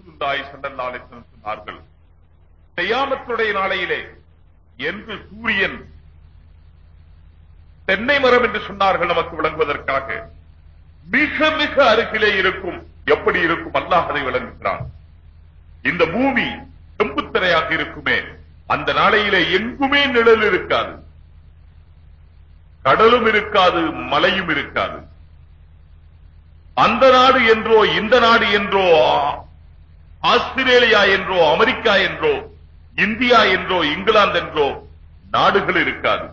ரசூலுல்லாஹி ஸல்லல்லாஹு அலைஹி வஸல்லம் சொன்னார்கள். கியாமத்துடைய நாளையிலே என்று சூரியன் தென்னை மரம் என்று சொன்னார்கள் நமக்கு விளங்குவதற்காக. மிக மிக அருகிலே இருக்கும் எப்படி இருக்கும்? அல்லாஹ் அதை விளங்குகிறான். இந்த பூமி செம்புத்தரையாக இருக்குமே அந்த நாளையிலே எங்குமே நிழல் இருக்காது. கடலும் இருக்காது மலையும் இருக்காது. அந்த நாடு என்றோ இந்த நாடு என்றோ ஆஸ்திரேலியா என்றோ அமெரிக்கா என்றோ இந்தியா என்றோ இங்கிலாந்து என்றோ நாடுகள் இருக்காது.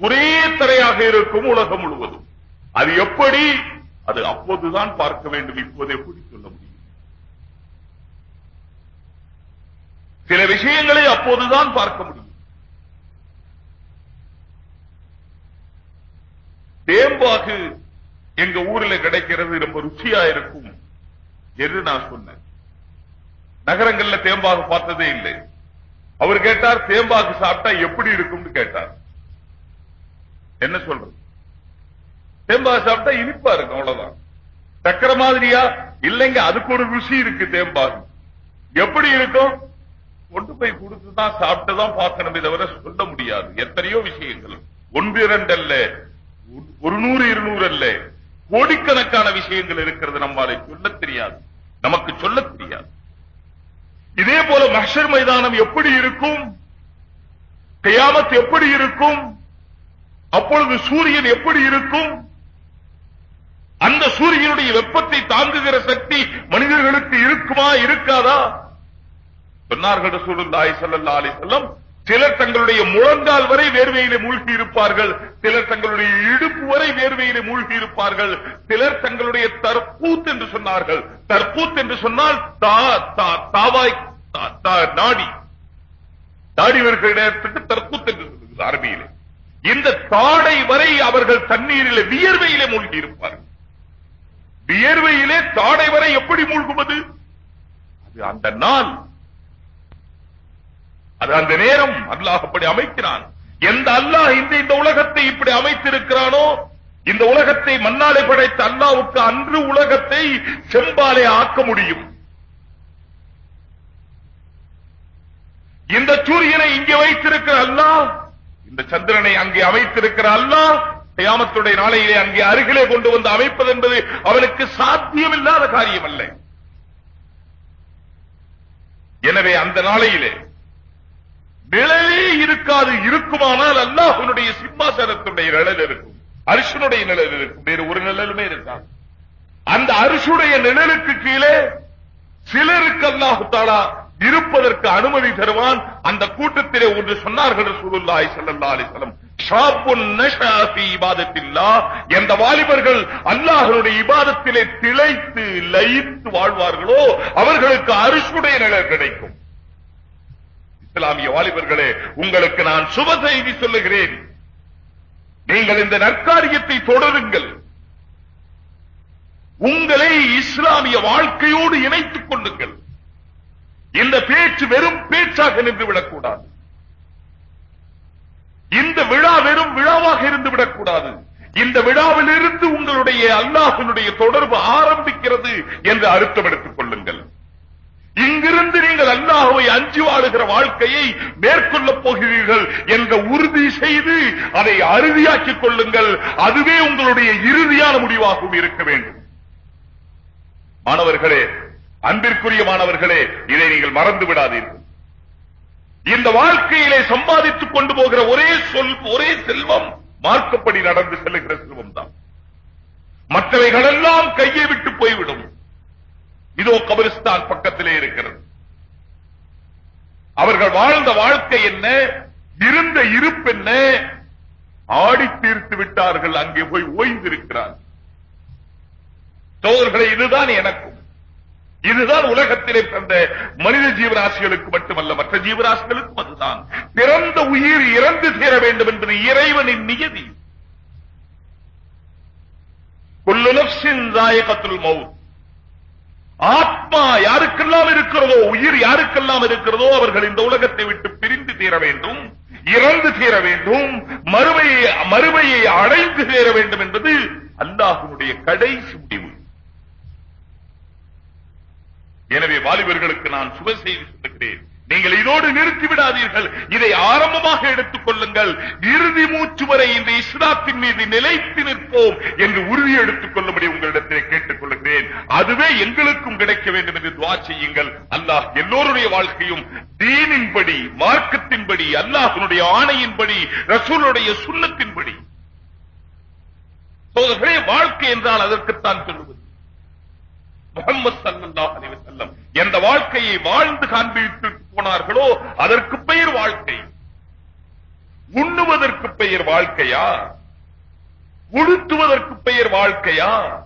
ஒரே தரையாக இருக்கும் உலகம் முழுவதும். அது எப்படி? அது அப்போதுதான் பார்க்க வேண்டும். இப்போது எப்படி சொல்ல முடியும்? சில விஷயங்களை அப்போதுதான் பார்க்க முடியும். தேம்பாகு எங்க ஊர்ல கிடைக்கிறது ரொம்ப ருச்சியா இருக்கும் என்று நான் சொன்னேன். நகரங்கள்ல தேம்பாகு பார்த்ததே இல்லை. அவர் கேட்டார் தேம்பாக்கு சாப்பிட்டா எப்படி இருக்கும்னு கேட்டார். என்ன சொல்றது? தேம்பாக சாப்பிட்டா இனிப்பா இருக்கும் அவ்வளவுதான். சக்கர மாதிரியா? இல்லைங்க அதுக்கு ஒரு ருசி இருக்கு தேம்பாகு. எப்படி இருக்கும்? கொண்டு போய் கொடுத்துதான் சாப்பிட்டுதான் பார்க்கணுமே தவிர சொல்ல முடியாது. எத்தனையோ விஷயங்கள். ஒன்று இரண்டு அல்ல. ஒரு நூறு இருநூறு அல்ல. கோடிக்கணக்கான விஷயங்கள் இருக்கிறது நம்மளை சொல்ல தெரியாது. நமக்கு சொல்ல தெரியாது. இதே போல மஹர் மைதானம் எப்படி இருக்கும்? கயாமத் எப்படி இருக்கும்? அப்பொழுது சூரியன் எப்படி இருக்கும்? அந்த சூரியனுடைய வெப்பத்தை தாங்குகிற சக்தி மனிதர்களுக்கு இருக்குமா இருக்காதா? சொன்னார்கள் சூழ்ந்தாய் செல்லல்லா அலி செல்லம் சிலர் தங்களுடைய முழங்கால் வரை வேர்வையிலே மூழ்கி இருப்பார்கள் சிலர் தங்களுடைய இடுப்பு வரை வேர்வையிலே மூழ்கி இருப்பார்கள் சிலர் தங்களுடைய தற்பூத் என்று சொன்னார்கள். தற்பூத் என்று சொன்னால் தாவாய் நாடி. தாடி வருகிற இடத்துக்கு தற்பூத் என்று அரபியிலே. இந்த தாடை வரை அவர்கள் தண்ணீரிலே வியர்வையிலே மூழ்கி இருப்பார்கள். வியர்வையிலே தாடை வரை எப்படி மூழ்குவது? அது அந்த நாள். அது அந்த நேரம். அல்லாஹ் அப்படி அமைக்கிறான். எந்த அல்லாஹ் இந்த இந்த உலகத்தை இப்படி அமைத்திருக்கிறானோ இந்த உலகத்தை மண்ணாலை படைத்த அல்லாவுக்கு அன்று உலகத்தை செம்பாலே ஆக்க முடியும். இந்த சூரியனை இங்கே வைத்திருக்கிற அல்லாஹ் இந்த சந்திரனை அங்கே அமைத்திருக்கிற அல்லாஹ் கியாமத்துடைய நாளையிலே அங்கே அருகிலே கொண்டு வந்து அமைப்பது என்பது அவனுக்கு சாத்தியமில்லாத காரியம் அல்ல எனவே அந்த நாளையிலே நிழலே இருக்காது இருக்குமானால் அல்லாஹனுடைய சிம்மாசனத்துடைய நிழல் இருக்கும் அரிசனுடைய நிழல் இருக்கும் வேறு ஒரு நிழலுமே இருக்காது. அந்த அரிசுடைய நிழலுக்கு கீழே சிலருக்கு அல்லாஹு தாலா இருப்பதற்கு அனுமதி தருவான். அந்த கூட்டத்திலே ஒன்று சொன்னார்கள் ரசூலுல்லாஹி ஸல்லல்லாஹு அலைஹி வஸல்லம் ஷாபுன் நஷா ஃபீ இபாதத்தில்லாஹ் எந்த வாலிபர்கள் அல்லாஹ்வுடைய இபாதத்திலே திளைத்து லயித்து வாழ்வார்களோ அவர்களுக்கு அரிசுடைய நிழல் கிடைக்கும். இஸ்லாமிய வாலிபர்களே உங்களுக்கு நான் சுப செய்தி சொல்லுகிறேன். நீங்கள் இந்த நற்காரியத்தை தொடருங்கள். உங்களை இஸ்லாமிய வாழ்க்கையோடு இணைத்துக் கொள்ளுங்கள். இந்த பேச்சு வெறும் பேச்சாக நின்று விடக்கூடாது. இந்த விழா வெறும் விழாவாக இருந்து விடக்கூடாது. இந்த விழாவில் இருந்து உங்களுடைய அல்லாஹினுடைய தொடர்பு ஆரம்பிக்கிறது என்று அர்த்தம் எடுத்துக் கொள்ளுங்கள். இங்கிருந்து நீங்கள் அல்லாஹுவை அஞ்சி வாழுகிற வாழ்க்கையை மேற்கொள்ளப் போகிறீர்கள் என்ற உறுதி செய்து அதை அறுதியாக்கிக் கொள்ளுங்கள். அதுவே உங்களுடைய இறுதியான முடிவாகவும் இருக்க வேண்டும். மாணவர்களே அன்பிற்குரிய மாணவர்களே இதை நீங்கள் மறந்து விடாதீர்கள். இந்த வாழ்க்கையிலே சம்பாதித்துக் கொண்டு போகிற ஒரே சொல் ஒரே செல்வம் மார்க்கப்படி நடந்து செல்லுகிற செல்வம் தான் மற்றவைகளெல்லாம் கையை விட்டு போய்விடும். இதோ கபிரிஸ்தான் பக்கத்திலே இருக்கிறது. அவர்கள் வாழ்ந்த வாழ்க்கை என்ன? இருந்த இருப்பு என்ன? ஆடி தீர்த்து விட்டார்கள் அங்கே போய் ஓய்ந்திருக்கிறார் சோதர்களை இதுதான் எனக்கும். இதுதான் உலகத்திலே பிறந்த மனித ஜீவராசிகளுக்கு மட்டுமல்ல மற்ற ஜீவராசிகளுக்கும் அதுதான். பிறந்த உயிர் இறந்து சேர வேண்டும் என்பது இறைவனின் நியதி. மவுத் ஆத்மா யாருக்கெல்லாம் இருக்கிறதோ உயிர் யாருக்கெல்லாம் இருக்கிறதோ அவர்கள் இந்த உலகத்தை விட்டு பிரிந்து தீர வேண்டும் இறந்து தீர வேண்டும் மறுமையை மறுமையை அடைந்து தீர வேண்டும் என்பது அல்லாஹினுடைய கடைசி முடிவு. எனவே வாலிபர்களுக்கு நான் சுப செய்தி சொல்லுகிறேன். நீங்கள் இதோடு நிறுத்தி விடாதீர்கள் இதை ஆரம்பமாக எடுத்துக் கொள்ளுங்கள். இறுதி மூச்சு வரை இந்த இஸ்லாத்தின் மீது நிலைத்து நிற்போம் என்று உறுதி எடுத்துக் கொள்ளும்படி உங்களிடத்திலே கேட்டுக் கொள்கிறேன். அதுவே எங்களுக்கும் கிடைக்க வேண்டும் என்று துவா செய்யுங்கள். அல்லாஹ் எல்லோருடைய வாழ்க்கையும் தீனின்படி மார்க்கத்தின்படி அல்லாஹனுடைய ஆணையின்படி ரசூலுடைய சுண்ணத்தின்படி. சோதர்களே வாழ்க்கை என்றால் அதற்குத்தான் சொல்லுவது. முகமது சல்லல்லாஹு அலைஹி எந்த வாழ்க்கையை வாழ்ந்து காண்பித்து போனார்களோ அதற்கு பெயர் வாழ்க்கை. உண்ணுவதற்கு பெயர் வாழ்க்கையா? உடுத்துவதற்கு பெயர் வாழ்க்கையா?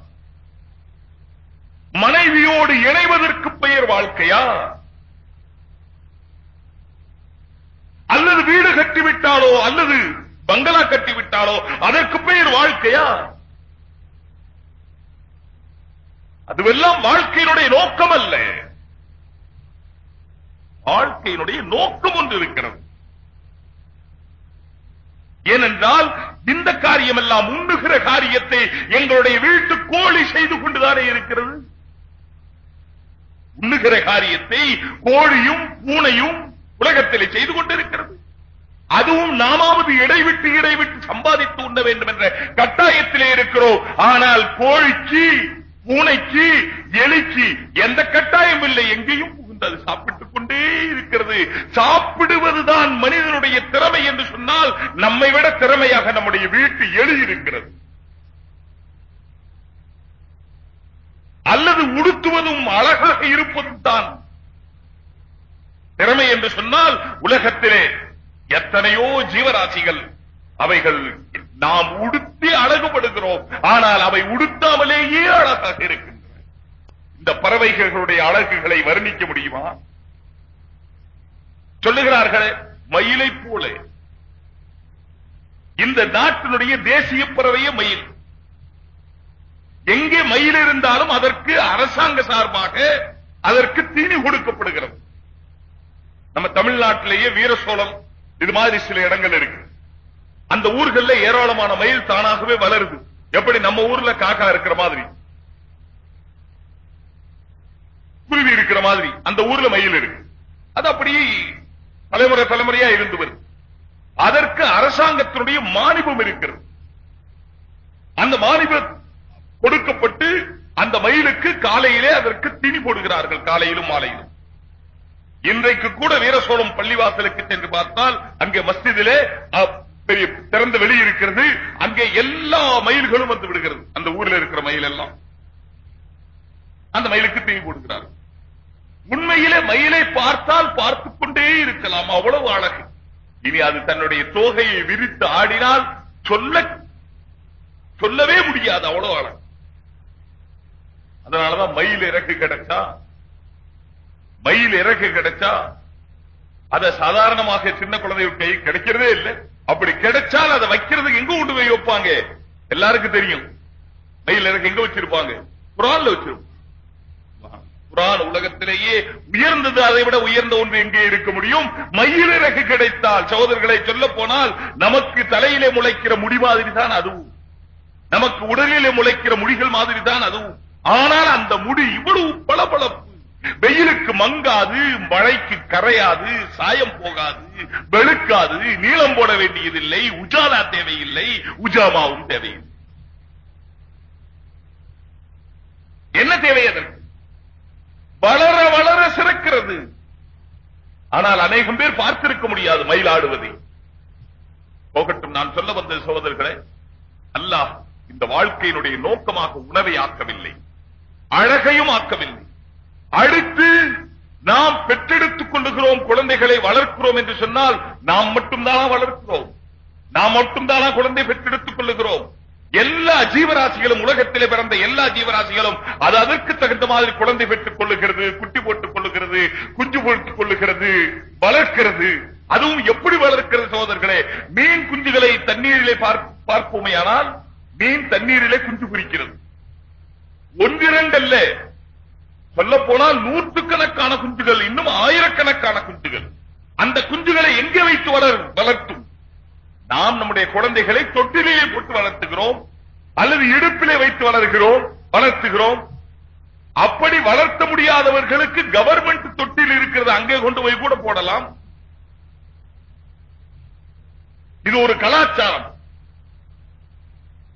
மனைவியோடு இணைவதற்கு பெயர் வாழ்க்கையா? அல்லது வீடு கட்டிவிட்டாலோ அல்லது பங்களா கட்டிவிட்டாலோ அதற்கு பெயர் வாழ்க்கையா? அதுவெல்லாம் வாழ்க்கையினுடைய நோக்கம் அல்ல வாழ்க்கையினுடைய நோக்கம் ஒன்று இருக்கிறது. ஏனென்றால் இந்த காரியம் எல்லாம் உண்ணுகிற காரியத்தை எங்களுடைய வீட்டு கோழி செய்து கொண்டுதானே இருக்கிறது. உண்ணுகிற காரியத்தை கோழியும் பூனையும் உலகத்திலே செய்து கொண்டிருக்கிறது. அதுவும் நாமாவது இடைவிட்டு இடைவிட்டு சம்பாதித்து உண்ண வேண்டும் என்ற கட்டாயத்திலே இருக்கிறோம். ஆனால் கோழிக்கு பூனைக்கு எலிக்கு எந்த கட்டாயம் இல்லை எங்கேயும் புகுந்தது சாப்பிட்டுக் கொண்டே இருக்கிறது. சாப்பிடுவதுதான் மனிதனுடைய திறமை என்று சொன்னால் நம்மை விட திறமையாக நம்முடைய வீட்டு எலி இருக்கிறது. அல்லது உடுத்துவதும் அழகாக இருப்பதும் தான் திறமை என்று சொன்னால் உலகத்திலே எத்தனையோ ஜீவராசிகள் அவைகள் நாம் உடுத்த அழகுபடுகிறோம் ஆனால் அவை உடுத்தாமலேயே அழகாக இருக்கின்றன. இந்த பறவைகளுடைய அழகுகளை வர்ணிக்க முடியுமா? சொல்லுகிறார்கள் மயிலை போல. இந்த நாட்டினுடைய தேசிய பறவைய மயில். எங்கே மயில் இருந்தாலும் அதற்கு அரசாங்க சார்பாக அதற்கு தீனி கொடுக்கப்படுகிறது. நம்ம தமிழ்நாட்டிலேயே வீரசோளம் இது மாதிரி சில இடங்கள் இருக்கு. அந்த ஊர்கள்ல ஏராளமான மயில் தானாகவே வளருது. எப்படி நம்ம ஊர்ல காக்கா இருக்கிற மாதிரி? குருவி இருக்கிற மாதிரி. அந்த ஊர்ல மயில் இருக்கு. அது அப்படி தலைமுறை தலைமுறையா இருந்து வருது. அதற்கு அரசாங்கத்தினுடைய மானிபம் இருக்கிறது. அந்த மானிபம் கொடுக்கப்பட்டு அந்த மயிலுக்கு காலையிலே அதற்கு திணி போடுகிறார்கள் காலையிலும் மாலையிலும். இன்றைக்கு கூட வீரசோழம் பள்ளிவாசலுக்கு சென்று பார்த்தால் அங்கே மஸ்ஜிதிலே பெரிய திறந்த வெளி இருக்கிறது. அங்கே எல்லா மயில்களும் வந்து விடுகிறது அந்த ஊரில் இருக்கிற மயில் எல்லாம். அந்த மயிலுக்கு தீ போடுகிறார் உண்மையிலே மயிலை பார்த்தால் பார்த்துக் கொண்டே இருக்கலாம். அவ்வளவு அழகு. இனி அது தன்னுடைய தோகையை விரித்து ஆடினால் சொல்ல சொல்லவே முடியாது. அவ்வளவு அழகு. அதனாலதான் மயில் இறக்கு கிடைச்சா மயில் இறக்கு கிடைச்சா அத சாதாரணமாக சின்ன குழந்தை கை கிடைக்கிறதே இல்லை. அப்படி கிடைச்சால் அதை வைக்கிறதுக்கு எங்க கொண்டு போய் வைப்பாங்க? எல்லாருக்கும் தெரியும். கையில் எனக்கு எங்க வச்சிருப்பாங்க? குரான்ல வச்சிருப்பாங்க. குரான் உலகத்திலேயே உயர்ந்தது அதை விட உயர்ந்த ஒன்று எங்கே இருக்க முடியும்? மயில் இறகு கிடைத்தால். சகோதரர்களை சொல்ல போனால் நமக்கு தலையிலே முளைக்கிற முடி மாதிரி தான் அதுவும். நமக்கு உடலிலே முளைக்கிற முடிகள் மாதிரி தான் அதுவும். ஆனால் அந்த முடி இவ்வளவு பளபளப்பு. வெயிலுக்கு மங்காது மழைக்கு கரையாது சாயம் போகாது வெளுக்காது நீளம் போட வேண்டியதில்லை உஜாலா தேவையில்லை உஜாமாவும் தேவையில்லை. என்ன தேவை அதற்கு? வளர வளர சிறக்கிறது. ஆனால் அநேகம் பேர் பார்த்திருக்க முடியாது மயிலாடுவதை. போகட்டும் நான் சொல்ல வந்த சகோதரர்களே அல்லாஹ் இந்த வாழ்க்கையினுடைய நோக்கமாக உணவை ஆக்கவில்லை அழகையும் ஆக்கவில்லை. அடுத்து நாம் பெற்றெடுத்துக் கொள்ளுகிறோம் குழந்தைகளை வளர்க்கிறோம் என்று சொன்னால் நாம் மட்டும்தானா வளர்க்கிறோம்? நாம் மட்டும்தானா குழந்தை பெற்றெடுத்துக் கொள்ளுகிறோம்? எல்லா ஜீவராசிகளும் உலகத்திலே பிறந்த எல்லா ஜீவராசிகளும் அது அதற்கு தகுந்த மாதிரி குழந்தை பெற்றுக் கொள்ளுகிறது குட்டி போட்டுக் கொள்ளுகிறது குஞ்சு போட்டுக் கொள்ளுகிறது வளர்க்கிறது. அதுவும் எப்படி வளர்க்கிறது சோதர்களே மீன் குஞ்சுகளை தண்ணீரிலே பார்ப்போமே ஆனால் மீன் தண்ணீரிலே குஞ்சு குறிக்கிறது ஒன்றிரண்டல்ல. சொல்ல போனால் நூற்றுக்கணக்கான குஞ்சுகள் இன்னும் ஆயிரக்கணக்கான குஞ்சுகள். அந்த குஞ்சுகளை எங்கே வைத்து வளர் வளர்த்தும் நாம் நம்முடைய குழந்தைகளை தொட்டிலேயே போட்டு வளர்த்துகிறோம் அல்லது இடுப்பிலே வைத்து வளர்கிறோம் வளர்த்துகிறோம். அப்படி வளர்த்த முடியாதவர்களுக்கு கவர்மெண்ட் தொட்டில் இருக்கிறது அங்கே கொண்டு போய் கூட போடலாம். இது ஒரு கலாச்சாரம்.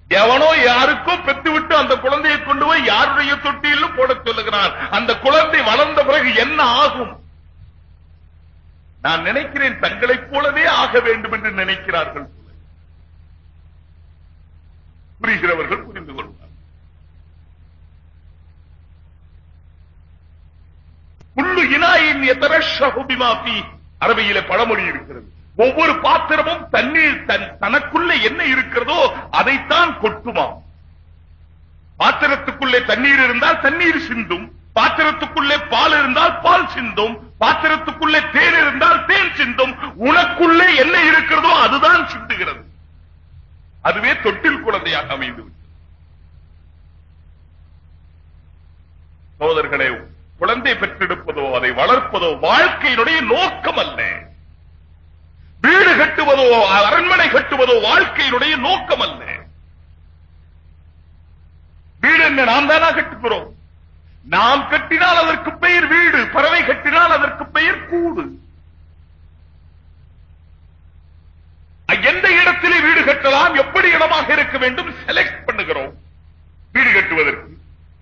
எவனோ யாருக்கோ பெற்றுவிட்டு அந்த குழந்தையை கொண்டு போய் யாருடைய தொட்டியிலும் போட சொல்லுகிறான். அந்த குழந்தை வளர்ந்த பிறகு என்ன ஆகும்? நான் நினைக்கிறேன் தங்களைப் போலவே ஆக வேண்டும் என்று நினைக்கிறார்கள். போல. புரிகிறவர்கள் புரிந்து கொள்வார் புல்லு இனாயின் எத்தனை அரபியில பழமொழி இருக்கிறது. ஒவ்வொரு பாத்திரமும் தண்ணீர் தன் தனக்குள்ள என்ன இருக்கிறதோ அதைத்தான் கொட்டுமாம். பாத்திரத்துக்குள்ளே தண்ணீர் இருந்தால் தண்ணீர் சிந்தும் பாத்திரத்துக்குள்ளே பால் இருந்தால் பால் சிந்தும் பாத்திரத்துக்குள்ளே தேன் இருந்தால் தேன் சிந்தும் உனக்குள்ளே என்ன இருக்கிறதோ அதுதான் சிந்துகிறது. அதுவே தொட்டில் குழந்தையாக அமைந்து விட்டது சோதர்களே குழந்தை பெற்றெடுப்பதோ அதை வளர்ப்பதோ வாழ்க்கையினுடைய நோக்கம் அல்ல வீடு கட்டுவதோ அரண்மனை கட்டுவதோ வாழ்க்கையினுடைய நோக்கம் அல்ல வீடு என்ன நாம் தானா கட்டுகிறோம் நாம் கட்டினால் அதற்கு பெயர் வீடு பறவை கட்டினால் அதற்கு பெயர் கூடு. எந்த இடத்திலே வீடு கட்டலாம் எப்படி இடமாக இருக்க வேண்டும் செலக்ட் பண்ணுகிறோம். வீடு கட்டுவதற்கு.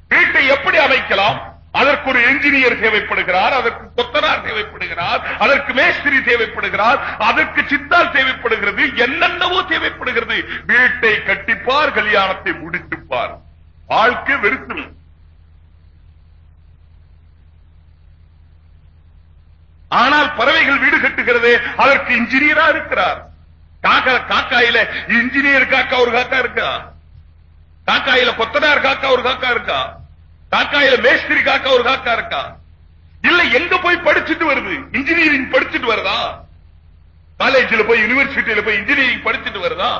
வீட்டை எப்படி அமைக்கலாம் அதற்கு ஒரு என்ஜினியர் தேவைப்படுகிறார் அதற்கு கொத்தனார் தேவைப்படுகிறார் அதற்கு மேஸ்திரி தேவைப்படுகிறார் அதற்கு சித்தால் தேவைப்படுகிறது என்னென்னவோ தேவைப்படுகிறது. வீட்டை கட்டிப்பார் கல்யாணத்தை முடித்துப்பார். வாழ்க்கை வெறுத்து ஆனால் பறவைகள் வீடு கட்டுகிறது அதற்கு இன்ஜினியரா இருக்கிறார். காக்கா காக்காயில இன்ஜினியர் காக்கா ஒரு காக்கா இருக்கா? காக்காயில கொத்தனார் காக்கா ஒரு காக்கா இருக்கா? காக்காயில மேஸ்திரி காக்கா ஒரு காக்கா இருக்கா? இல்ல எங்க போய் படிச்சுட்டு வருது? இன்ஜினியரிங் படிச்சுட்டு வருதா? காலேஜில் போய் யூனிவர்சிட்டியில போய் இன்ஜினியரிங் படிச்சுட்டு வருதா?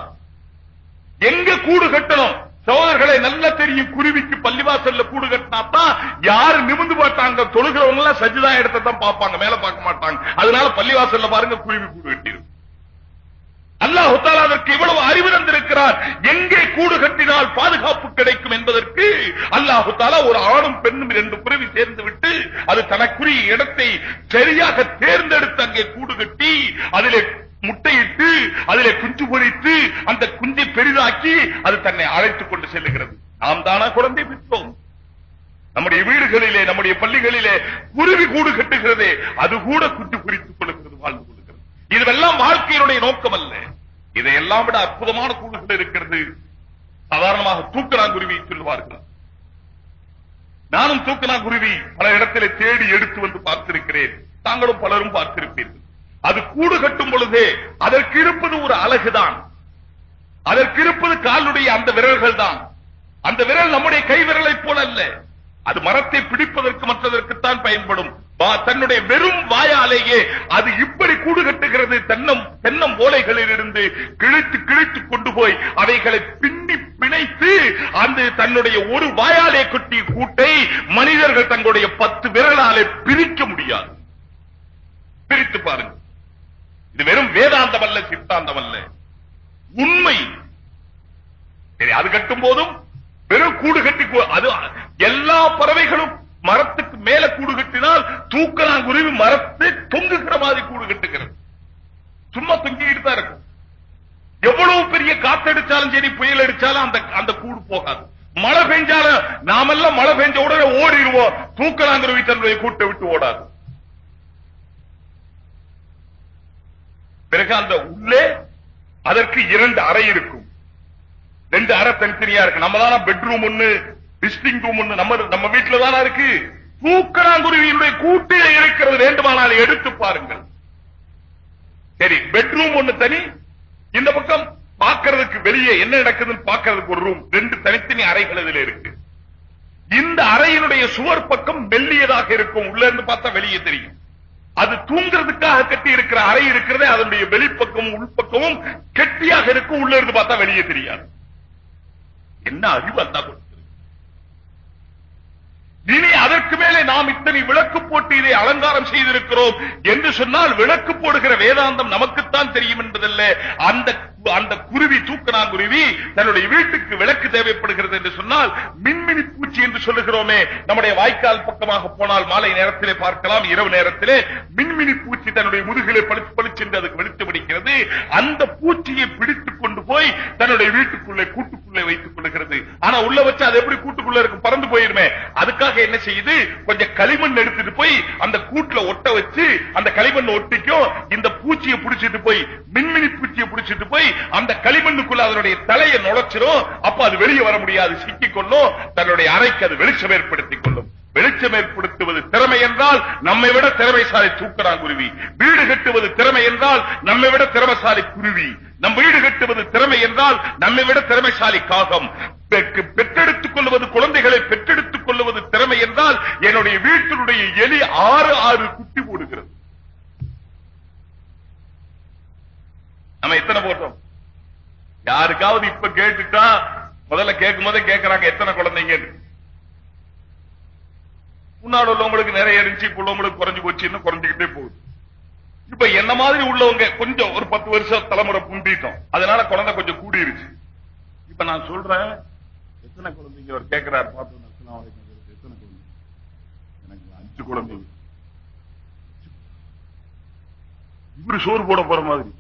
எங்க கூடு கட்டணும்? சோதர்களை நல்லா தெரியும் குருவிக்கு பள்ளிவாசல்ல கூடு கட்டினாத்தான் யாரு நிமிந்து பார்த்தாங்க? தொழுகிறவங்க எல்லாம் சஜிதா இடத்தை தான் பார்ப்பாங்க மேல பார்க்க மாட்டாங்க. அதனால பள்ளிவாசல்ல பாருங்க குருவி கூடு கட்டிடும் அல்லாஹு தாலா இவ்வளவு அறிவு தந்திருக்கிறார். எங்கே கூடு கட்டினால் பாதுகாப்பு கிடைக்கும் என்பதற்கு அல்லாஹு தாலா ஒரு ஆணும் பெண்ணும் இரண்டு குருவி சேர்ந்து விட்டு அது தனக்குரிய இடத்தை சரியாக தேர்ந்தெடுத்து அங்கே கூடு கட்டி அதிலே முட்டையிட்டு அதிலே குஞ்சு பொறித்து அந்த குஞ்சை பெரிதாக்கி அது தன்னை அழைத்துக் கொண்டு செல்லுகிறது. நாம் தானா குழந்தை பெற்றோம். நம்முடைய வீடுகளிலே நம்முடைய பள்ளிகளிலே குருவி கூடு கட்டுகிறதே அது கூட குஞ்சு குறித்துக் கொள்கிறது வாழ்ந்து இதுவெல்லாம் வாழ்க்கையினுடைய நோக்கம் அல்ல இதையெல்லாம் விட அற்புதமான கூடுகள் இருக்கிறது. சாதாரணமாக தூக்கலாங்குருவி சொல்லுவார்கள். நானும் தூக்கலாங்குருவி பல இடத்திலே தேடி எடுத்து வந்து பார்த்திருக்கிறேன். தாங்களும் பலரும் பார்த்திருப்பீர்கள். அது கூடு கட்டும் பொழுதே அதற்கு இருப்பது ஒரு அழகுதான். அதற்கு இருப்பது காலுடைய அந்த விரல்கள் தான் அந்த விரல் நம்முடைய கை விரலை போல அல்ல அது மரத்தை பிடிப்பதற்கு மற்றதற்குத்தான் பயன்படும். தன்னுடைய வெறும் வாயாலேயே அது இப்படி கூடு கட்டுகிறது தென்னம் தென்னம் ஓலைகளில் இருந்து கிழித்து கிழித்து கொண்டு போய் அவைகளை பின்னி பிணைத்து அந்த தன்னுடைய ஒரு வாயாலே கொட்டிய கூட்டை மனிதர்கள் தங்களுடைய பத்து விரலாலே பிரிக்க முடியாது. பிரித்து பாருங்க இது வெறும் வேதாந்தம் அல்ல சித்தாந்தம் அல்ல. உண்மை. சரி அது கட்டும் போதும் வெறும் கூடு கட்டி அது எல்லா பறவைகளும் மரத்துக்கு மேல கூடு கட்டினால் தூக்கலாங்குருவி மரத்தை தொங்குகிற மாதிரி கூடு கட்டுகிறது. சும்மா தொங்கிக்கிட்டு தான் இருக்கும். எவ்வளவு பெரிய காத்தடிச்சாலும் சரி புயல் அடிச்சாலும் அந்த அந்த கூடு போகாது. மழை பெஞ்சாலும் நாமெல்லாம் மழை பெஞ்ச உடனே ஓடிடுவோம். தூக்கலாங்குருவி தன்னுடைய கூட்டை விட்டு ஓடாது. பிறகு அந்த உள்ளே அதற்கு இரண்டு அறை இருக்கும். ரெண்டு அறை தனித்தனியா இருக்கு. நம்ம தானே பெட்ரூம் ஒண்ணு விசிட்டிங் ரூம் ஒண்ணு நம்ம நம்ம வீட்டுல தானே இருக்கு? தூக்கணாங்குருவியினுடைய கூட்டிலே இருக்கிறது வேண்டுமானால் எடுத்து பாருங்கள். சரி பெட்ரூம் ஒண்ணு தனி இந்த பக்கம் பார்க்கறதுக்கு வெளியே என்ன நடக்குதுன்னு பார்க்கறதுக்கு ஒரு ரூம் ரெண்டு தனித்தனி அறைகள் இதுல இருக்கு. இந்த அறையினுடைய சுவர் பக்கம் மெல்லியதாக இருக்கும் உள்ள இருந்து பார்த்தா வெளியே தெரியும். அது தூங்குறதுக்காக கட்டி இருக்கிற அறை இருக்கிறதே அதனுடைய வெளிப்பக்கமும் உள்பக்கமும் கெட்டியாக இருக்கும் உள்ள இருந்து பார்த்தா வெளியே தெரியாது. என்ன அறிவு அந்த இனி அதற்கு மேலே நாம் இத்தனை விளக்கு போட்டு இதை அலங்காரம் செய்திருக்கிறோம் என்று சொன்னால் விளக்கு போடுகிற வேதாந்தம் நமக்கு மட்டும்தான் தெரியும் என்பதல்ல. அந்த அந்த குருவி தூக்கணாங்குருவி தன்னுடைய வீட்டுக்கு விளக்கு தேவைப்படுகிறது என்று சொன்னால் மின்மினி பூச்சி என்று சொல்லுகிறோமே. நம்முடைய வாய்க்கால் பக்கமாக போனால் மாலை நேரத்திலே பார்க்கலாம். இரவு நேரத்திலே மின்மினி பூச்சி தன்னுடைய முதுகிலே பளிச்சு பளிச்சென்று அதுக்கு வெளிச்சம் அடிக்கிறது அந்த பூச்சியை பிடித்துக் கொண்டு போய் தன்னுடைய வீட்டுக்குள்ளே கூட்டுக்குள்ளே வைத்துக் கொள்கிறது. ஆனா உள்ள வச்சு அது எப்படி கூட்டுக்குள்ள இருக்கும்? பறந்து போயிருமே. அதுக்காக என்ன செய்யுது? கொஞ்சம் களிமண் எடுத்துட்டு போய் அந்த கூட்டுல ஒட்ட வச்சு அந்த களிமண் ஒட்டிக்கும். இந்த பூச்சியை பிடிச்சிட்டு போய் மின்மினி பூச்சியை பிடிச்சிட்டு போய் அந்த களிமண்ணுக்குள்ள அதனுடைய தலையை நுழைச்சிரும். அப்ப அது வெளியே வர முடியாது. சிக்கிக் கொள்ளும். தன்னுடைய அறைக்கு அது வெளிச்சம் ஏற்படுத்திக் கொள்ளும். வெளிச்சம் ஏற்படுத்துவது திறமை என்றால் நம்மை விட திறமைசாலி தூக்கறாங்குருவி வீடு கட்டுவது திறமை என்றால் நம்மை விட திறமைசாலி குருவி. நம் வீடு கட்டுவது திறமை என்றால் நம்மை விட திறமைசாலி காகம். பெற்றெடுத்துக் கொள்வது குழந்தைகளை பெற்றெடுத்துக் கொள்வது திறமை என்றால் என்னுடைய வீட்டினுடைய எலி ஆறு ஆறு குட்டி போடுகிறது. நம்ம எத்தனை போட்டோம்? யாருக்காவது இப்ப கேட்டுட்டா முதல்ல கேட்கும் போதே கேட்கறாங்க எத்தனை குழந்தைங்க முன்னாடி உள்ளவங்களுக்கு நிறைய இருந்துச்சு இப்ப உள்ளவங்களுக்கு குறைஞ்சு போச்சு இன்னும் குறைஞ்சுக்கிட்டே போகுது. இப்ப என்ன மாதிரி உள்ளவங்க கொஞ்சம் ஒரு பத்து வருஷம் தலைமுறை புண்டிட்டோம் அதனால குழந்தை கொஞ்சம் கூடிருச்சு. இப்ப நான் சொல்றேன் எத்தனை குழந்தைங்க அவர் கேட்கிறாரு பார்த்து எத்தனை குழந்தைங்க? எனக்கு அஞ்சு குழந்தைங்க. இவரு சோறு போட போற மாதிரி.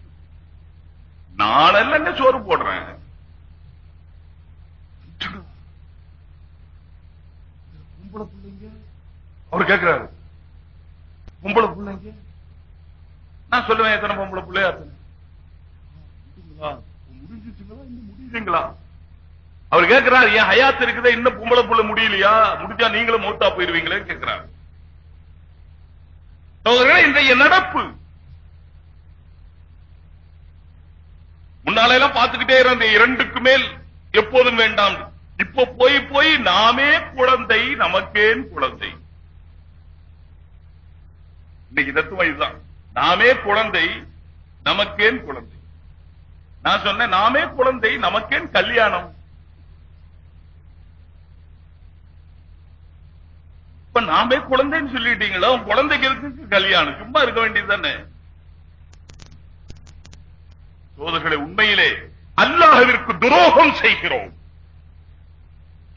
நாளெல்லாம் சோறு போடுறேன். பொம்பளை பிள்ளைங்க? அவர் கேட்கிறாரு பொம்பளை பிள்ளைங்க? நான் சொல்லுவேன் எத்தனை பொம்பளை பிள்ளையா? முடிஞ்சுச்சுங்களா? இன்னும் முடியுதுங்களா அவர் கேட்கிறாரு என் ஹயாத் இருக்குதா இன்னும் பொம்பளை புள்ள முடியலையா? முடிஞ்சா நீங்களும் மௌத்தா போயிருவீங்களேன்னு கேட்கிறாரு இன்றைய நடப்பு முன்னால எல்லாம் பார்த்துக்கிட்டே இருந்த இரண்டுக்கு மேல் எப்போதும் வேண்டாம். இப்ப போய் போய் நாமே குழந்தை நமக்கேன் குழந்தை. இன்னைக்கு தத்துவம் இதுதான். நாமே குழந்தை நமக்கேன் குழந்தை. நான் சொன்னேன் நாமே குழந்தை நமக்கேன் கல்யாணம். இப்ப நாமே குழந்தைன்னு சொல்லிட்டீங்களா குழந்தைக்கு இருக்கு கல்யாணம்? சும்மா இருக்க வேண்டியது தானே? சோதர்களை உண்மையிலே அல்லாஹவிற்கு துரோகம் செய்கிறோம்.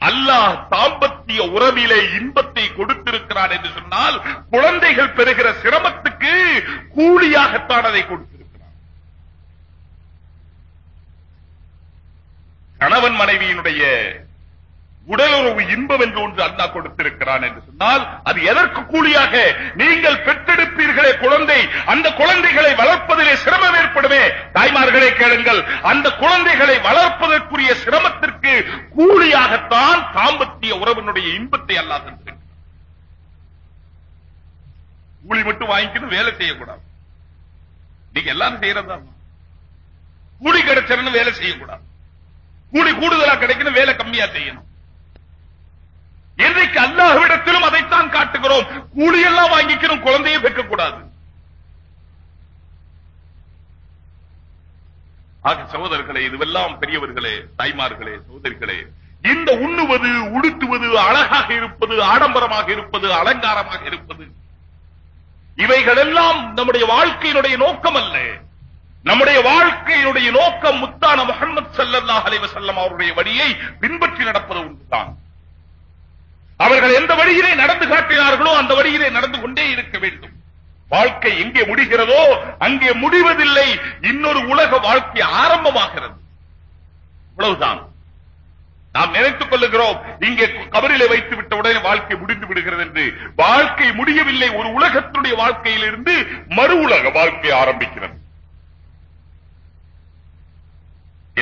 அல்லாஹ் தாம்பத்திய உறவிலே இன்பத்தை கொடுத்திருக்கிறான் என்று சொன்னால் குழந்தைகள் பெறுகிற சிரமத்துக்கு கூலியாகத்தான் அதை கொடுத்திருக்கிறான். கணவன் மனைவியினுடைய உடலுறவு இன்பம் என்று ஒன்று அல்லா கொடுத்திருக்கிறான் என்று சொன்னால் அது எதற்கு கூலியாக? நீங்கள் பெற்றெடுப்பீர்களே குழந்தை அந்த குழந்தைகளை வளர்ப்பதிலே சிரமம் ஏற்படுமே. தாய்மார்களே கேளுங்கள் அந்த குழந்தைகளை வளர்ப்பதற்குரிய சிரமத்திற்கு கூலியாகத்தான் தாம்பத்திய உறவினுடைய இன்பத்தை அல்லா தந்திருக்கிறான். கூலி மட்டும் வாங்கிக்கணும் வேலை செய்யக்கூடாது. நீங்க எல்லாரும் செய்யறதா கூலி கிடைச்சதுன்னு வேலை செய்யக்கூடாது. கூலி கூடுதலா கிடைக்கணும் வேலை கம்மியா செய்யணும். இன்றைக்கு அல்லாஹ்விடத்திலும் அதைத்தான் காட்டுகிறோம். கூலியெல்லாம் வாங்கிக்கிறோம் குழந்தையை கூடாது ஆக சகோதரர்களே இதுவெல்லாம் பெரியவர்களே தாய்மார்களே சகோதரிகளே இந்த உண்ணுவது உடுத்துவது அழகாக இருப்பது ஆடம்பரமாக இருப்பது அலங்காரமாக இருப்பது இவைகளெல்லாம் நம்முடைய வாழ்க்கையினுடைய நோக்கம் அல்ல. நம்முடைய வாழ்க்கையினுடைய நோக்கம் முத்தான முகமது ஸல்லல்லாஹு அலைவசல்லம் அவருடைய வழியை பின்பற்றி நடப்பது உண்டுதான் அவர்கள் எந்த வழியிலே நடந்து காட்டினார்களோ அந்த வழியிலே நடந்து கொண்டே இருக்க வேண்டும். வாழ்க்கை எங்கே முடிகிறதோ அங்கே முடிவதில்லை. இன்னொரு உலக வாழ்க்கை ஆரம்பமாகிறது. இவ்வளவுதான். நாம் நினைத்துக் கொள்ளுகிறோம் இங்கே கபரிலே வைத்து விட்ட உடனே வாழ்க்கை முடிந்து விடுகிறது என்று. வாழ்க்கை முடியவில்லை ஒரு உலகத்துடைய வாழ்க்கையிலிருந்து மறு உலக வாழ்க்கை ஆரம்பிக்கிறது.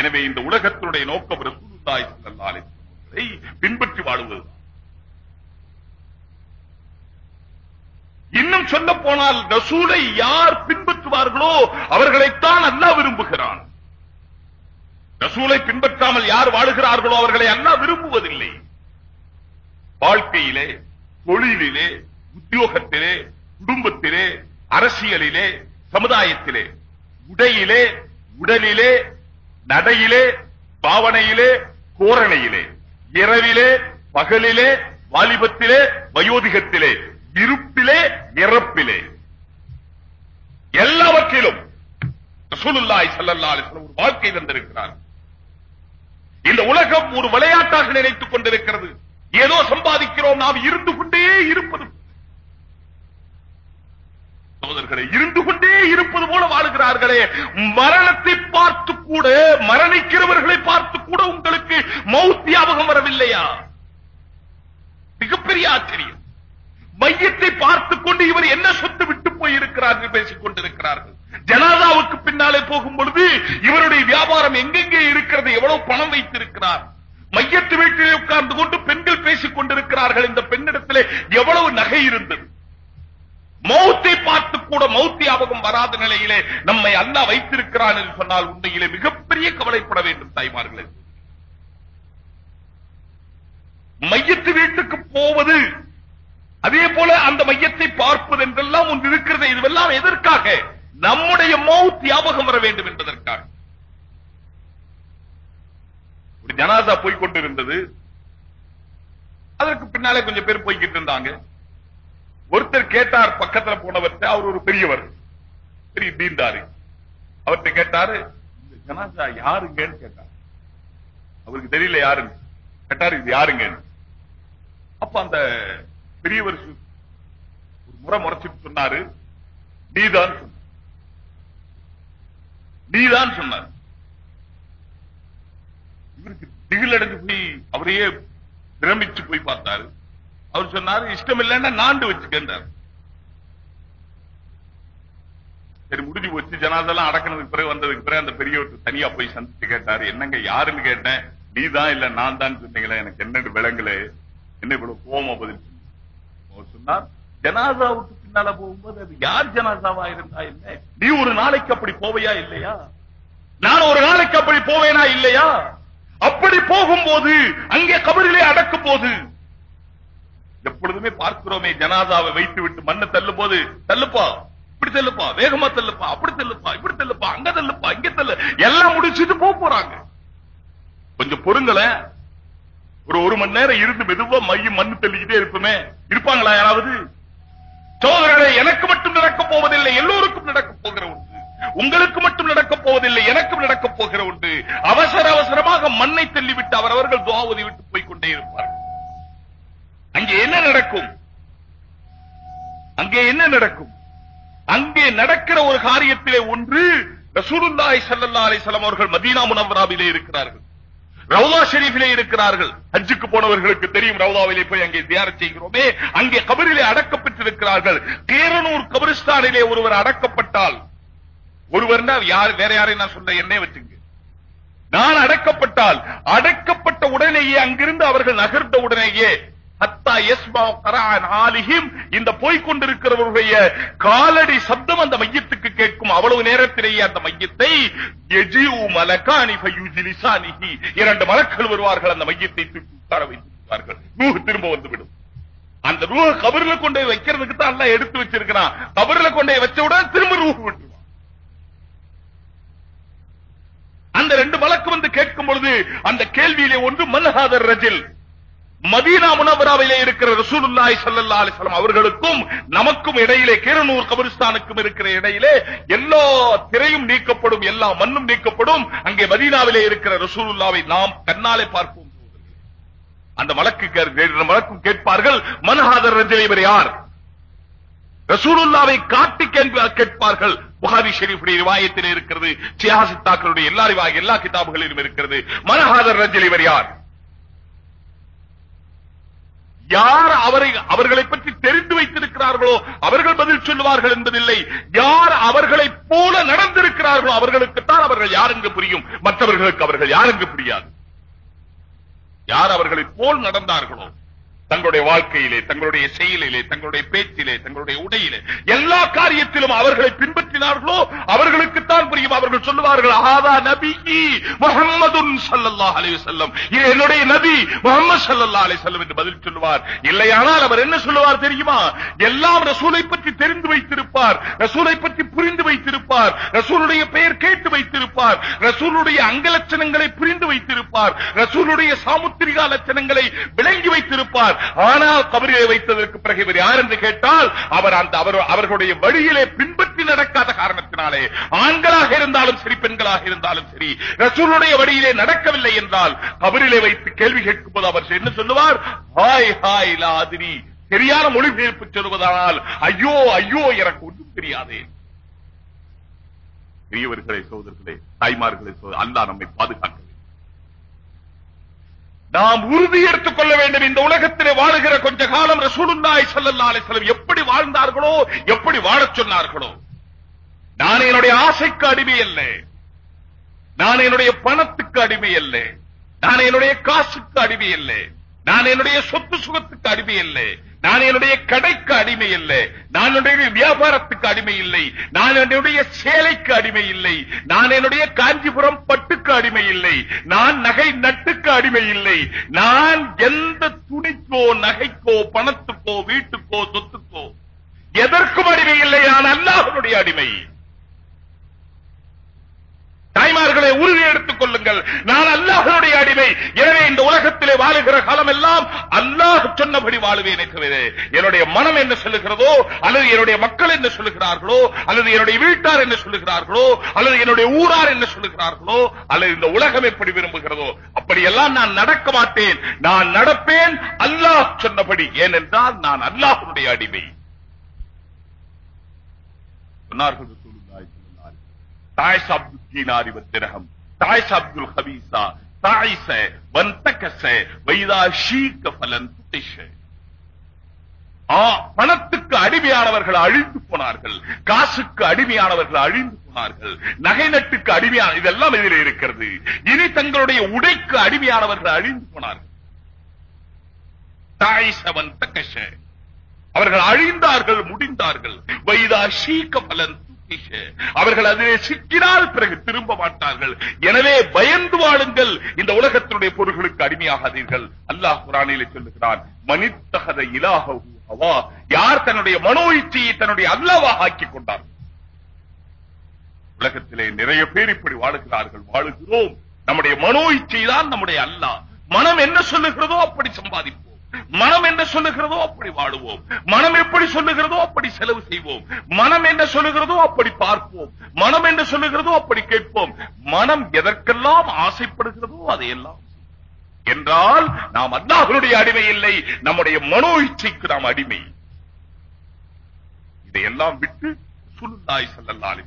எனவே இந்த உலகத்தினுடைய நோக்கம் ரசூலுல்லாஹி ஸல்லல்லாஹு அலைஹி பின்பற்றி வாழுவதுதான் இன்னும் சொல்ல போனால் ரசூலை யார் பின்பற்றுவார்களோ அவர்களைத்தான் அல்லா விரும்புகிறான். ரசூலை பின்பற்றாமல் யார் வாழுகிறார்களோ அவர்களை அல்லா விரும்புவதில்லை. வாழ்க்கையிலே தொழிலிலே உத்தியோகத்திலே குடும்பத்திலே அரசியலிலே சமுதாயத்திலே உடையிலே உடலிலே நடையிலே பாவனையிலே கோரணையிலே இரவிலே பகலிலே வாலிபத்திலே வயோதிகத்திலே இருப்பிலே இறப்பிலே எல்லாவற்றிலும் ரசூலுல்லாஹி ஸல்லல்லாஹு அலைஹி வஸல்லம் ஒரு வாழ்க்கை தந்திருக்கிறார். இந்த உலகம் ஒரு விளையாட்டாக நினைத்துக் கொண்டிருக்கிறது. ஏதோ சம்பாதிக்கிறோம் நாம் இருந்து கொண்டே இருப்பது சகோதரர்களே இருந்து கொண்டே இருப்பது போல வாழுகிறார்களே. மரணத்தை பார்த்து கூட மரணிக்கிறவர்களை பார்த்து கூட உங்களுக்கு மௌத் ஞாபகம் வரவில்லையா? மிகப்பெரிய ஆச்சரியம். மையத்தை பார்த்துக் கொண்டு இவர் என்ன சொத்து விட்டு போயிருக்கிறார்கள் பேசிக் கொண்டிருக்கிறார்கள். ஜனாதாவுக்கு பின்னாலே போகும் பொழுது இவருடைய வியாபாரம் எங்கெங்கே இருக்கிறது எவ்வளவு பணம் வைத்திருக்கிறார்? மையத்து வீட்டிலே உட்கார்ந்து கொண்டு பெண்கள் பேசிக் கொண்டிருக்கிறார்கள். இந்த பெண்ணிடத்திலே எவ்வளவு நகை இருந்தது? மௌத்தை பார்த்து கூட மௌத் ஞாபகம் வராத நிலையிலே நம்மை அண்ணா வைத்திருக்கிறான் என்று சொன்னால் உண்மையிலே மிகப்பெரிய கவலைப்பட வேண்டும் தாய்மார்களே. மையத்து வீட்டுக்கு போவது அதே போல அந்த மையத்தை பார்ப்பது என்றெல்லாம் ஒன்று இருக்கிறது இதுவெல்லாம் எதற்காக? நம்முடைய மவுத் ஞாபகம் வர வேண்டும் என்பதற்காக. ஒரு ஜனாதா போய்கொண்டிருந்தது அதற்கு பின்னாலே கொஞ்சம் பேர் போய்கிட்டு இருந்தாங்க. ஒருத்தர் கேட்டார் பக்கத்துல போனவர்கிட்ட அவர் ஒரு பெரியவர். பெரிய தீண்டாரு. அவர்கிட்ட கேட்டாரு இந்த ஜனாதா யாருங்கன்னு கேட்டார். அவருக்கு தெரியல யாருன்னு. கேட்டாரு இது யாருங்கன்னு. அப்ப அந்த பெரியவர் ஒரு முறை முறைச்சிட்டு சொன்னாரு நீதான் சொன்னார். நீதான் சொன்னார். இவருக்கு திகில் அடைஞ்சு போய் அவரையே பிரமிச்சு போய் பார்த்தாரு. அவர் சொன்னாரு இஷ்டம் இல்லைன்னா நாண்டு வச்சுக்கின்றார். சரி முடிஞ்சு போச்சு. ஜனாதெல்லாம் அடக்கினதுக்கு பிறகு வந்ததுக்கு பிறகு அந்த பெரியவர் தனியா போய் சந்திச்சு கேட்டாரு. என்னங்க யாருன்னு கேட்டேன்? நீ தான் இல்ல நான் தான் சொன்னீங்களே எனக்கு என்னன்னு விளங்கல. என்ன இவ்வளவு கோவமா பதில் அவர் சொன்னார் ஜனாசாவுக்கு பின்னால போகும்போது அது யார் ஜனாசாவா இருந்தா என்ன? நீ ஒரு நாளைக்கு அப்படி போவையா இல்லையா? நான் ஒரு நாளைக்கு அப்படி போவேனா இல்லையா? அப்படி போகும்போது அங்கே கபரிலே அடக்கும் போது எப்பொழுதுமே பார்க்கிறோமே ஜனாதாவை வைத்து விட்டு மண்ணை தள்ளும் போது தள்ளுப்பா இப்படி தள்ளுப்பா வேகமா தள்ளுப்பா அப்படி தள்ளுப்பா இப்படி தள்ளுப்பா அங்க தள்ளுப்பா இங்க தள்ளு எல்லாம் முடிச்சுட்டு போக போறாங்க. கொஞ்சம் பொறுங்களேன். ஒரு ஒரு மணி நேரம் இருந்து மெதுவா மையம் மண்ணு தள்ளிக்கிட்டே இருப்போமே இருப்பாங்களா யாராவது? சோதரர்களே எனக்கு மட்டும் நடக்க போவதில்லை எல்லோருக்கும் நடக்க போகிற ஒன்று. உங்களுக்கு மட்டும் நடக்க போவதில்லை எனக்கும் நடக்க போகிற ஒன்று. அவசர அவசரமாக மண்ணை தள்ளிவிட்டு அவரவர்கள் துவாவதி விட்டு போய்கொண்டே இருப்பார்கள். அங்கே என்ன நடக்கும்? அங்கே என்ன நடக்கும்? அங்கே நடக்கிற ஒரு காரியத்திலே ஒன்று ரசூலுல்லாஹி ஸல்லல்லாஹு அலைஹி வஸல்லம் அவர்கள் மதீனா முனவராவிலே இருக்கிறார்கள். ரவுதா ஷெரீஃபிலே இருக்கிறார்கள். ஹஜ்ஜுக்கு போனவர்களுக்கு தெரியும் ரவுதாவிலே போய் அங்கே தியானம் செய்கிறோமே. அங்கே கபரிலே அடக்கப்பட்டிருக்கிறார்கள். தேரனூர் கபரிஸ்தானிலே ஒருவர் அடக்கப்பட்டால் ஒருவர் யார் வேற யாரையும் நான் சொல்ல என்னே வச்சுங்க. நான் அடக்கப்பட்டால் அடக்கப்பட்ட உடனேயே அங்கிருந்து அவர்கள் நகர்ந்த உடனேயே இந்த போய்க் கொண்டிருக்கிறவருடைய காலடி சப்தம் அந்த மையத்துக்கு கேட்கும். அவ்வளவு நேரத்திலேயே அந்த மையத்தை எஜிஉ மலகானி இரண்டு மலக்கள் வருவார்கள் அந்த மையத்தை தூக்கி உட்கார வைத்திருப்பார்கள். நூஹ் திரும்ப வந்துவிடும். அந்த ரூஹ கபர்ல கொண்டு போய் வைக்கிறதுக்கு தான் எல்லாம் எடுத்து வச்சிருக்கிறான். கபர்ல கொண்டு போய் வச்ச உடனே திரும்ப ரூஹ் விட்டுருவான். அந்த ரெண்டு மலக்கு வந்து கேட்கும் பொழுது அந்த கேள்வியிலே ஒன்று மன்ஹாதர் ரஜில்? மதீனா முனவராவிலே இருக்கிற ரசூலுல்லாஹி ஸல்லல்லாஹு அலைஹி வஸல்லம் அவர்களுக்கும் நமக்கும் இடையிலே கீரனூர் கபரிஸ்தானுக்கும் இருக்கிற இடையிலே எல்லா திரையும் நீக்கப்படும் எல்லா மண்ணும் நீக்கப்படும். அங்கே மதீனாவிலே இருக்கிற ரசூலுல்லாவை நாம் கண்ணாலே பார்ப்போம். அந்த மலக்கு கே- கேட்பார்கள் மன்ஹாதர் ரஜில் இவர் யார்? ரசூலுல்லாவை காட்டி கேட்பார்கள். புகாரி ஷெரீஃபுடைய ரிவாயத்திலே இருக்கிறது சியாசித்தாக்களுடைய எல்லா எல்லா கிதாபுகளிலும் இருக்கிறது. மனஹாதர் ரஜில் யார்? யார் அவரை அவர்களை பற்றி தெரிந்து வைத்திருக்கிறார்களோ அவர்கள் பதில் சொல்லுவார்கள் என்பதில்லை. யார் அவர்களைப் போல நடந்திருக்கிறார்களோ அவர்களுக்குத்தான் அவர்கள் யார் புரியும். மற்றவர்களுக்கு அவர்கள் யார் புரியாது. யார் அவர்களைப் போல் நடந்தார்களோ தங்களுடைய வாழ்க்கையிலே தங்களுடைய செயலிலே தங்களுடைய பேச்சிலே தங்களுடைய உடையிலே எல்லா காரியத்திலும் அவர்களை பின்பற்றினார்களோ அவர்களுக்குத்தான் புரியும். அவர்கள் சொல்லுவார்கள் ஆதா நபி முஹம்மதுன் என்னுடைய நபி முகமது சல்லா அலி செல்லம் என்று பதில் சொல்லுவார். இல்லையானால் அவர் என்ன சொல்லுவார் தெரியுமா? எல்லாம் ரசூலை பற்றி தெரிந்து வைத்திருப்பார். ரசூலை பற்றி புரிந்து வைத்திருப்பார். ரசூலுடைய பெயர் கேட்டு வைத்திருப்பார். ரசூலுடைய அங்கலட்சணங்களை புரிந்து வைத்திருப்பார். ரசூலுடைய சாமுத்திரிகா லட்சணங்களை விளங்கி வைத்திருப்பார். ஆனால் கபரிலே வைத்ததற்கு பிறகு இவர் யார் என்று கேட்டால் அவர் அந்த அவர்களுடைய வழியிலே பின்பற்றி நடக்காத காரணத்தினாலே ஆண்களாக இருந்தாலும் சரி பெண்களாக இருந்தாலும் சரி ரசூலுடைய வழியிலே நடக்கவில்லை என்றால் கபரிலே வைத்து கேள்வி கேட்கும் போது அவர் என்ன சொல்லுவார்? ஹாய் ஹாய் லாதிரி சரியான மொழிபெயர்ப்பு சொல்வதானால் ஐயோ ஐயோ எனக்கு ஒன்றும் தெரியாதே. பெரியவர்களே சோதர்களே தாய்மார்களே அல்லா நம்மை பாதுகாக்க நாம் உறுதி எடுத்துக் கொள்ள வேண்டும். இந்த உலகத்திலே வாழுகிற கொஞ்ச காலம் ரசூலுல்லாஹி ஸல்லல்லாஹு அலைஹி வஸல்லம் எப்படி வாழ்ந்தார்களோ எப்படி வாழச் சொன்னார்களோ. நான் என்னுடைய ஆசைக்கு அடிமை அல்ல. நான் என்னுடைய பணத்துக்கு அடிமை அல்ல. நான் என்னுடைய காசுக்கு அடிமை அல்ல. நான் என்னுடைய சொத்து சுகத்துக்கு அடிமை அல்ல. நான் என்னுடைய கடைக்கு அடிமை இல்லை. நான் என்னுடைய வியாபாரத்துக்கு அடிமை இல்லை. நான் என்னுடைய சேலைக்கு அடிமை இல்லை. நான் என்னுடைய காஞ்சிபுரம் பட்டுக்கு அடிமை இல்லை. நான் நகை நட்டுக்கு அடிமை இல்லை. நான் எந்த துணிக்கோ நகைக்கோ பணத்துக்கோ வீட்டுக்கோ சொத்துக்கோ எதற்கும் அடிமை இல்லை. நான் அல்லாஹனுடைய அடிமை. தாய்மார்களை உறுதி எடுத்துக் கொள்ளுங்கள். நான் அல்லாஹனுடைய அடிமை. எனவே இந்த உலகத்திலே வாழுகிற காலம் எல்லாம் சொன்னபடி வாழுவேனே தவிர என்னுடைய மனம் என்ன சொல்லுகிறதோ அல்லது என்னுடைய மக்கள் என்ன சொல்லுகிறார்களோ அல்லது என்னுடைய வீட்டார் என்ன சொல்லுகிறார்களோ அல்லது என்னுடைய ஊரார் என்ன சொல்லுகிறார்களோ அல்லது இந்த உலகம் எப்படி விரும்புகிறதோ அப்படியெல்லாம் நான் நடக்க மாட்டேன். நான் நடப்பேன் அல்லாஹ் சொன்னபடி. ஏனென்றால் நான் அல்லாஹனுடைய அடிமை. சொன்னார்கள் ரசூலுல்லாஹி அப்துல் தீனாரி வத்திரகம் தாயிஷ் அப்துல் ஹபீசா தாயிச வந்தகச வைதா ஷீக்க பலன் பணத்துக்கு அடிமையானவர்கள் அழிந்து போனார்கள். காசுக்கு அடிமையானவர்கள் அழிந்து போனார்கள். நகை நட்டுக்கு அடிமையான இதெல்லாம் இதில் இருக்கிறது. இனி தங்களுடைய உடைக்கு அடிமையானவர்கள் அழிந்து போனார்கள். தாயிசவன் தக்கஷ. அவர்கள் அழிந்தார்கள் முடிந்தார்கள். வைதா ஷீக்க பலன் அவர்கள் அதிலே சிக்கினால் பிறகு திரும்ப மாட்டார்கள். எனவே பயந்து வாழுங்கள். இந்த உலகத்தினுடைய பொருள்களுக்கு அடிமையாகாதீர்கள். அல்லாஹ் குரானிலே சொல்லுகிறான் மனித்தகத இலாக யார் தன்னுடைய மனோ இச்சையை தன்னுடைய அல்லாவாக ஆக்கிக் கொண்டார்? உலகத்திலே நிறைய பேர் இப்படி வாழுகிறார்கள். வாழுகிறோம். நம்முடைய மனோ இச்சை தான் நம்முடைய அல்லாஹ். மனம் என்ன சொல்லுகிறதோ அப்படி சம்பாதிப்போம். மனம் என்ன சொல்லுகிறதோ அப்படி வாழுவோம். மனம் எப்படி சொல்லுகிறதோ அப்படி செலவு செய்வோம். மனம் என்ன சொல்லுகிறதோ அப்படி பார்ப்போம். மனம் என்ன சொல்லுகிறதோ அப்படி கேட்போம். மனம் எதற்கெல்லாம் ஆசைப்படுகிறதோ அதையெல்லாம். என்றால் நாம் அல்லாஹனுடைய அடிமை இல்லை. நம்முடைய மனோ இச்சைக்கு நாம் அடிமை. இதையெல்லாம் விட்டு சுல்லாய் ஸல்லல்லாஹு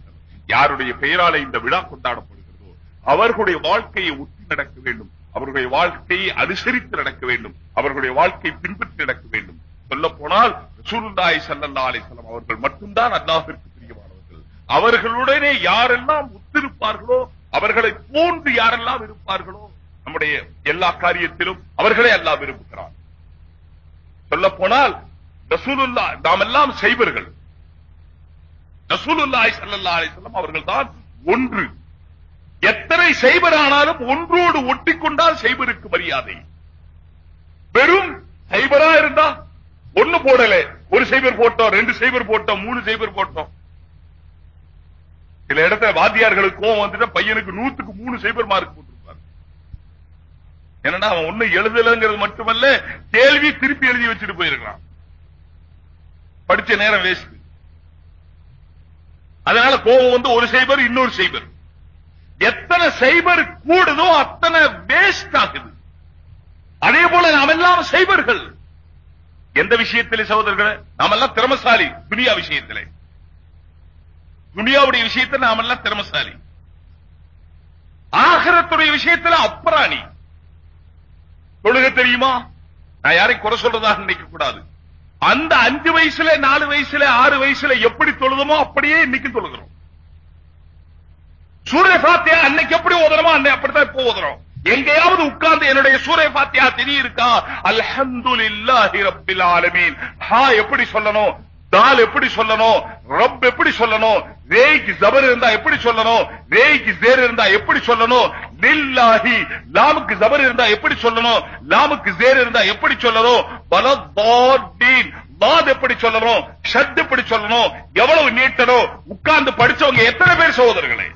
யாருடைய பெயராலே இந்த விழா கொண்டாடப்படுகிறதோ அவர்களுடைய வாழ்க்கையை ஒட்டி நடக்க வேண்டும். அவர்களுடைய வாழ்க்கையை அனுசரித்து நடக்க வேண்டும். அவர்களுடைய வாழ்க்கையை பின்பற்றி நடக்க வேண்டும். சொல்ல போனால் ரசூலுல்லாஹி சல்லல்லா அலைஹி அவர்கள் மட்டும்தான் அல்லாஹிற்கு பிரியமானவர்கள். அவர்களுடனே யாரெல்லாம் ஒத்திருப்பார்களோ அவர்களை போன்று யாரெல்லாம் இருப்பார்களோ நம்முடைய எல்லா காரியத்திலும் அவர்களே அல்லா விரும்புகிறார். சொல்ல போனால் ரசூலுல்லா நாம் எல்லாம் செய்வர்கள் ரசூலுல்லாய் சல்லல்லா அலைஹி அவர்கள் தான் ஒன்று. எத்தனை சைபரானாலும் ஒன்றோடு ஒட்டிக்கொண்டால் சைபருக்கு மரியாதை. வெறும் சைபரா இருந்தா ஒண்ணு போடல. ஒரு சைபர் போட்டோம் ரெண்டு சைபர் போட்டோம் மூணு சைபர் போட்டோம். சில இடத்துல வாத்தியார்களுக்கு கோவம் வந்துட்டா பையனுக்கு நூத்துக்கு மூணு சைபர் மார்க் போட்டிருப்பாரு என்னன்னா அவன் ஒண்ணு எழுதலங்கிறது மட்டுமல்ல கேள்வி திருப்பி எழுதி வச்சுட்டு போயிருக்கான் படிச்ச நேரம் வேஸ்ட் அதனால கோபம் வந்து ஒரு சைபர் இன்னொரு சைபர். எத்தனை சைபர் கூடுதோ அத்தனை வேஸ்ட் ஆகுது. அதே போல நாம் எல்லாம் சைபர்கள். எந்த விஷயத்திலே சகோதரர்களே? நாம் எல்லாம் திறமசாலி துனியா விஷயத்திலே. துனியாவுடைய விஷயத்தில் நாம் எல்லாம் திறமசாலி. ஆகரத்துடைய விஷயத்துல அப்புறாணி தொழுக தெரியுமா? நான் யாரையும் குறை சொல்றதாக நினைக்க கூடாது. அந்த அஞ்சு வயசுல நாலு வயசுல ஆறு வயசுல எப்படி தொழுதமோ அப்படியே இன்னைக்கு தொழுகிறோம். சூரிய பாத்தியா அன்னைக்கு எப்படி ஓதுறோமோ அன்னை அப்படித்தான் இப்போ ஓதுறோம் எங்கேயாவது உட்கார்ந்து என்னுடைய சூரிய பாத்தியா தெரிய இருக்கா அல்ஹம்துலில்லாஹி ரப்பில் ஆலமீன். ஹா எப்படி சொல்லணும்? தால் எப்படி சொல்லணும்? ரப் எப்படி சொல்லணும்? வேய்க்கு ஜபர் இருந்தா எப்படி சொல்லணும்? வேய்க்கு ஜேர் இருந்தா எப்படி சொல்லணும்? லில்லாஹி லாமுக்கு ஜபர் இருந்தா எப்படி சொல்லணும்? லாமுக்கு ஜேர் இருந்தா எப்படி சொல்லணும்? பலதாதீன் பாத் எப்படி சொல்லணும்? ஷட் எப்படி சொல்லணும்? எவ்வளவு நீட்டணும்? உட்கார்ந்து படிச்சவங்க எத்தனை பேர் சகோதரர்களே?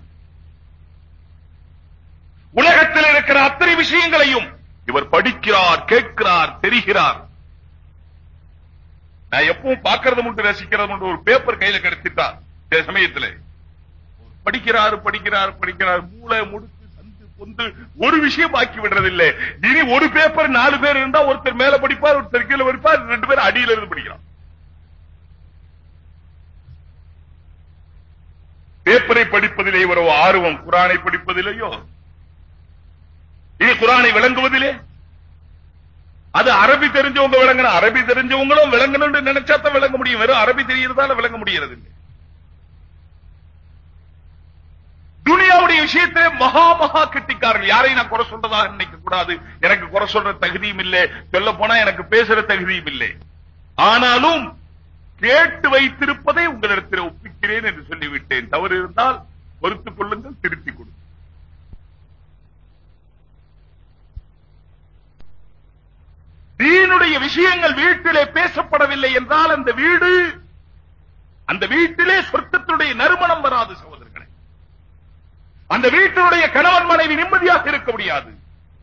உலகத்தில் இருக்கிற அத்தனை விஷயங்களையும் இவர் படிக்கிறார் கேட்கிறார் தெரிகிறார். நான் எப்பவும் பார்க்கறது மட்டும் ரசிக்கிறது மட்டும் ஒரு பேப்பர் கையில கிடைச்சிட்டார் இந்த சமயத்துல. படிக்கிறாரு படிக்கிறார் படிக்கிறார். மூளை முடுக்கு சந்து பொந்து ஒரு விஷயம் பாக்கி விடுறதில்லை. இனி ஒரு பேப்பர் நாலு பேர் இருந்தா ஒருத்தர் மேல படிப்பார் ஒருத்தர் கீழே படிப்பார் ரெண்டு பேர் அடியில இருந்து படிக்கிறான் பேப்பரை படிப்பதிலே ஒரு ஆர்வம். குரானை படிப்பதிலேயோ இனி குரானை விளங்குவதிலே அது அரபி தெரிஞ்சவங்க விளங்கணும் அரபி தெரிஞ்சவங்களும் விளங்கணும்னு நினைச்சா தான் விளங்க முடியும் வெறும் அரபி தெரியறதால விளங்க முடியறது துனியாவுடைய விஷயத்திலே மகா மகா கெட்டிக்காரர்கள் யாரையும் நான் குறை சொல்றதாக நினைக்க கூடாது எனக்கு குறை சொல்ற தகுதியும் இல்லை சொல்ல போனா எனக்கு பேசுற தகுதியும் இல்லை ஆனாலும் கேட்டு வைத்திருப்பதை உங்களிடத்தில் ஒப்பிக்கிறேன் என்று சொல்லிவிட்டேன் தவறு இருந்தால் பொறுத்துக் கொள்ளுங்கள் திருத்திக் கொடுங்க தீனுடைய விஷயங்கள் வீட்டிலே பேசப்படவில்லை என்றால் அந்த வீடு அந்த வீட்டிலே சொர்க்கத்துடைய நறுமணம் வராது சகோதரர்களே. அந்த வீட்டினுடைய கணவன் மனைவி நிம்மதியாக இருக்க முடியாது.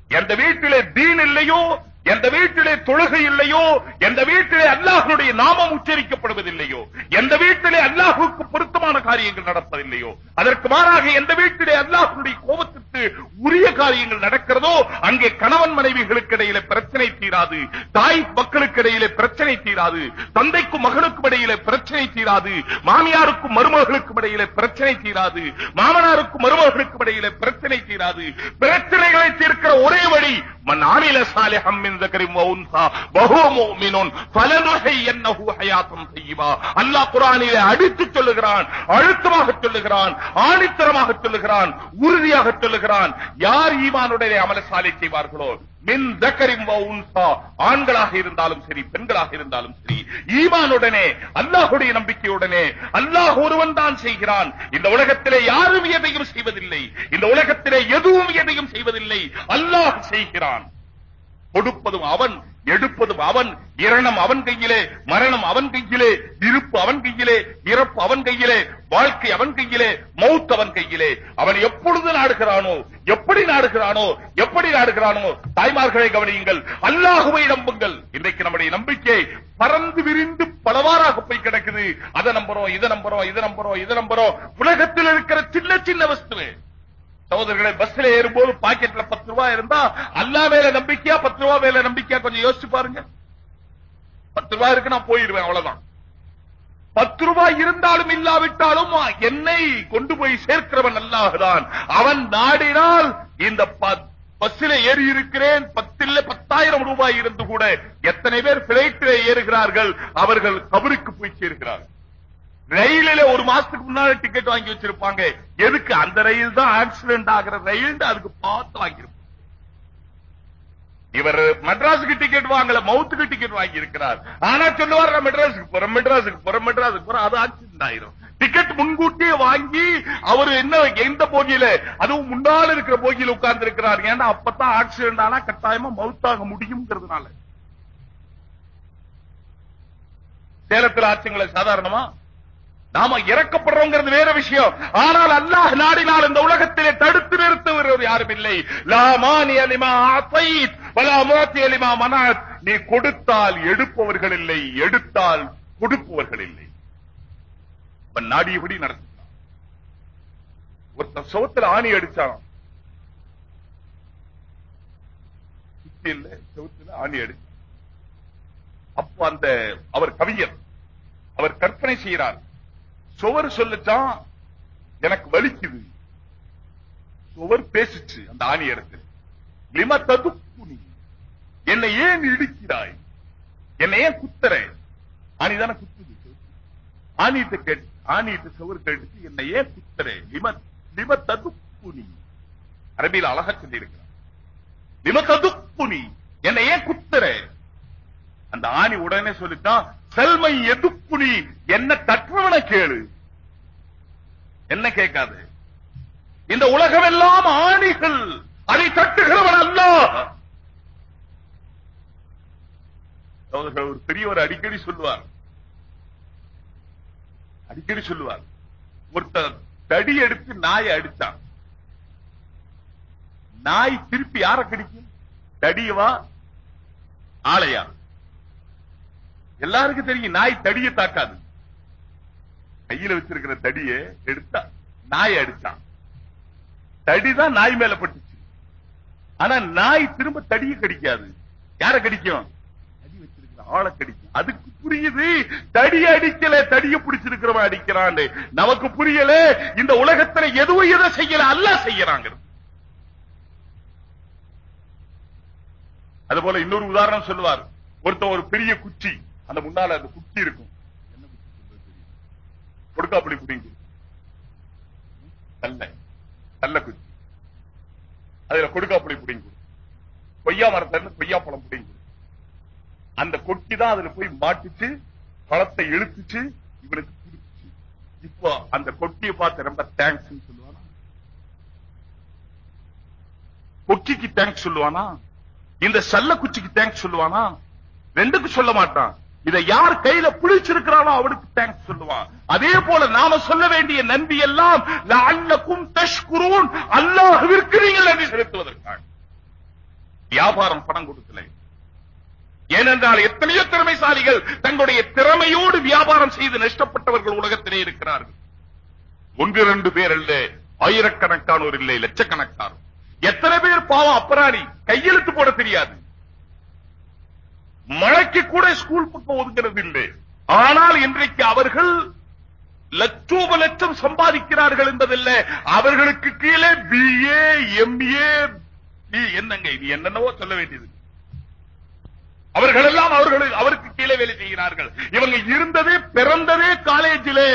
எந்த வீட்டிலே தீன் இல்லையோ எந்த வீட்டிலே தொழுகை இல்லையோ எந்த வீட்டிலே அல்லாஹனுடைய நாமம் உச்சரிக்கப்படுவதில்லையோ எந்த வீட்டிலே அல்லாஹுக்கு பொருத்தமான காரியங்கள் நடப்பதில்லையோ அதற்கு மாறாக எந்த வீட்டிலே அல்லாஹனுடைய கோபத்திற்கு உரிய காரியங்கள் நடக்கிறதோ அங்கே கணவன் மனைவிகளுக்கு இடையில பிரச்சனை தீராது தாய் மக்களுக்கு இடையில பிரச்சனை தீராது தந்தைக்கும் மகனுக்கும் இடையில பிரச்சனை தீராது மாமியாருக்கும் மருமகளுக்கும் இடையில பிரச்சனை தீராது மாமனாருக்கும் மருமகளுக்கும் இடையில பிரச்சனை தீராது பிரச்சனைகளை தீர்க்கிற ஒரே வழி மன் ஆமில சாலிஹம் மின் ذكرٍ وأنثى وهو مؤمن فلنحيينه حياة طيبة அல்லாஹ் குர்ஆனிலே அடித்து சொல்லுகிறான் அழுத்தமாக சொல்லுகிறான் ஆணித்தரமாக சொல்லுகிறான் உறுதியாக சொல்லுகிறான் யார் ஈமானுடைய அமலசாலை செய்வார்களோ மின் தக்கரிம் உன்சா ஆண்களாக இருந்தாலும் சரி பெண்களாக இருந்தாலும் சரி ஈமானுடனே அல்லாஹுடைய நம்பிக்கையுடனே அல்லாஹ் ஒருவன் தான் செய்கிறான் இந்த உலகத்திலே யாரும் எதையும் செய்வதில்லை இந்த உலகத்திலே எதுவும் எதையும் செய்வதில்லை அல்லாஹ் செய்கிறான் கொடுப்பதும் அவன் எடுப்பதும் அவன் இரணம் அவன் கையிலே மரணம் அவன் கையிலே இருப்பு அவன் கையிலே இறப்பு அவன் கையிலே வாழ்க்கை அவன் கையிலே மௌத் அவன் கையிலே. அவன் எப்பொழுது நாடுகிறானோ எப்படி நாடுகிறானோ எப்படி நாடுகிறானோ தாய்மார்களை கவனியுங்கள் அல்லாஹுவை நம்புங்கள். இன்றைக்கு நம்முடைய நம்பிக்கை பறந்து விரிந்து பலவாறாக போய் கிடக்குது. அதை நம்புறோம் இதை நம்புறோம் இதை நம்புறோம் இதை நம்புறோம். உலகத்தில் இருக்கிற சின்ன சின்ன வஸ்துவே. சகோதரர்களை பஸ்ல ஏறும்போது பாக்கெட்ல பத்து ரூபாய் இருந்தா அல்லா மேல நம்பிக்கையா பத்து ரூபாய் வேலை நம்பிக்கையா கொஞ்சம் யோசிச்சு பாருங்க. பத்து ரூபாய் இருக்கு நான் போயிடுவேன் அவ்வளவுதான். பத்து ரூபாய் இருந்தாலும் இல்லாவிட்டாலும் என்னை கொண்டு போய் சேர்க்கிறவன் அல்லாஹுதான். அவன் நாடினால் இந்த பஸ்ஸில் ஏறி இருக்கிறேன் பத்தில் பத்தாயிரம் ரூபாய் இருந்து கூட எத்தனை பேர் பிளைட்டில் ஏறுகிறார்கள் அவர்கள் கபருக்கு போய் சேர்கிறார்கள். ரயிலில ஒரு மாசத்துக்கு முன்னாடி டிக்கெட் வாங்கி வச்சிருப்பாங்க. எதுக்கு? அந்த ரயில் தான் ஆக்சிடென்ட் ஆகிற ரயில் அதுக்கு பார்த்து வாங்கியிருப்பாங்க. இவர் மெட்ராஸுக்கு டிக்கெட் வாங்கல மவுத்துக்கு டிக்கெட் வாங்கி இருக்கிறார் ஆனா சொல்லுவார் மெட்ராஸுக்கு போறேன் மெட்ராஸுக்கு போறேன் மெட்ராஸுக்கு போறேன் அது ஆக்சிடென்ட் ஆயிரும். டிக்கெட் முன்கூட்டியே வாங்கி அவர் என்ன எந்த போகியில அதுவும் முன்னால் இருக்கிற போகியில உட்கார்ந்து இருக்கிறார் ஏன்னா அப்பதான் ஆக்சிடென்ட் ஆனா கட்டாயமா மவுத்தாக முடியும்ங்கிறதுனால. சேலத்தில் ஆச்சுங்களை சாதாரணமா? நாம இறக்கப்படுறோங்கிறது வேற விஷயம். ஆனால் அல்லாஹ் நாடினால் இந்த உலகத்திலே தடுத்து நிறுத்துகிறவர் யாரும் இல்லை. லாமானி அலிமா ஆசைத் வலா மோத்தி அலிமா மனாத். நீ கொடுத்தால் எடுப்பவர்கள் இல்லை எடுத்தால் கொடுப்பவர்கள் இல்லை. நாடியபடி நடத்தான் ஒருத்தன் சோத்துல ஆணி அடிச்சான். இல்ல சவுத்துல ஆணி அடிச்சான். அப்போ அந்த அவர் கவிஞர். அவர் கற்பனை செய்கிறார். சுவர் சொல்லிட்டான் எனக்கு வலிக்குது. சுவர் பேசிச்சு அந்த ஆணி இடத்தில் லிம ததுப்புனி என்னை ஏன் இடிக்கிறாய்? என்னை ஏன் குத்துற? ஆணி தானே குத்துது. ஆணிட்டு கேட்டு ஆணிட்டு சுவர் கேட்டு என்னை ஏன் குத்துற? லிம லிம ததுப்புனி அரபியில் அழகா சொல்லியிருக்கிறார். லிம லிம ததுப்புனி என்னை ஏன் குத்துற? அந்த ஆணி உடனே சொல்லிட்டான் செல்மை எதுப்புனி என்ன தட்டுவன கேளு. என்ன கேட்காது. இந்த உலகம் எல்லாம் ஆணிகள். அதை தட்டுகிறவன் அல்ல. ஒரு பெரியவர் அடிக்கடி சொல்லுவார். அடிக்கடி சொல்லுவார். ஒருத்தர் தடி எடுத்து நாயை அடித்தான் நாய் திருப்பி யார கடிக்கும்? தடியவா? ஆளையா? எல்லாருக்கும் தெரியும் நாய் தடியை தாக்காது. கையில வச்சிருக்கிற தடியை எடுத்தா நாய் அடிச்சான். தடிதான் நாய் மேல பட்டுச்சு. ஆனா நாய் திரும்ப தடியை கடிக்காது. யார கடிக்கும்? தடி வச்சிருக்கிற ஆளை கடிக்கும். அதுக்கு புரியுது தடி அடிக்கல தடிய பிடிச்சிருக்கிறவன் அடிக்கிறான் நமக்கு புரியல இந்த உலகத்துல எதுவும் எதை செய்யல அல்ல செய்யறாங்க அது போல இன்னொரு உதாரணம் சொல்லுவார். ஒருத்தன் ஒரு பெரிய குச்சி. அந்த முன்னால அந்த குட்டி இருக்கும். என்ன குச்சி சொல்றது தெரியும் கொடுக்காப்புளி புடிங்கு கல்ல கல்ல குச்சி அதுல கொடுக்காப்புளி புடிங்கு கொய்யா மரத்துல கொய்யா பழம் புடிங்கு அந்த கொட்டி தான் அதுல போய் மாட்டிச்சு பழத்தை இழுத்துச்சு இவனுக்கு பிடிச்சு இப்போ அந்த கொட்டியை பார்த்து ரொம்ப தேங்க்ஸ் சொல்லுவானா? கொக்கிக்கு தேங்க்ஸ் சொல்லுவானா? இந்த சல்ல குச்சிக்கு தேங்க்ஸ் சொல்லுவானா? ரெண்டுக்கு சொல்ல மாட்டான். இதை யார் கையில புளிச்சிருக்கிறானோ அவனுக்கு தேங்க்ஸ் சொல்லுவான். அதே போல நாம சொல்ல வேண்டிய நன்றி எல்லாம் லஅல்லக்கும் தஷ்குரூன். அல்லாஹ்விற்கு நீங்கள் நன்றி செலுத்துவதற்காக. வியாபாரம் பணம் கொடுக்கல. ஏனென்றால் எத்தனையோ திறமைசாலிகள் தங்களுடைய திறமையோடு வியாபாரம் செய்து நஷ்டப்பட்டவர்கள் உலகத்திலே இருக்கிறார்கள். ஒன்று ரெண்டு பேர் அல்ல ஆயிரக்கணக்கானோர் இல்லை லட்சக்கணக்கானோர். எத்தனை பேர் பாவம் அப்பராணி கையெழுத்து போட தெரியாது. மழைக்கு கூட ஸ்கூல் பக்கம் ஒதுங்கிறது இல்லை ஆனால் இன்றைக்கு அவர்கள் லட்சோப லட்சம் சம்பாதிக்கிறார்கள் என்பதில்லை. அவர்களுக்கு கீழே பிஏ எம்ஏ என்னங்க இது? என்னென்னவோ சொல்ல வேண்டியது. அவர்கள் எல்லாம் அவர்கள் அவருக்கு கீழே வேலை செய்கிறார்கள். இவங்க இருந்ததே பிறந்ததே காலேஜிலே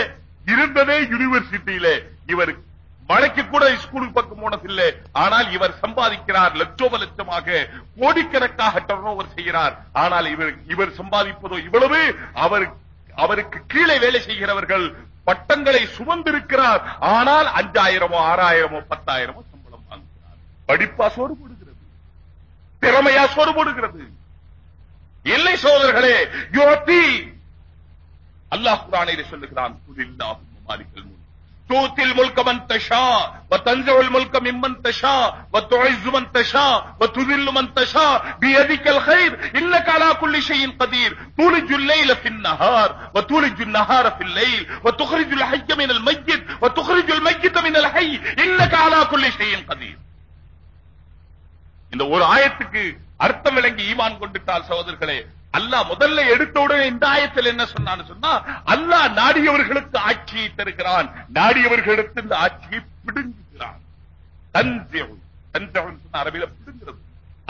இருந்ததே யூனிவர்சிட்டியிலே இவர் மழைக்கு கூட ஸ்கூலுக்கு பக்கம் போனதில்லை. ஆனால் இவர் சம்பாதிக்கிறார் லட்சோப லட்சமாக கோடிக்கணக்காக டர்ன் ஓவர் செய்கிறார். ஆனால் இவர் இவர் சம்பாதிப்பதோ இவ்வளவு அவர் அவருக்கு கீழே வேலை செய்கிறவர்கள் பட்டங்களை சுமந்திருக்கிறார். ஆனால் அஞ்சாயிரமோ ஆறாயிரமோ பத்தாயிரமோ சம்பளம் வாங்குகிறார். படிப்பா சோறு போடுகிறது. திறமையா சோறு போடுகிறது. இல்லை சோதர்களே யோத்தி. அல்லாஹ் குரானிலே சொல்லுகிறான் புதில்லாகும் மாலிக்கல் تؤتي الملك من تشاء وتنزع الملك ممن تشاء وتعز من تشاء وتذل من تشاء بيدك الخير انك على كل شيء قدير تولج الليل في النهار وتولج النهار في الليل وتخرج الحي من الميت وتخرج الميت من الحي انك على كل شيء قدير இந்த ஒரு ஆயத்துக்கு அர்த்தம் விளங்கி ஈமான் கொண்டுட்டால் சகோதரர்களே அல்லாஹ் முதல்ல எடுத்த உடனே இந்த ஆயத்தில் என்ன சொன்னான்னு சொன்னா அல்லாஹ் நாடியவர்களுக்கு ஆட்சியை தருகிறான். நாடியவர்களுக்கு இந்த ஆட்சியை பிடுங்குகிறான். தஞ்சம் தஞ்சம் சொன்ன அரபியில பிடுங்கிறது.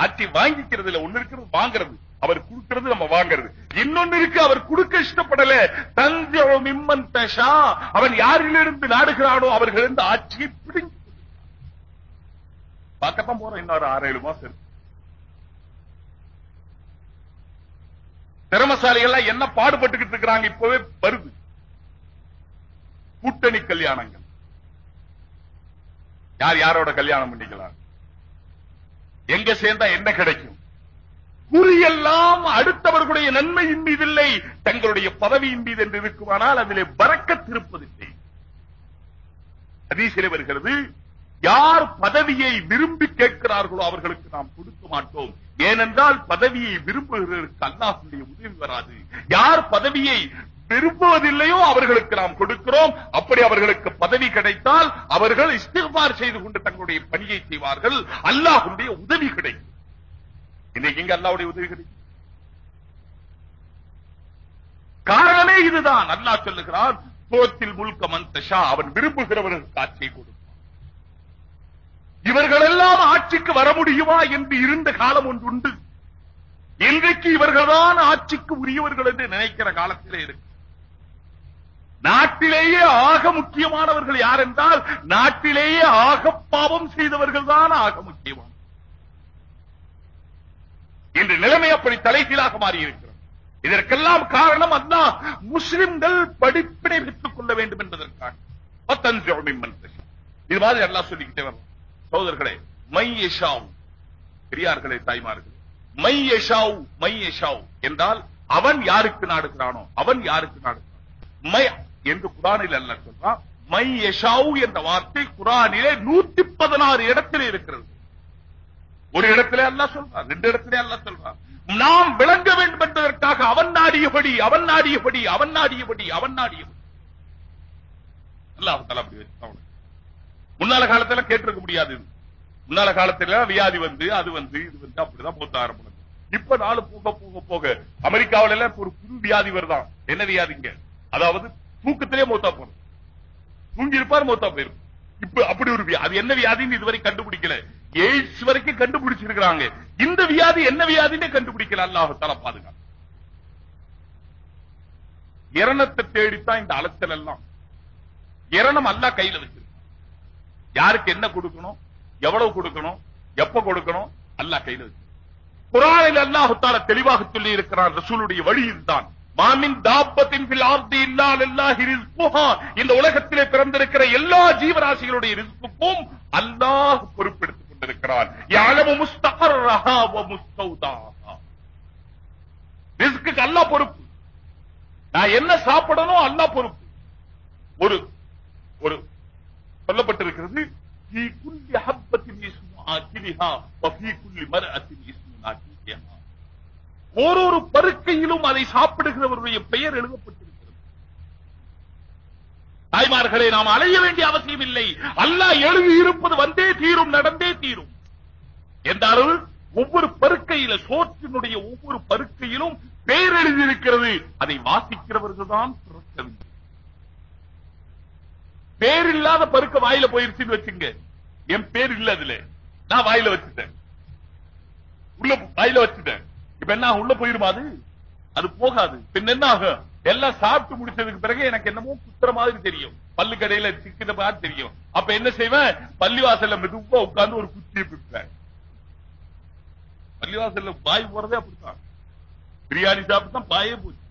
ஆட்சி வாங்கிக்கிறது இல்ல ஒண்ணு இருக்கிறது வாங்குறது. அவர் கொடுக்கிறது நம்ம வாங்குறது. இன்னொன்னு இருக்கு அவர் கொடுக்க இஷ்டப்படல. தஞ்சம் மிம்மன் தஷா. அவன் யாரிலிருந்து நாடுகிறானோ அவர்களிருந்து ஆட்சியை பிடுங்கி பார்க்கத்தான் போறோம் இன்னொரு ஆறு ஏழு மாசம் இருக்கு. திறமசாலிகள் என்ன பாடுபட்டுக்கிட்டு இருக்கிறாங்க இப்பவே வருது கூட்டணி கல்யாணங்கள். யார் யாரோட கல்யாணம் பண்ணிக்கலாம்? எங்க சேர்ந்தா என்ன கிடைக்கும்? குறியெல்லாம் அடுத்தவர்களுடைய நன்மையின் மீதில்லை தங்களுடைய பதவியின் மீது என்று இருக்குமானால் அதிலே பறக்கத்திருப்பதில்லை அதீசிலே வருகிறது யார் பதவியை விரும்பி கேட்கிறார்களோ அவர்களுக்கு நாம் கொடுக்க மாட்டோம். ஏனென்றால் பதவியை விரும்புகிறவருக்கு அல்லாஹுடைய உதவி வராது. யார் பதவியை விரும்புவதில்லையோ அவர்களுக்கு நாம் கொடுக்கிறோம். அப்படி அவர்களுக்கு பதவி கிடைத்தால் அவர்கள் இஸ்திகார் செய்து கொண்டு தங்களுடைய பணியை செய்வார்கள். அல்லாஹுடைய உதவி கிடைக்கும். இன்னைக்கு இங்க அல்லாவுடைய உதவி கிடைக்கும்? காரணமே இதுதான். அல்லாஹ் சொல்லுகிறான் சோத்தில் முழுக்க மந்தஷா அவன் விரும்புகிறவர்களுக்கு ஆட்சியை கொடுக்கும். இவர்களெல்லாம் ஆட்சிக்கு வர முடியுமா என்று இருந்த காலம் ஒன்று உண்டு இன்றைக்கு இவர்கள்தான் ஆட்சிக்கு உரியவர்கள் என்று நினைக்கிற காலத்திலே இருக்கு. நாட்டிலேயே ஆக முக்கியமானவர்கள் யார் என்றால் நாட்டிலேயே ஆக பாவம் செய்தவர்கள் தான் ஆக முக்கியமான இன்று நிலைமை அப்படி தலைகீழாக மாறியிருக்கிறது. இதற்கெல்லாம் காரணம் அண்ணா முஸ்லிம்கள் படிப்பினை பெற்றுக் கொள்ள வேண்டும் என்பதற்காக. இது மாதிரி எல்லாம் சொல்லிக்கிட்டே வரலாம். சோதர்களே மை எஷாவ் பெரியார்களே தாய்மார்கள். மை எஷாவ் மை எஷாவ் என்றால் அவன் யாருக்கு நாடுகிறானோ அவன் யாருக்கு நாடுகிறான். மை என்று குரானில் அல்ல சொல்றான் மை எஷாவ் என்ற வார்த்தை குரானிலே நூத்தி பதினாறு இடத்திலே இருக்கிறது. ஒரு இடத்திலே அல்ல சொல்றான் ரெண்டு இடத்திலே அல்ல சொல்றான் நாம் விளங்க வேண்டும் என்பதற்காக அவன் நாடியபடி அவன் நாடியபடி அவன் நாடியபடி அவன் நாடியபடி. அல்லாஹ் தஆலா அப்படி வச்சு முன்னால காலத்துல கேட்டிருக்க முடியாது முன்னால காலத்துல வியாதி வந்து அது வந்து இது வந்து அப்படிதான் போத்த ஆரம்பிச்சு இப்ப நாலு போக போக போக அமெரிக்காவில எல்லாம் ஒரு புது வியாதி வருதான் என்ன வியாதிங்க அதாவது தூக்கத்திலே மூத்தா போறது தூங்கி இருப்பார் மூத்தா போயிருக்கும் இப்ப அப்படி ஒரு வியாதி அது என்ன வியாதின்னு இதுவரை கண்டுபிடிக்கல. எய்ட்ஸ் வரைக்கும் கண்டுபிடிச்சிருக்கிறாங்க. இந்த வியாதி என்ன வியாதின்னு கண்டுபிடிக்கல. அல்லாஹால பாதுகாப்பு இரணத்தை தேடித்தான் இந்த அலைச்சல் எல்லாம். இரணம் அல்லா கையில வச்சிருக்கு. யாருக்கு என்ன கொடுக்கணும்? எவ்வளவு கொடுக்கணும்? எப்ப கொடுக்கணும்? அல்லாஹ் கையில் வச்சு. குரானில் அல்லாஹுத்தால தெளிவாக சொல்லி இருக்கிறான் ரசூலுடைய வழி இதுதான் மாமின் தாப்பத்தின் இந்த உலகத்திலே பிறந்திருக்கிற எல்லா ஜீவராசிகளுடைய ரிஸ்புக்கும் அல்லாஹ் பொறுப்பெடுத்துக் கொண்டிருக்கிறான். யாலமு முஸ்தகர்ரஹா அல்லாஹ் பொறுப்பு. நான் என்ன சாப்பிடணும்? அல்லாஹ் பொறுப்பு. ஒரு ஒரு சொல்லப்பட்டிருக்கிறது "ஃபீ ஓரொரு பருக்கையிலும் அதை சாப்பிடுகிறவருடைய பெயர் எழுதப்பட்டிருக்கிறது. தாய்மார்களே நாம் அலைய வேண்டிய அவசியம் இல்லை. அல்லாஹ் எழுதி இருப்பது வந்தே தீரும் நடந்தே தீரும். எந்த அளவு ஒவ்வொரு பருக்கையில சோற்றினுடைய ஒவ்வொரு பருக்கையிலும் பெயர் எழுதியிருக்கிறது. அதை வாசிக்கிறவர்கள் தான் பிறக்க வேண்டும் பேர் இல்லாத பருக்க வாயில போயிருச்சுன்னு வச்சுங்க என் பேர் இல்ல அதுல. நான் வாயில வச்சுட்டேன். உள்ள வாயில வச்சுட்டேன். இப்ப என்ன உள்ள போயிருமா அது? அது போகாது. பின்ன என்ன ஆகும்? எல்லாம் சாப்பிட்டு முடிச்சதுக்கு பிறகு எனக்கு என்னமோ குத்துற மாதிரி தெரியும். பல்லு கடையில சிக்கிற மாதிரி தெரியும். அப்ப என்ன செய்வேன்? பள்ளிவாசல்ல மெதுவா உட்கார்ந்து ஒரு குச்சியை பிடிப்பேன். பள்ளிவாசல்ல பாய் போறதே அப்படித்தான். பிரியாணி சாப்பிட்டு தான் பாயே போச்சு.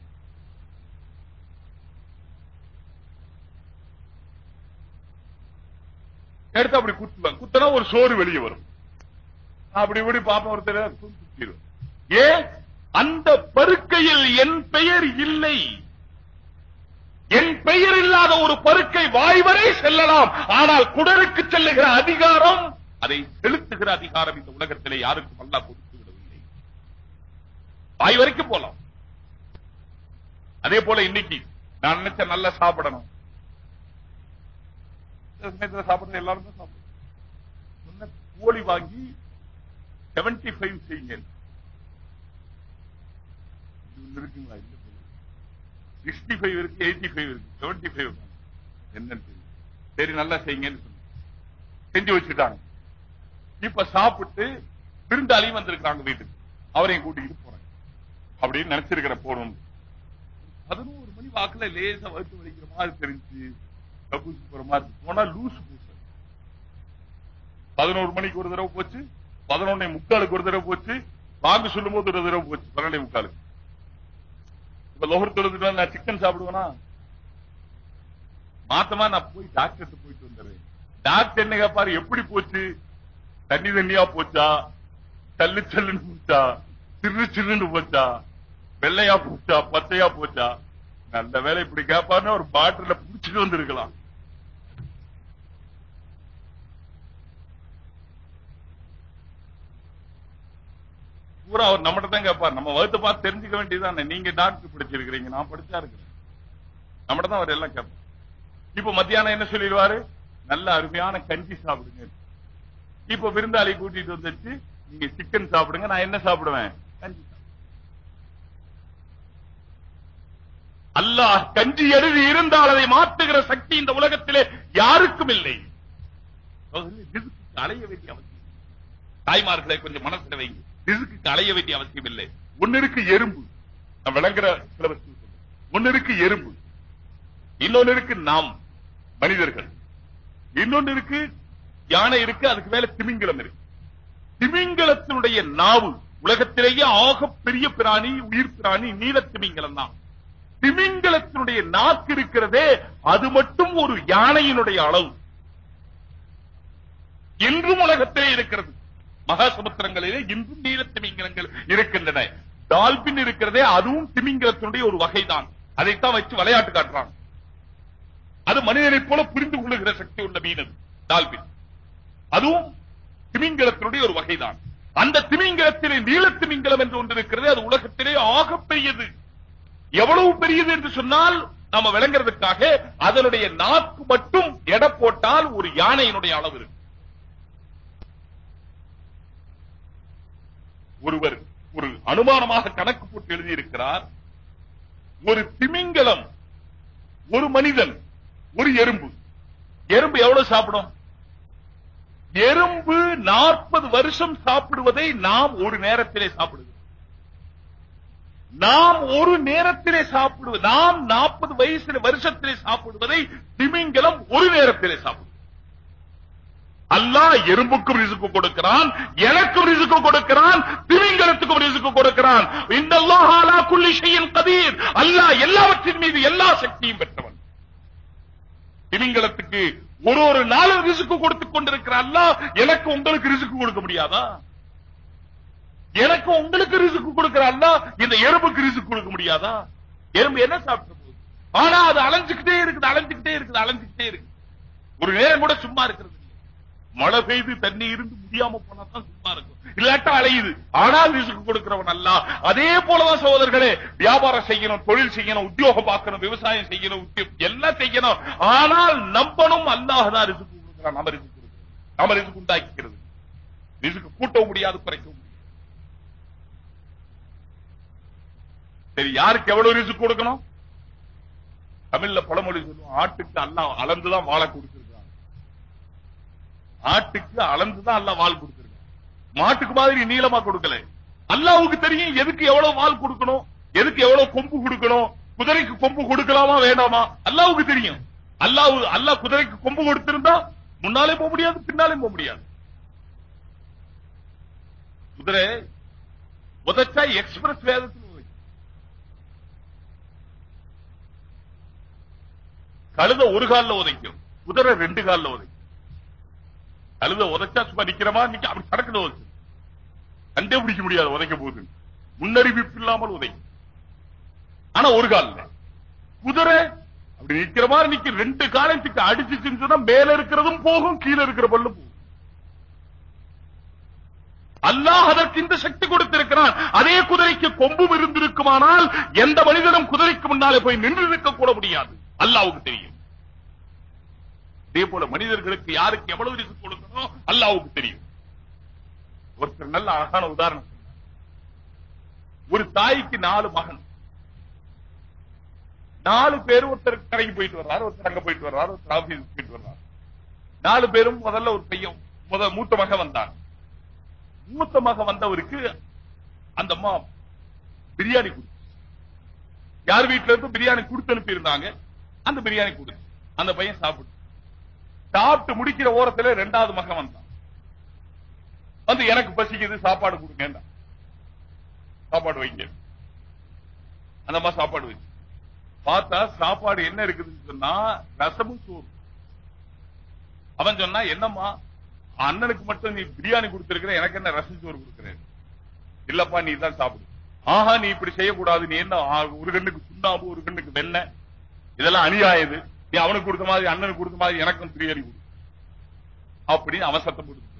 எடுத்து அப்படி குத்துவேன் குத்தனா ஒரு சோறு வெளியே வரும். அப்படி இப்படி பாப்பா ஒருத்தர் குத்திடும் ஏன் அந்த பருக்கையில் என் பெயர் இல்லை. என் பெயர் இல்லாத ஒரு பருக்கை வாய் வரை செல்லலாம். ஆனால் குடலுக்கு செல்லுகிற அதிகாரம் அதை செலுத்துகிற அதிகாரம் இந்த உலகத்திலே யாருக்கும் அல்லா கொடுத்து விடவில்லை. வாய் வரைக்கும் போலாம். அதே போல இன்னைக்கு நான் நினைச்ச நல்லா சாப்பிடணும். சமயத்துல சாப்பிடுறது எல்லாரும் தான் முன்ன கோழி வாங்கி 75 ஃபைவ் செய்யுங்க இருக்குங்களா? இல்ல சிக்ஸ்டி ஃபைவ் இருக்கு எயிட்டி ஃபைவ் இருக்கு செவன்டி ஃபைவ் என்னன்னு சரி நல்லா செய்யுங்கன்னு சொன்னேன். செஞ்சு வச்சுட்டாங்க. இப்ப சாப்பிட்டு விருந்தாளியும் வந்திருக்கிறாங்க வீட்டுக்கு. அவரையும் கூட்டிக்கிட்டு போறேன். அப்படின்னு நினைச்சிருக்கிற போனோம். பதினோரு மணி வாக்குல லேசா வகுத்து வலிக்கிற மாதிரி தெரிஞ்சு கக்கூசி போற மாதிரி போனா லூஸ் பூச. பதினோரு மணிக்கு ஒரு தடவை போச்சு. பதினொன்னே முக்காலுக்கு ஒரு தடவை போச்சு. வாங்க சொல்லும் போது ஒரு தடவை போச்சு. பன்னெண்டே முக்காலுக்கு. இப்ப லோகர் தொழுதுட்டு நான் சிக்கன் சாப்பிடுவேனா? மாத்தமா நான் போய் டாக்டர் போயிட்டு வந்துடுறேன். டாக்டர் என்ன கேப்பாரு? எப்படி போச்சு? தண்ணி தண்ணியா போச்சா? தள்ளு சல்லுன்னு போச்சா? சிறு சிறுன்னு போச்சா? வெள்ளையா போச்சா? பச்சையா போச்சா? நல்ல வேலை இப்படி கேப்பாருன்னு ஒரு பாட்டில புடிச்சிட்டு வந்திருக்கலாம். பூரா அவர் நம்மகிட்ட தான் கேட்பார். நம்ம வகுத்து பார்த்து தெரிஞ்சுக்க வேண்டியதுதானே. நீங்க டாக்டர் படிச்சிருக்கிறீங்க நான் படிச்சா இருக்கிறேன் நம்மகிட்ட தான் அவர் எல்லாம் கேட்பார். இப்ப மத்தியானம் என்ன சொல்லிடுவாரு? நல்ல அருமையான கஞ்சி சாப்பிடுங்க. இப்ப விருந்தாளி கூட்டிட்டு வந்துச்சு நீங்க சிக்கன் சாப்பிடுங்க நான் என்ன சாப்பிடுவேன்? கஞ்சி அல்லாஹ் கஞ்சி எழுதி இருந்தால் அதை மாற்றுகிற சக்தி இந்த உலகத்திலே யாருக்கும் இல்லை. அலைய வேண்டிய அவசியம். இல்லை. தாய்மார்களை கொஞ்சம் மனசுல வைங்க. ரிஸ்க்குக்கு அலைய வேண்டிய அவசியம் இல்லை. ஒன்னு இருக்கு எறும்பு. நான் விளங்குற சிலபஸ் ஒன்னு இருக்கு எறும்பு. இன்னொன்னு இருக்கு நாம் மனிதர்கள். இன்னொன்னு இருக்கு யானை இருக்கு அதுக்கு மேல திமிங்கலம் இருக்கு. திமிங்கலத்தினுடைய நாவு உலகத்திலேயே ஆக பெரிய பிராணி உயிர் பிராணி நீல திமிங்கலம் தான். திமிங்கலத்தினுடைய நாக்கு இருக்கிறதே அது மட்டும் ஒரு யானையினுடைய அளவு. என்றும் உலகத்திலே இருக்கிறது. மகாசமுத்திரங்களிலே இன்றும் நீல திமிங்கலங்கள் இருக்கின்றன. டால்பின் இருக்கிறதே அதுவும் திமிங்கலத்தினுடைய ஒரு வகைதான். அதைத்தான் வச்சு விளையாட்டு காட்டுறாங்க. அது மனிதனை போல புரிந்து கொள்ளுகிற சக்தி உள்ள மீன் டால்பின். அதுவும் திமிங்கலத்தினுடைய ஒரு வகைதான். அந்த திமிங்கலத்திலே நீல திமிங்கலம் என்று ஒன்று இருக்கிறது அது உலகத்திலே ஆக பெரியது. எவ்வளவு பெரியது என்று சொன்னால் நாம விளங்குறதுக்காக அதனுடைய நாக்கு மட்டும் எடை போட்டால் ஒரு யானையினுடைய அளவு இருக்கு ஒருவர் ஒரு அனுமானமாக கணக்கு போட்டு எழுதியிருக்கிறார். ஒரு திமிங்கலம் ஒரு மனிதன் ஒரு எறும்பு. எறும்பு எவ்வளவு சாப்பிடும்? எறும்பு நாற்பது வருஷம் சாப்பிடுவதை நாம் ஒரு நேரத்திலே சாப்பிடுவோம் நாம் ஒரு நேரத்திலே சாப்பிடுவது நாம் நாற்பது வயசுல வருஷத்திலே சாப்பிடுவதை திமிங்கலம் ஒரு நேரத்திலே சாப்பிடுவோம் அல்லாஹ் எறும்புக்கும் ரிசுக்கு கொடுக்கிறான் எனக்கும் ரிசுக்கு கொடுக்கிறான் திமிங்கலத்துக்கும் ரிசுக்கு கொடுக்கிறான். இன்னல்லாஹ் அலா குல்லி ஷைஇன் கதீர். அல்லாஹ் எல்லாவற்றின் மீது எல்லா சக்தியும் பெற்றவன். திமிங்கலத்துக்கு ஒரு ஒரு நாளும் ரிசுக்கு கொடுத்துக் கொண்டிருக்கிற அல்லாஹ் எனக்கு உங்களுக்கு ரிசுக்கு கொடுக்க முடியாதா? எனக்கு உங்களுக்கு ரிசுக்கு கொடுக்கிற அல்லாஹ் இந்த எறும்புக்கு ரிசுக்கு கொடுக்க முடியாதா? எறும்பு என்ன சாப்பிட்டு போகுது ஆனா அது அலைஞ்சுக்கிட்டே இருக்குது அலைஞ்சுக்கிட்டே இருக்குது அலைஞ்சுக்கிட்டே இருக்கு ஒரு நேரம் கூட சும்மா இருக்கிறது மழை பெய்து தண்ணி இருந்து முடியாம போனா தான் சும்மா இருக்கும். இல்லாட்டா அலையுது. ஆனால் ரிசுக்கு கொடுக்கிறவன் அல்ல. அதே போலதான் சகோதரர்களே வியாபாரம் செய்யணும் தொழில் செய்யணும் உத்தியோகம் பார்க்கணும் விவசாயம் செய்யணும் உத்தியோகம் எல்லாம் செய்யணும். ஆனால் நம்பனும் அல்லாஹ் தான் ரிசுக்கு கொடுக்கிறான். நம்ம ரிசுக்கு கொடுக்கிறோம் நம்ம ரிசுக்கு உண்டாக்கிறது ரிசுக்கு கூட்டவும் முடியாது குறைக்கவும் முடியாது. சரி யாருக்கு எவ்வளவு ரிசுக்கு கொடுக்கணும்? தமிழ்ல பழமொழி சொல்லுவோம் ஆட்டுக்கு அல்லாஹ் அளந்துதான் வாழ கொடுத்திருக்காங்க ஆட்டுக்கு அளந்துதான் அல்லாஹ் வால் கொடுத்திருக்காங்க மாட்டுக்கு மாதிரி நீளமா கொடுக்கல. அல்லாவுக்கு தெரியும் எதுக்கு எவ்வளவு வால் கொடுக்கணும் எதுக்கு எவ்வளவு கொம்பு கொடுக்கணும் குதிரைக்கு கொம்பு கொடுக்கலாமா வேண்டாமா? அல்லாவுக்கு தெரியும். அல்லாஹ் அல்லாஹ் குதிரைக்கு கொம்பு கொடுத்திருந்தா முன்னாலே போக முடியாது பின்னாலே போக முடியாது. குதிரை உதச்சா எக்ஸ்பிரஸ் வேதத்தில் கழுத ஒரு காலில் உதைக்கும் குதிரை ரெண்டு காலில் உதைக்கும். அழுத உதைச்சா சும்மா நிக்கிற மாதிரி நிக்க அப்படி சடக்குல கண்டே பிடிக்க முடியாது உதைக்க போகுது முன்னறிவிப்பு இல்லாமல் உதைக்கும். ஆனா ஒரு கால்ல குதிரை அப்படி நிக்கிற மாதிரி நிக்க ரெண்டு காலத்துக்கு அடிச்சுச்சுன்னு சொன்னா மேல இருக்கிறதும் போகும் கீழே இருக்கிற பல்லும் போகும். அல்லாஹ் அதற்கு இந்த சக்தி கொடுத்திருக்கிறான். அதே குதிரைக்கு கொம்பும் இருந்திருக்குமானால் எந்த மனிதனும் குதிரைக்கு முன்னாலே போய் நின்று இருக்க கூட முடியாது. அல்லாவுக்கு தெரியும். அதே போல மனிதர்களுக்கு யாருக்கு எவ்வளவு ரிஸ்க் கொடுக்கணும் அல்லாவுக்கு தெரியும். ஒருத்தர் நல்ல அழகான உதாரணம் ஒரு தாய்க்கு நாலு மகன். நாலு பேரும் ஒருத்தர் கடைக்கு போயிட்டு வர்றாரு ஒருத்தர் அங்க போயிட்டு வர்றாரு ஒருத்தர் ஆபீஸ் போயிட்டு வர்றாரு. நாலு பேரும் முதல்ல ஒரு பையன் முத மூத்த மகன் வந்தார் மூத்த மகன் வந்தவருக்கு அந்த அம்மா பிரியாணி கொடுத்து யார் வீட்டுல இருந்து பிரியாணி கொடுத்து அனுப்பி இருந்தாங்க அந்த பிரியாணி கொடுத்து. அந்த பையன் சாப்பிட்டு. சாப்பிட்டு முடிக்கிற ஓரத்துல ரெண்டாவது மகன் வந்தான். வந்து எனக்கு பசிக்குது சாப்பாடு கொடுங்க சாப்பாடு வைங்க. அந்த மாதிரி சாப்பாடு வச்சு. பார்த்தா சாப்பாடு என்ன இருக்குதுன்னு சொன்னா ரசமும் சோறு அவன் சொன்னா என்னம்மா அண்ணனுக்கு மட்டும் நீ பிரியாணி கொடுத்திருக்கிற எனக்கு என்ன ரசம் சோறு கொடுக்கிறேன் இல்லப்பா நீ தான் சாப்பிடு. ஆஹா நீ இப்படி செய்யக்கூடாது. நீ என்ன ஒரு கண்ணுக்கு சுண்ணாம்பு ஒரு கண்ணுக்கு வெண்ணெய்? இதெல்லாம் அநியாயது நீ அவனுக்கு கொடுத்த மாதிரி அண்ணனுக்கு கொடுத்த மாதிரி எனக்கும் பிரியாணி கொடு. அப்படின்னு அவன் சத்தம் போட்டு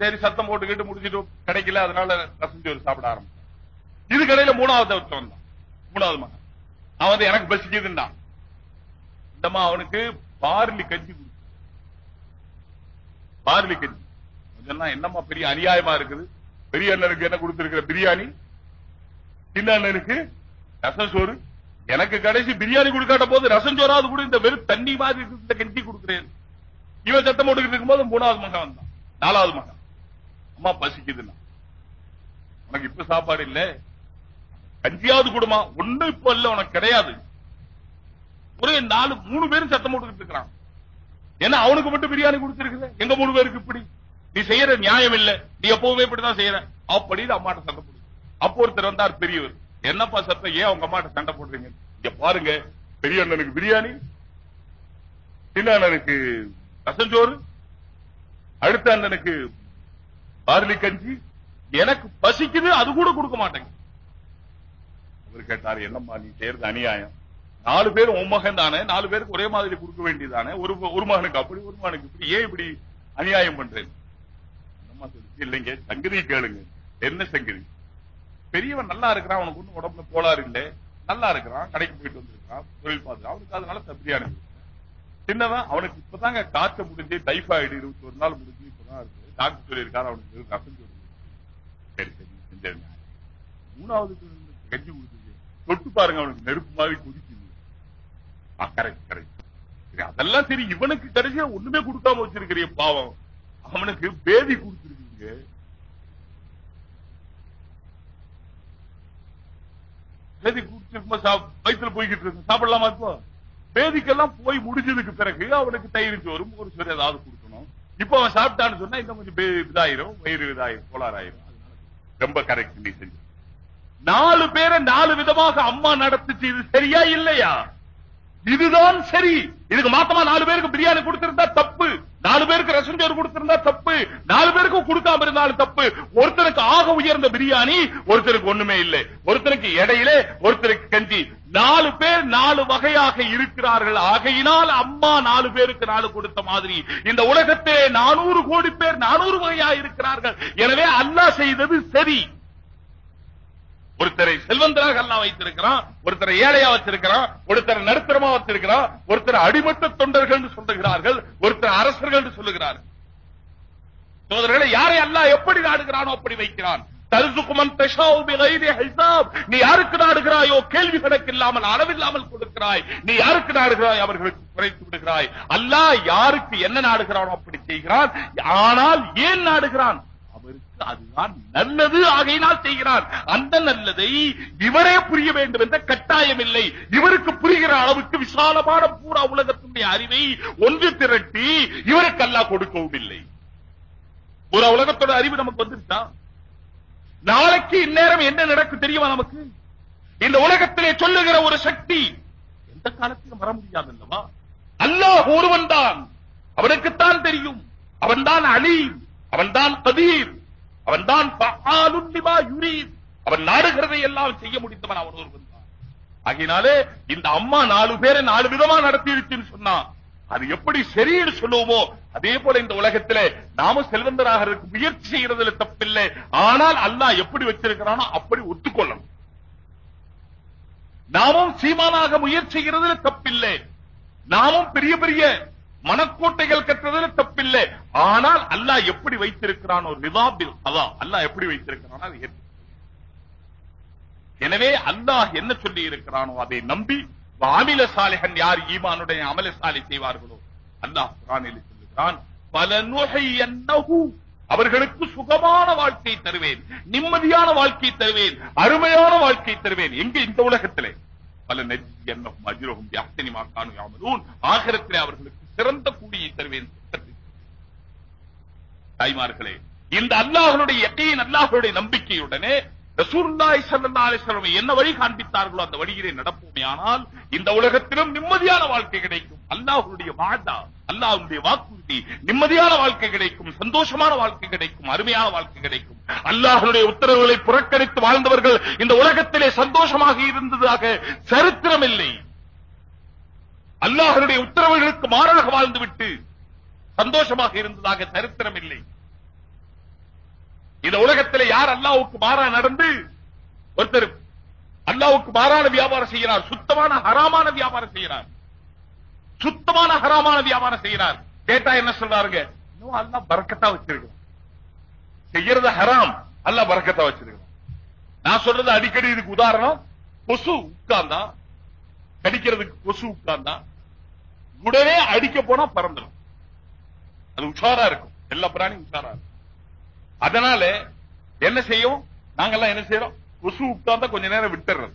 சரி சத்தம் போட்டுக்கிட்டு முடிச்சுட்டு கிடைக்கல அதனால ரசம் சோறு சாப்பிட ஆரம்பிச்சான். இது கடையில மூணாவது ஒருத்தன் வந்தான். மூணாவது மகன். அவன் வந்து எனக்கு பசிக்குதுன்னா இந்தம்மா அவனுக்கு பார்லி கஞ்சி பார்லி கஞ்சி. அவன் என்னம்மா பெரிய அநியாயமா இருக்குது? பெரிய அண்ணனுக்கு என்ன கொடுத்திருக்கிற பிரியாணி? சின்ன அண்ணனுக்கு ரசம் சோறு எனக்கு கடைசி பிரியாணி கொடுக்காட்ட போது ரசம் சோறாவது கூட இந்த வெறும் தண்ணி மாதிரி இருக்கிற இந்த கொடுக்கிறேன். இவன் சத்தம் போட்டுக்கிட்டு இருக்கும்போது மூணாவது மகன் வந்தான். நாலாவது மகன். அம்மா பசிக்குதுன்னா. உனக்கு இப்ப சாப்பாடு இல்ல. கஞ்சியாவது கொடுமா. ஒண்ணு இப்ப இல்ல உனக்கு கிடையாது. ஒரே நாலு மூணு பேரும் சத்தம் போட்டுக்கிட்டு இருக்கிறான். ஏன்னா அவனுக்கு மட்டும் பிரியாணி கொடுத்துருக்குது. எங்க மூணு பேருக்கு இப்படி? நீ செய்யற நியாயம் இல்ல. நீ எப்பவுமே இப்படிதான் செய்யற. அப்படின்னு அம்மாட்ட சத்தம் போடு அப்போ ஒருத்தர் வந்தார் பெரியவர். என்னப்பா சத்தம்? ஏன் உங்க அம்மாட்ட சண்டை போடுறீங்க? இங்க பாருங்க. பெரிய அண்ணனுக்கு பிரியாணி சின்ன அண்ணனுக்கு ரசஞ்சோறு அடுத்த அண்ணனுக்கு பார்லி கஞ்சி. எனக்கு பசிக்குது அது கூட கொடுக்க மாட்டேங்க. அவர் கேட்டாரு என்னம்மா நீ செய்யறது அநியாயம். நாலு பேர் உன் மகன் தானே. நாலு பேருக்கு ஒரே மாதிரி கொடுக்க வேண்டியதானே ஒரு ஒரு மகனுக்கு அப்படி ஒரு மகனுக்கு இப்படி. ஏன் இப்படி அநியாயம் பண்றேன்? இல்லைங்க சங்கதி கேளுங்க. என்ன சங்கதி பெரியவன் நல்லா இருக்கிறான் அவனுக்கு ஒண்ணு உடம்புல கோளாறு இல்லை. நல்லா இருக்கிறான் கடைக்கு போயிட்டு வந்திருக்கான் தொழில் பார்த்துக்கான் அவனுக்கு அதனால தப்பிரியான சின்னவன் அவனுக்கு இப்பதாங்க காய்ச்ச முடிஞ்சு டைஃபாய்டு இருபத்தி ஒரு நாள் முடிஞ்சு இப்பதான் இருக்கு. டாக்டர் சொல்லியிருக்காரு அவனுக்கு ரசம் சரி சரி மூணாவது கஞ்சி கொடுத்துருக்கு தொட்டு பாருங்க அவனுக்கு நெருப்பு மாதிரி குதிக்குது. கரெக்ட் கரெக்ட் சரி அதெல்லாம் சரி இவனுக்கு கடைசியா ஒண்ணுமே கொடுக்காம வச்சிருக்கிறிய பாவம். அவனுக்கு பேதி கொடுத்துருக்கீங்க. பேதி குடிச்சு வயிற்றுல போய்கிட்டு இருக்கு. சாப்பிடலாமா இப்போ? பேதிக்கெல்லாம் போய் முடிஞ்சதுக்கு பிறகு அவனுக்கு தயிர் சோறும் ஒரு சோறு ஏதாவது கொடுக்கணும். இப்ப அவன் சாப்பிட்டான்னு சொன்னா இன்னும் கொஞ்சம் இதாயிரும் வயிறு இதாயிரும் கோளாறாயிரும். ரொம்ப கரெக்ட் நீ செஞ்சு நாலு பேரை நாலு விதமாக அம்மா நடத்துச்சு. இது சரியா இல்லையா? இதுதான் சரி. இதுக்கு மாத்தமா நாலு பேருக்கு பிரியாணி கொடுத்திருந்தா தப்பு. நாலு பேருக்கு ரசம் சோறு கொடுத்திருந்தா தப்பு. நாலு பேருக்கு கொடுக்காம இருந்தாலும் தப்பு. ஒருத்தருக்கு ஆக உயர்ந்த பிரியாணி ஒருத்தருக்கு ஒண்ணுமே இல்லை. ஒருத்தருக்கு இடையிலே ஒருத்தருக்கு கஞ்சி. நாலு பேர் நாலு வகையாக இருக்கிறார்கள். ஆகையினால் அம்மா நாலு பேருக்கு நாலு கொடுத்த மாதிரி. இந்த உலகத்திலே நானூறு கோடி பேர் நானூறு வகையா இருக்கிறார்கள். எனவே அல்லாஹ் செய்தது சரி. ஒருத்தரை செல்வந்தராக எல்லாம் வைத்திருக்கிறான் ஒருத்தரை ஏழையா வச்சிருக்கிறான் ஒருத்தரை நடுத்தரமா வச்சிருக்கிறான் ஒருத்தர் அடிமட்ட தொண்டர்கள் என்று சொல்லுகிறார்கள் ஒருத்தர் அரசர்கள் என்று சொல்லுகிறார்கள். யாரை அல்லாஹ் எப்படி நாடுகிறானோ அப்படி வைக்கிறான். தல்சுகுமன் நீ யாருக்கு நாடுகிறாயோ கேள்வி கணக்கு இல்லாமல் அளவில்லாமல் கொடுக்கிறாய். நீ யாருக்கு நாடுகிறாய் அவர்களுக்கு குறைத்து விடுகிறாய். அல்லாஹ் யாருக்கு என்ன நாடுகிறானோ அப்படி செய்கிறான். ஆனால் ஏன் நாடுகிறான்? அதுதான் நல்லது ஆகையினால் செய்கிறார். அந்த நல்லதை இவரே புரிய வேண்டும் என்ற கட்டாயம் இல்லை. இவருக்கு புரிகிற அளவுக்கு விசாலமான பூரா உலகத்தினுடைய அறிவை ஒன்று திரட்டி இவருக்கு அல்லா கொடுக்கவும் இல்லை. பூரா உலகத்தோட அறிவு நமக்கு வந்துருச்சா? நாளைக்கு இந்நேரம் என்ன நடக்கும் தெரியுமா நமக்கு? இந்த உலகத்திலே சொல்லுகிற ஒரு சக்தி எந்த காலத்திலும் வர முடியாது அல்லவா? அல்லாஹ் ஒருவன் தான் அவனுக்குத்தான் தெரியும். அவன்தான் அலீம். அவன்தான் கதீர். அவன் தான் லிமா யுரீத். அவன் நாடுகிறதை எல்லாம் செய்ய முடிந்தவன் அவன் ஒருவன் தான். ஆகையினாலே இந்த அம்மா நாலு பேரை நாலு விதமா நடத்திடுச்சுன்னு இருக்குன்னு சொன்னா அது எப்படி சரின்னு சொல்லுவோமோ அதே போல இந்த உலகத்திலே நாம செல்வந்தராக இருக்க முயற்சி செய்யறதுல தப்பில்லை. ஆனால் அல்லாஹ் எப்படி வச்சிருக்கிறானோ அப்படி ஒத்துக்கொள்ளணும். நாமும் சீமானாக முயற்சி செய்யறதுல தப்பில்லை. நாமும் பெரிய பெரிய மனக்கோட்டைகள் கட்டுறதுல தப்பில்லை. ஆனால் அல்லாஹ் எப்படி வைத்திருக்கிறான் ஒரு நிதாபில் அதான் அல்லாஹ் எப்படி வைத்திருக்கிறான் அது எனவே அல்லாஹ் என்ன சொல்லி இருக்கிறானோ அதை நம்பி அமில சாலிகன் யார் ஈமானுடைய அமல சாலை செய்வார்களோ அல்லாஹ் குரானில் சொல்லுகிறான் பல நுகையன்னஹு அவர்களுக்கு சுகமான வாழ்க்கை தருவேன் நிம்மதியான வாழ்க்கை தருவேன் அருமையான வாழ்க்கை தருவேன். எங்க? இந்த உலகத்திலே. பல நெஜி என்னும் அஜிரகும் யாத்தினி மாக்கானு யாமலூன் ஆகரத்திலே அவர்களுக்கு சிறந்த கூலியை தருவேன். தாய்மார்களே இந்த அல்லாஹனுடைய எக்கையின் அல்லாஹனுடைய நம்பிக்கையுடனே ரசூல்லாய் ஸல்லல்லாஹு அலைஹி என்ன வழி காண்பித்தார்களோ அந்த வழியிலே நடப்போமே. ஆனால் இந்த உலகத்திலும் நிம்மதியான வாழ்க்கை கிடைக்கும். அல்லாஹ்வுடைய வாதா அல்லாஹ்வுடைய வாக்குறுதி நிம்மதியான வாழ்க்கை கிடைக்கும். சந்தோஷமான வாழ்க்கை கிடைக்கும். அருமையான வாழ்க்கை கிடைக்கும். அல்லாஹ்வுடைய உத்தரவுகளை புறக்கணித்து வாழ்ந்தவர்கள் இந்த உலகத்திலே சந்தோஷமாக இருந்ததாக சரித்திரம் இல்லை. அல்லாஹருடைய உத்தரவுகளுக்கு மாறாக வாழ்ந்துவிட்டு சந்தோஷமாக இருந்ததாக சரித்திரம் இல்லை. இந்த உலகத்திலே யார் அல்லாவுக்கு மாறா நடந்து ஒருத்தர் அல்லாவுக்கு மாறான வியாபாரம் செய்கிறார் சுத்தமான ஹராமான வியாபாரம் செய்கிறார். சுத்தமான ஹராமான வியாபாரம் செய்கிறார். கேட்டா என்ன சொல்றாருங்க? இன்னும் அல்லாஹ் பறக்கத்தா வச்சிருக்கோம் செய்யறது ஹராம் அல்லாஹ் பறக்கத்தா வச்சிருக்கோம் நான் சொல்றது அடிக்கடி இதுக்கு உதாரணம். கொசு உட்கார்ந்தா கடிக்கிறதுக்கு கொசு உட்கார்ந்தா உடனே அடிக்க போனா பறந்துடும் அது உஷாரா இருக்கும். எல்லா பிராணியும் உஷாரா இருக்கும். அதனால என்ன செய்யும்? நாங்கெல்லாம் என்ன செய்யறோம் கொசு உட்கார்ந்தா கொஞ்ச நேரம் விட்டுறது.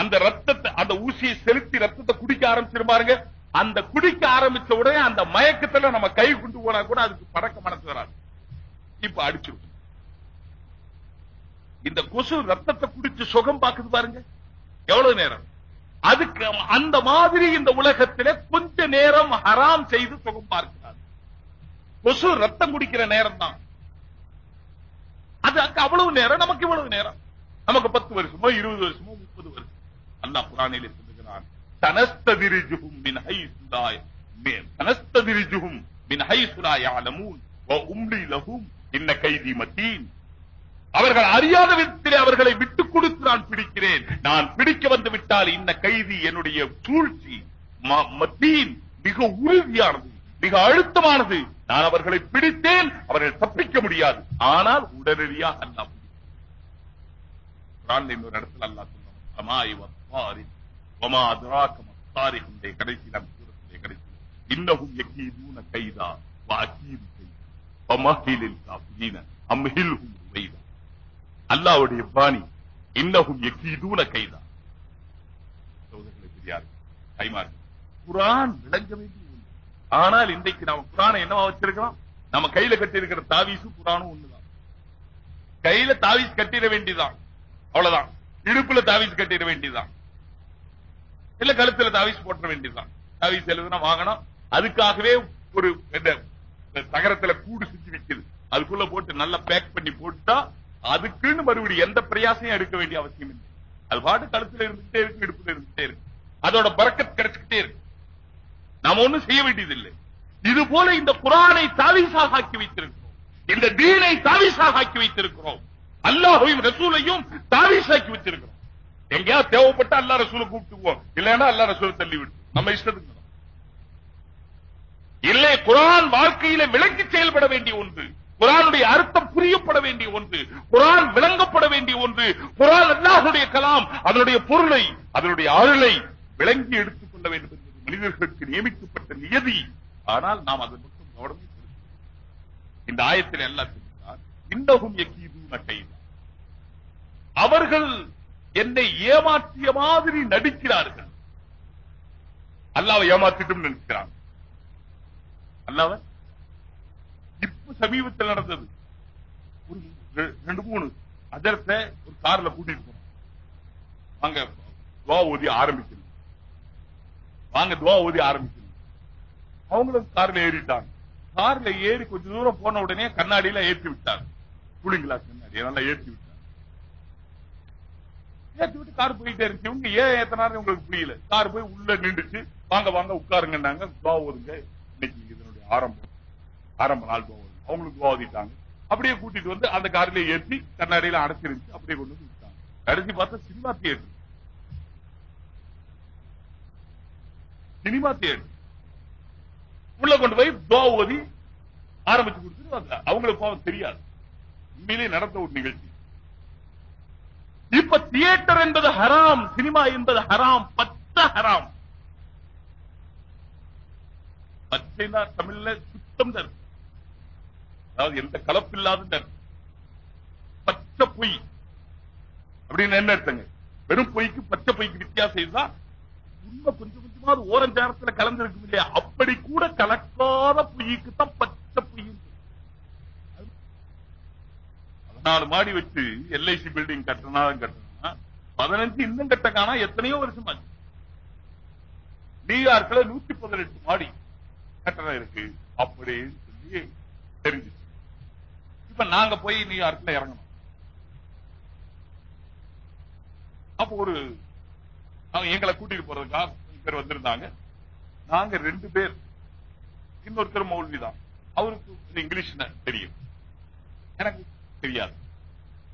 அந்த ரத்தத்தை அந்த ஊசியை செலுத்தி ரத்தத்தை குடிக்க ஆரம்பிச்சிரு பாருங்க. அந்த குடிக்க ஆரம்பிச்ச உடனே அந்த மயக்கத்துல நம்ம கை கொண்டு போனா கூட அதுக்கு படக்க மனசு வராது. இப்ப அடிச்சிருக்கும் இந்த கொசு ரத்தத்தை குடிச்சு சுகம் பாக்குது பாருங்க. எவ்வளவு நேரம்? அதுக்கு அந்த மாதிரி இந்த உலகத்திலே கொஞ்ச நேரம் ஹராம் செய்து சுகம் பார்க்கிறார். கொசு ரத்தம் குடிக்கிற நேரம் தான் அது அங்க அவ்வளவு நேரம் நமக்கு இவ்வளவு நேரம். நமக்கு பத்து வருஷமோ இருபது வருஷமோ முப்பது வருஷம். அல்லாஹ் குரானிலே சொல்லுகிறான் தனஸ்ததிரிஜுஹும் மின் ஹைசுலாய் தனஸ்ததிரிஜுஹும் மின் ஹை யாலமூன் வ உம்லி லஹும் இன்ன கைதி மத்தீன். அவர்கள் அறியாத விதத்திலே அவர்களை விட்டுக் கொடுத்து நான் பிடிக்கிறேன். நான் பிடிக்க வந்து விட்டால் இந்த கைதி என்னுடைய சூழ்ச்சி ம- மிக உறுதியானது மிக அழுத்தமானது. நான் அவர்களை பிடித்தேன் அவர்கள் தப்பிக்க முடியாது. ஆனால் உடனடியாக அல்ல. இன்னொரு இடத்துல அல்லா சொல்றான் கடைசி நாம் சூரத்திலே கடைசி இன்னகும் எக்கீதூன கைதா வாக்கீது கைதா வமஹிலில் காஃபிரீன அல்லாவுடைய பாணி. இன்னகும் யகீதுன கைதா. குரான் பெரியார் விளங்க வேண்டிய ஆனால் இன்றைக்கு நாம குரானை என்னவா வச்சிருக்கிறோம்? நம்ம கையில கட்டி இருக்கிற தாவீசும் குரானும் ஒண்ணுதான். கையில தாவீஸ் கட்டிட வேண்டியதான் அவ்வளவுதான். இடுப்புல தாவீஸ் கட்டிட வேண்டியதுதான். இல்ல கழுத்துல தாவீஸ் போட்ட வேண்டியதுதான். தாவீஸ் எழுதுனா வாங்கணும். அதுக்காகவே ஒரு தகரத்துல கூடு சுத்தி வைக்குது. அதுக்குள்ள போட்டு நல்லா பேக் பண்ணி போட்டா அதுக்குன்னு மறுபடியும் எந்த பிரயாசையும் எடுக்க வேண்டிய அவசியம் இல்லை. அது பாட்டு கழுத்துல இருந்துட்டே இருக்கு இடுப்புல இருந்துட்டே இருக்கு. அதோட பறக்கத் கிடைச்சுக்கிட்டே இருக்கு. நாம ஒண்ணும் செய்ய வேண்டியதில்லை. இது போல இந்த குரானை தாவிசாக ஆக்கி வைத்திருக்கிறோம். இந்த தீனை தாவிசாக ஆக்கி வைத்திருக்கிறோம். அல்லாஹையும் ரசூலையும் தாவிசாக்கி வச்சிருக்கிறோம். எங்கேயா தேவைப்பட்டா அல்லா ரசூலை கூப்பிட்டுக்குவோம். இல்லைன்னா அல்லா ரசூலை தள்ளி விட்டு நம்ம இஷ்டத்துக்கு இல்லை குரான் வாழ்க்கையில விளக்கி செயல்பட வேண்டிய ஒன்று. குரானுடைய அர்த்தம் புரியப்பட வேண்டிய ஒன்று குரான் விளங்கப்பட வேண்டிய ஒன்று குரான் அல்லாஹுடைய கலாம் அதனுடைய பொருளை அதனுடைய அருளை விளங்கி எடுத்துக் கொள்ள வேண்டும் என்பது மனிதர்களுக்கு நியமிக்கப்பட்ட நியதி. ஆனால் நாம் அதை மட்டும் கவனமே இந்த ஆயத்தில் எல்லாம் சொல்கிறார் இன்னகும் அவர்கள் என்னை ஏமாற்றிய மாதிரி நடிக்கிறார்கள். அல்லாவை ஏமாத்திட்டும் நினைக்கிறான். அல்லாவை இப்ப சமீபத்தில் நடந்தது. ஒரு ரெண்டு மூணு. அதரத்தை ஒரு கார்ல கூட்டிட்டு போனோம். வாங்க துவா ஓதி ஆரம்பிக்கணும். வாங்க துவா ஓதி ஆரம்பிக்கணும். அவங்களும் கார்ல ஏறிட்டாங்க. கார்ல ஏறி கொஞ்ச தூரம் போன உடனே கண்ணாடியில ஏற்றி விட்டாங்க. கூலிங் கிளாஸ் கண்ணாடி நல்லா ஏற்றி விட்டாங்க. ஏற்றி விட்டு கார் போயிட்டே இருந்துச்சு. இவங்க ஏன் ஏத்தனாரு உங்களுக்கு புரியல. கார் போய் உள்ள நின்றுச்சு. வாங்க வாங்க உட்காருங்கன்னாங்க. துவா ஓதுங்க இன்னைக்கு இதனுடைய ஆரம்பம். ஆரம்ப நாள் துவா அவங்களுக்கு துவா அப்படியே கூட்டிட்டு வந்து அந்த காரில ஏற்றி கண்ணாடியில அடைச்சிருந்துச்சு அப்படியே கொண்டு வந்து விட்டாங்க. கடைசி பார்த்தா சினிமா தியேட்டர் சினிமா தியேட்டர் உள்ள கொண்டு போய் துவா ஓதி ஆரம்பிச்சு கொடுத்துட்டு அவங்களுக்கு பாவம் தெரியாது. உண்மையிலே நடந்த ஒரு நிகழ்ச்சி. இப்ப தியேட்டர் என்பது ஹராம் சினிமா என்பது ஹராம் பச்சை ஹராம் பச்சைனா தமிழ்ல சுத்தம் தான் அதாவது எந்த கலப்பில்லாத தரு பச்சை பொய். அப்படின்னு என்ன எடுத்தங்க வெறும் பொய்க்கு பச்சை பொய்க்கு வித்தியாசம் இதுதான். உண்மை கொஞ்சம் கொஞ்சமாவது ஓரஞ்சாரத்துல கலந்துருக்கும் இல்லையா? அப்படி கூட கலக்காத பொய்க்கு தான் பச்சை பொய். பதினாலு மாடி வச்சு எல்ஐசி பில்டிங் கட்டினா கட்டணும்னா பதினஞ்சு இன்னும் கட்ட காணா எத்தனையோ வருஷம் ஆச்சு. நியூயார்க்ல நூத்தி பதினெட்டு மாடி கட்டணம் இருக்கு அப்படின்னு சொல்லி தெரிஞ்சிச்சு. இப்ப நாங்க போய் நியூயார்க்ல இறங்கணும்? அப்ப ஒரு அவங்க எங்களை கூட்டிட்டு போறதுக்காக பேர் வந்திருந்தாங்க. நாங்க ரெண்டு பேர். இன்னொருத்தர் மௌல்வி தான். அவருக்கு இங்கிலீஷ் தெரியும். எனக்கு தெரியாது.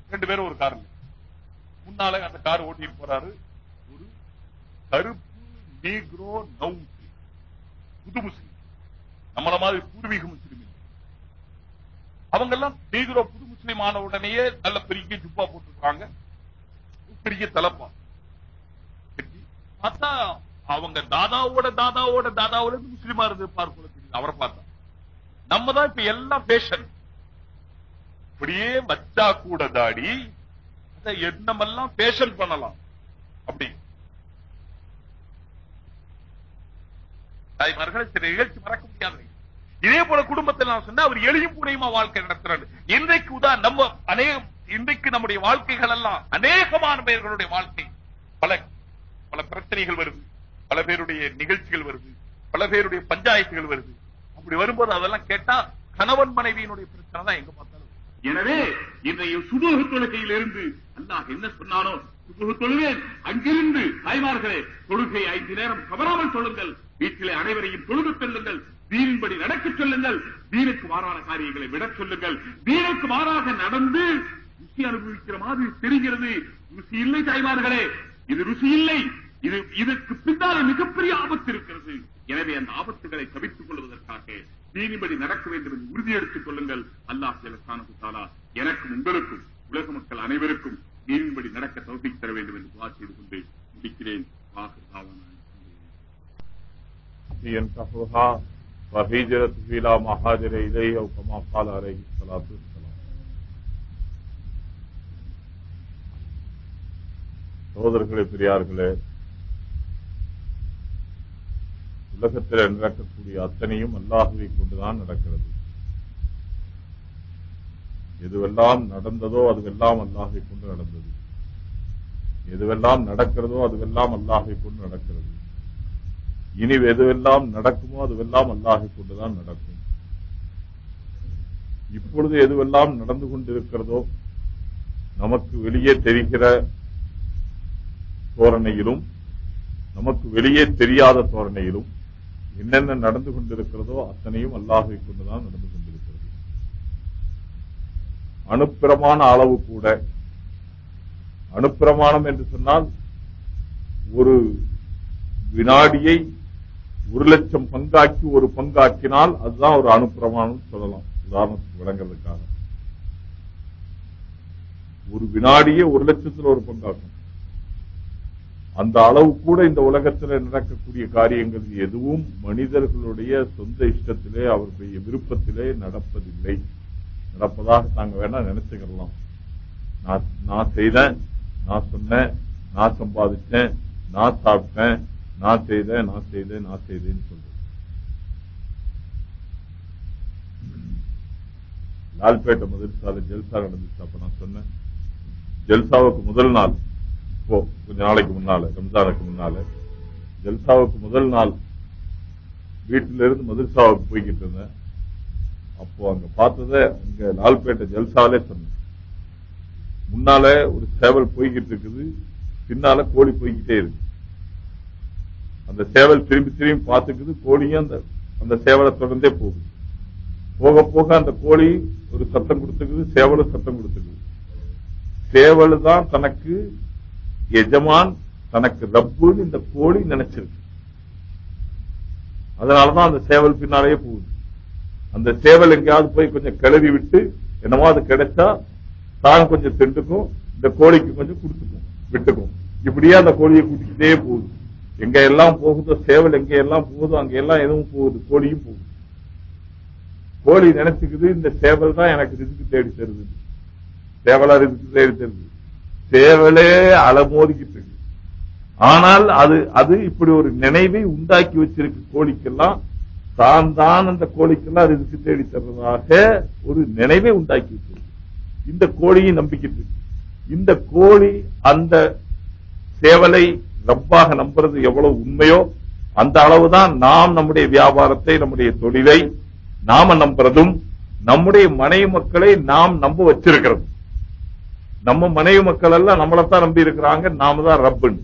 ரெண்டு பேரும் ஒரு கார்ல. முன்னால அந்த கார் ஓட்டிட்டு போறாரு. ஒரு கருப்பு நீக்ரோ நவ் புது முஸ்லிம். நம்மள மாதிரி பூர்வீக முஸ்லிம். அவங்க எல்லாம் நீகிரோ புது முஸ்லிம் ஆன உடனேயே நல்ல பெரிய ஜுப்பா போட்டுருக்காங்க பெரிய தலப்பா. பார்த்தா அவங்க தாதாவோட தாதாவோட தாதாவோட இருந்து முஸ்லிமா இருந்து பார்க்கல தெரியுது. அவரை பார்த்தா. நம்ம தான் இப்ப எல்லாம் பேஷன். அப்படியே வச்சா கூட தாடி அதை எண்ணமெல்லாம் பேஷன் பண்ணலாம் அப்படி. தாய்மார்கள் சில நிகழ்ச்சி மறக்க முடியாது இதே போல குடும்பத்தில் நான் சொன்னா அவர் எளியும் புனையுமா வாழ்க்கை நடத்துறாரு. இன்றைக்கு தான் நம்ம அநேக இன்றைக்கு நம்முடைய வாழ்க்கைகள் எல்லாம் அநேகமான பேர்களுடைய வாழ்க்கை. பல பல பிரச்சனைகள் வருது. பல பேருடைய நிகழ்ச்சிகள் வருது. பல பேருடைய பஞ்சாயத்துகள் வருது. அப்படி வரும்போது அதெல்லாம் கேட்டா கணவன் மனைவியினுடைய பிரச்சனை தான் எங்க பார்த்தாலும். எனவே இன்றைய சுமூக தொழுகையில் இருந்து அல்லாஹ் என்ன சொன்னாலும் சுபோக தொழுவேன். அங்கிருந்து தாய்மார்களே தொழுகை ஐந்து நேரம் தவறாமல் சொல்லுங்கள். வீட்டிலே அனைவரையும் தொழுது செல்லுங்கள். தீனின்படி நடக்கச் சொல்லுங்கள். தீனுக்கு மாறான காரியங்களை விடச் சொல்லுங்கள். தீனுக்கு மாறாக நடந்து ருசி அனுபவிக்கிற மாதிரி தெரிகிறது. ருசி இல்லை தாய்மார்களே. இது ருசி இல்லை. இது இதற்கு பின்னால் மிகப்பெரிய ஆபத்து இருக்கிறது. எனவே அந்த ஆபத்துகளை தவிர்த்துக் கொள்வதற்காக தீனிபடி நடக்க வேண்டும் என்று உறுதி எடுத்துக் கொள்ளுங்கள். அல்லாஹ் ஜலஸ்தானு தாலா எனக்கும் உங்களுக்கும் உலக மக்கள் அனைவருக்கும் தீனின்படி நடக்க தௌபிக் தர வேண்டும் என்று துவா செய்து கொண்டு முடிக்கிறேன். வாக்கு தாவான ينكحها وهجرته إلى ما هاجر إليه أو كما قال عليه الصلاة والسلام சகோதரர்களே பெரியார்களே உலகத்தில் நடக்கக்கூடிய அத்தனையும் அல்லாஹுவை கொண்டுதான் நடக்கிறது எதுவெல்லாம் நடந்ததோ அதுவெல்லாம் அல்லாஹை கொண்டு நடந்தது எதுவெல்லாம் நடக்கிறதோ அதுவெல்லாம் அல்லாஹை கொண்டு நடக்கிறது இனி எதுவெல்லாம் நடக்குமோ அதுவெல்லாம் அல்லாஹை கொண்டுதான் நடக்கும். இப்பொழுது எதுவெல்லாம் நடந்து கொண்டிருக்கிறதோ நமக்கு வெளியே தெரிகிற தோரணையிலும் நமக்கு வெளியே தெரியாத தோரணையிலும் என்னென்ன நடந்து கொண்டிருக்கிறதோ அத்தனையும் அல்லாஹை கொண்டுதான் நடந்து கொண்டிருக்கிறது. அனுப்பிரமான அளவு கூட அணுப்பிரமாணம் என்று சொன்னால் ஒரு வினாடியை ஒரு லட்சம் பங்காக்கி ஒரு பங்காக்கினால் அதுதான் ஒரு அணுப்பிரமாணம் சொல்லலாம். உதாரணத்துக்கு விளங்குறதுக்காக ஒரு வினாடியே ஒரு லட்சத்துல ஒரு பங்காக்கும். அந்த அளவு கூட இந்த உலகத்தில் நடக்கக்கூடிய காரியங்கள் எதுவும் மனிதர்களுடைய சொந்த இஷ்டத்திலே அவருடைய விருப்பத்திலே நடப்பதில்லை. நடப்பதாக தாங்க வேணா நினைச்சுக்கலாம். நான் நான் செய்தேன் நான் சொன்னேன் நான் சம்பாதிச்சேன் நான் சாப்பிட்டேன் நான் செய்தேன் நான் செய்தேன் நான் செய்தேன்னு சொல்றேன் லால்பேட்டை முதல் சாலை ஜெல்சா நடந்துச்சு அப்ப நான் சொன்னேன். ஜெல்சாவுக்கு முதல் நாள் இப்போ கொஞ்ச நாளைக்கு முன்னால ரம்ஜானுக்கு முன்னால. ஜெல்சாவுக்கு முதல் நாள் வீட்டில இருந்து மதரசாவுக்கு போய்கிட்டு இருந்தேன். அப்போ அங்க பார்த்தத அங்க லால்பேட்டை ஜல்சாலே சொன்னேன். முன்னால ஒரு சேவல் போய்கிட்டு இருக்குது பின்னால கோழி போய்கிட்டே இருக்கு. அந்த சேவல் திரும்பி திரும்பி பார்த்துக்குது கோழியும் அந்த அந்த சேவலை தொடர்ந்தே போகுது. போக போக அந்த கோழி ஒரு சத்தம் கொடுத்துக்குது சேவலும் சத்தம் கொடுத்துக்குது. சேவல் தான் தனக்கு எஜமான் தனக்கு ரப்புன்னு இந்த கோழி நினைச்சிருக்கு. அதனாலதான் அந்த சேவல் பின்னாலேயே போகுது. அந்த சேவல் எங்கேயாவது போய் கொஞ்சம் கிளறி விட்டு என்னமோ அது கிடைச்சா தான் கொஞ்சம் திண்டுக்கும் இந்த கோழிக்கு கொஞ்சம் கொடுத்துக்கும் விட்டுக்கும். இப்படியே அந்த கோழியை கூட்டிக்கிட்டே போகுது. எங்க எல்லாம் போகுதோ சேவல் எங்க எல்லாம் போகுதோ அங்க எல்லாம் எதுவும் போகுது கோழியும் போகுது. கோழி நினைச்சுக்குது இந்த சேவல் தான் எனக்கு ரிசுக்கு தேடி தருது. சேவலா ரிசுக்கு தேடி தருது. சேவலே அலமோதிக்கிட்டு இருக்கு. ஆனால் அது அது இப்படி ஒரு நினைவை உண்டாக்கி வச்சிருக்கு கோழிக்கெல்லாம் தான் தான் அந்த கோழிக்கெல்லாம் ரிசுக்கு தேடி தருவதாக ஒரு நினைவை உண்டாக்கி வச்சிருக்கு. இந்த கோழியை நம்பிக்கிட்டு இந்த கோழி அந்த சேவலை ரப்பாக நம்புறது எவ்வளவு உண்மையோ அந்த அளவுதான் நாம் நம்முடைய வியாபாரத்தை நம்முடைய தொழிலை நாம நம்புறதும் நம்முடைய மனைவி மக்களை நாம் நம்ப வச்சிருக்கிறோம் நம்ம மனைவி மக்கள் எல்லாம் நம்மளைத்தான் நம்பி இருக்கிறாங்க நாம தான் ரப்புன்னு.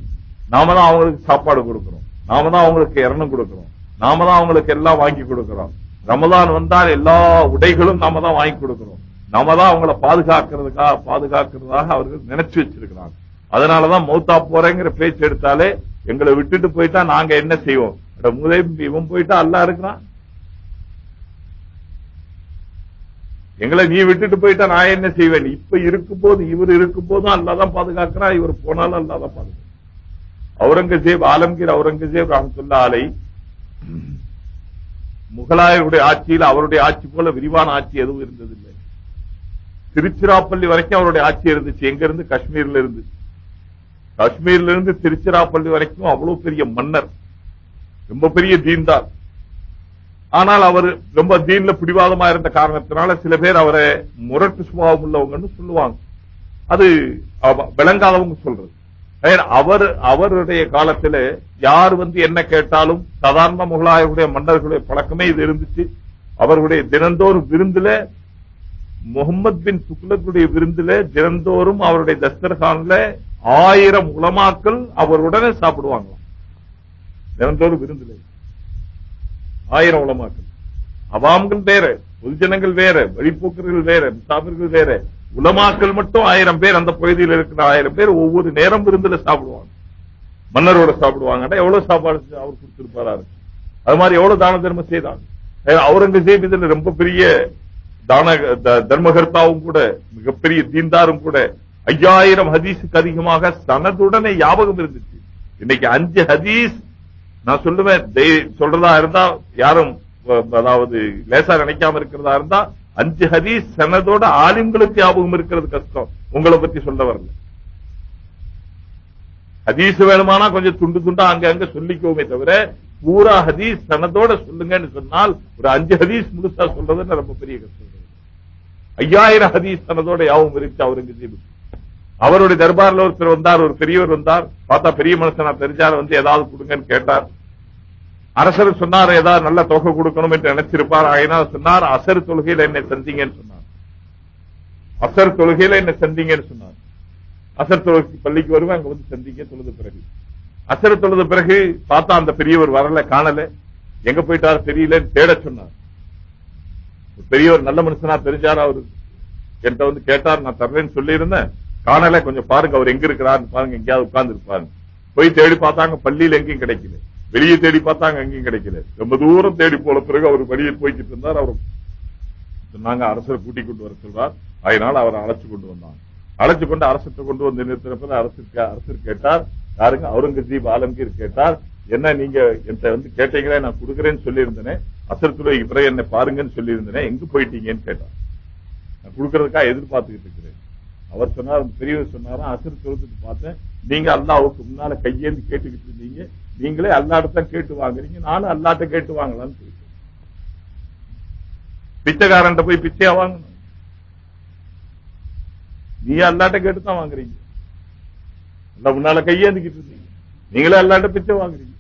நாம தான் அவங்களுக்கு சாப்பாடு கொடுக்கிறோம். நாம தான் அவங்களுக்கு இரணம் கொடுக்கிறோம். நாம தான் அவங்களுக்கு எல்லாம் வாங்கி கொடுக்கிறோம். ரமதான் வந்தால் எல்லா உடைகளும் நாம தான் வாங்கி கொடுக்கிறோம். நாம தான் அவங்கள பாதுகாக்கிறதுக்காக பாதுகாக்கிறதாக அவர்கள் நினைச்சு வச்சிருக்கிறாங்க. அதனாலதான் மௌத்தா போறேங்கிற பேச்சு எடுத்தாலே எங்களை விட்டுட்டு போயிட்டா நாங்க என்ன செய்வோம்? முதே இவன் போயிட்டா அல்லா இருக்கிறான். எங்களை நீ விட்டுட்டு போயிட்டா நான் என்ன செய்வேன்? இப்ப இருக்கும் போது இவர் இருக்கும் போதும் அல்லாதான் பாதுகாக்கிறான் இவர் போனாலும் அல்லாதான் பாதுகாக்கிறான். அவுரங்கசீப் ஆலம்கீர் அவுரங்கசீப் ரஹமத்துல்லா அலை முகலாயருடைய ஆட்சியில் அவருடைய ஆட்சி போல விரிவான ஆட்சி எதுவும் இருந்ததில்லை. திருச்சிராப்பள்ளி வரைக்கும் அவருடைய ஆட்சி இருந்துச்சு. எங்க இருந்து? காஷ்மீர்ல இருந்து. காஷ்மீர்ல இருந்து திருச்சிராப்பள்ளி வரைக்கும் அவ்வளவு பெரிய மன்னர் ரொம்ப பெரிய தீன்தார் ஆனால் அவர் ரொம்ப தீன்ல பிடிவாதமா இருந்த காரணத்தினால சில பேர் அவரை முரட்டு சுபாவம் உள்ளவங்கன்னு சொல்லுவாங்க. அது விளங்காதவங்க சொல்றது. அவர் அவருடைய காலத்துல யார் வந்து என்ன கேட்டாலும் சாதாரண முகலாயருடைய மன்னர்களுடைய பழக்கமே இது இருந்துச்சு. அவர்களுடைய தினந்தோறும் விருந்துல முகமது பின் துக்லத்துடைய விருந்துல தினந்தோறும் அவருடைய தஸ்தர்கான்ல ஆயிரம் உலமாக்கள் அவருடனே சாப்பிடுவாங்களாம் தினந்தோறும் விருந்துல ஆயிரம் உலமாக்கள். அவாம்கள் வேற பொதுஜனங்கள் வேற வழிபோக்கர்கள் வேற முசாபிர்கள் வேற. உலமாக்கள் மட்டும் ஆயிரம் பேர் அந்த பகுதியில் இருக்கிற ஆயிரம் பேர் ஒவ்வொரு நேரம் விருந்துல சாப்பிடுவாங்க. மன்னரோட சாப்பிடுவாங்க எவ்வளவு சாப்பாடு அவர் கொடுத்திருப்பாரு அது மாதிரி எவ்வளவு தான தர்மம் செய்தாங்க. அவுரங்கசீப் இதுல ரொம்ப பெரிய தான த- தர்மகர்த்தாவும் கூட மிகப்பெரிய தீன்தாரும் கூட ஐயாயிரம் ஹதீஸுக்கு அதிகமாக சனதுடனே ஞாபகம் இருந்துச்சு. இன்னைக்கு அஞ்சு ஹதீஸ் நான் சொல்லுவேன். சொல்றதா இருந்தா யாரும் அதாவது லேசா நினைக்காம இருக்கிறதா இருந்தா அஞ்சு ஹதீஸ் சனதோட ஆலிம்களுக்கு ஞாபகம் இருக்கிறது கஷ்டம். உங்களை பத்தி சொல்ல வரல. ஹதீஸ் வேணுமானா கொஞ்சம் துண்டு துண்டா அங்க அங்க சொல்லிக்கோமே தவிர பூரா ஹதீஸ் சனதோட சொல்லுங்கன்னு சொன்னால் ஒரு அஞ்சு ஹதீஸ் முழுசா சொல்றதுன்னு ரொம்ப பெரிய கஷ்டம். ஐயாயிரம் ஹதீஸ் சனதோட யாவும் இருக்கு அவருக்கு அவருடைய தர்பார்ல ஒருத்தர் வந்தார் ஒரு பெரியவர் வந்தார். பார்த்தா பெரிய மனுஷனா தெரிஞ்சார் வந்து ஏதாவது கொடுங்கன்னு கேட்டார். அரசர் சொன்னார் ஏதாவது நல்ல தொகை கொடுக்கணும் என்று நினைச்சிருப்பார். ஆயினால் சொன்னார் அசர் தொழுகையில் என்னை சந்திங்கன்னு சொன்னார். அசர் தொழுகையில என்னை சந்திங்கன்னு சொன்னார். அசர் தொழுகை பள்ளிக்கு வருவேன் அங்க வந்து சந்திங்க தொழுது பிறகு. அசர் தொழுது பிறகு பார்த்தா அந்த பெரியவர் வரல காணல. எங்க போயிட்டார் தெரியலன்னு தேட சொன்னார். பெரியவர் நல்ல மனுஷனா தெரிஞ்சார் அவரு? என்கிட்ட வந்து கேட்டார் நான் தர்றேன்னு சொல்லியிருந்தேன். காணல கொஞ்சம் பாருங்க அவர் எங்க இருக்கிறாருன்னு பாருங்க எங்கேயாவது உட்கார்ந்து இருப்பாரு போய் தேடி பார்த்தாங்க பள்ளியில எங்கேயும் கிடைக்கல. வெளியே தேடி பார்த்தாங்க எங்கேயும் கிடைக்கல. ரொம்ப தூரம் தேடி போன பிறகு அவர் வெளியே போய்கிட்டு இருந்தார். அவர் சொன்னாங்க அரசரை கூட்டிக் கொண்டு வர சொல்றார் அதனால அவரை அழைச்சு கொண்டு வந்தாங்க அழைச்சு கொண்டு அரசத்தை கொண்டு வந்து நிறுத்தினப்ப அரசு அரசர் கேட்டார் யாருங்க? அவுரங்கசீப் ஆலம்கீர் கேட்டார். என்ன நீங்க என்கிட்ட வந்து கேட்டீங்களே? நான் கொடுக்குறேன்னு சொல்லியிருந்தேனே. அசரத்துறை துறைக்கு என்ன பாருங்கன்னு சொல்லியிருந்தேனே. எங்க போயிட்டீங்கன்னு கேட்டார். நான் கொடுக்கறதுக்காக எதிர்பார்த்துக்கிட்டு இருக்கிறேன். அவர் சொன்னார் பெரியவர் சொன்னாரா அசுர் தொழுதுட்டு பார்த்தேன். நீங்க அல்லாவுக்கு முன்னால கையேந்து கேட்டுக்கிட்டு இருந்தீங்க. நீங்களே அல்லாடத்தான் கேட்டு வாங்குறீங்க. நானும் அல்லாட்ட கேட்டு வாங்கலாம்னு பிச்சைக்காரன் பிச்சைக்காரன்ட்ட போய் பிச்சையா வாங்கணும். நீ அல்லாட்ட கேட்டு தான் வாங்குறீங்க. அல்ல முன்னால கையேந்திக்கிட்டு இருந்தீங்க. நீங்களே அல்லாட்ட பிச்சை வாங்குறீங்க.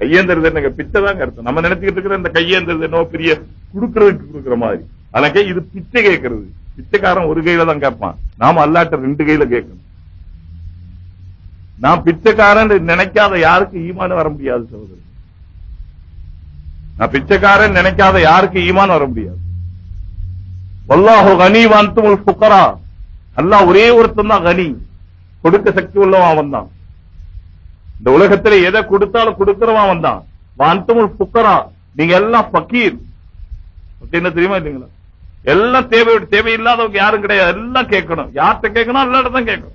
கையேந்திரது என்னங்க? பிச்சை தாங்க அர்த்தம். நம்ம நினைச்சுக்கிட்டு இருக்கிற இந்த கையேந்திரது என்னவோ பெரிய குடுக்கறதுக்கு கொடுக்குற மாதிரி. ஆனாக்கே இது பிச்சை கேட்கறது. பிச்சைக்காரன் ஒரு கையில தான் கேட்பான். நாம அல்லாட்ட ரெண்டு கையில கேட்கணும். நான் பிச்சைக்காரன் நினைக்காத யாருக்கு ஈமான் வர முடியாது சகோதரர் நான் பிச்சைக்காரன் நினைக்காத யாருக்கு ஈமான் வர முடியாது? வல்லாஹோ கனி வந்தும் புக்கரா அல்லா ஒரே ஒருத்தன் தான் கனி. கொடுக்க சக்தி உள்ளவன் அவன் தான். இந்த உலகத்துல எதை கொடுத்தாலும் கொடுக்கிறவன் அவன் தான். வாந்தும் புக்கரா நீங்க எல்லாம் பக்கீர் என்ன தெரியுமா இல்லைங்களா? எல்லாம் தேவை தேவையில்லாதவங்க யாரும் கிடையாது. எல்லாம் கேட்கணும். யார்கிட்ட கேட்கணும்? எல்லா இடத்தான் கேட்கணும்.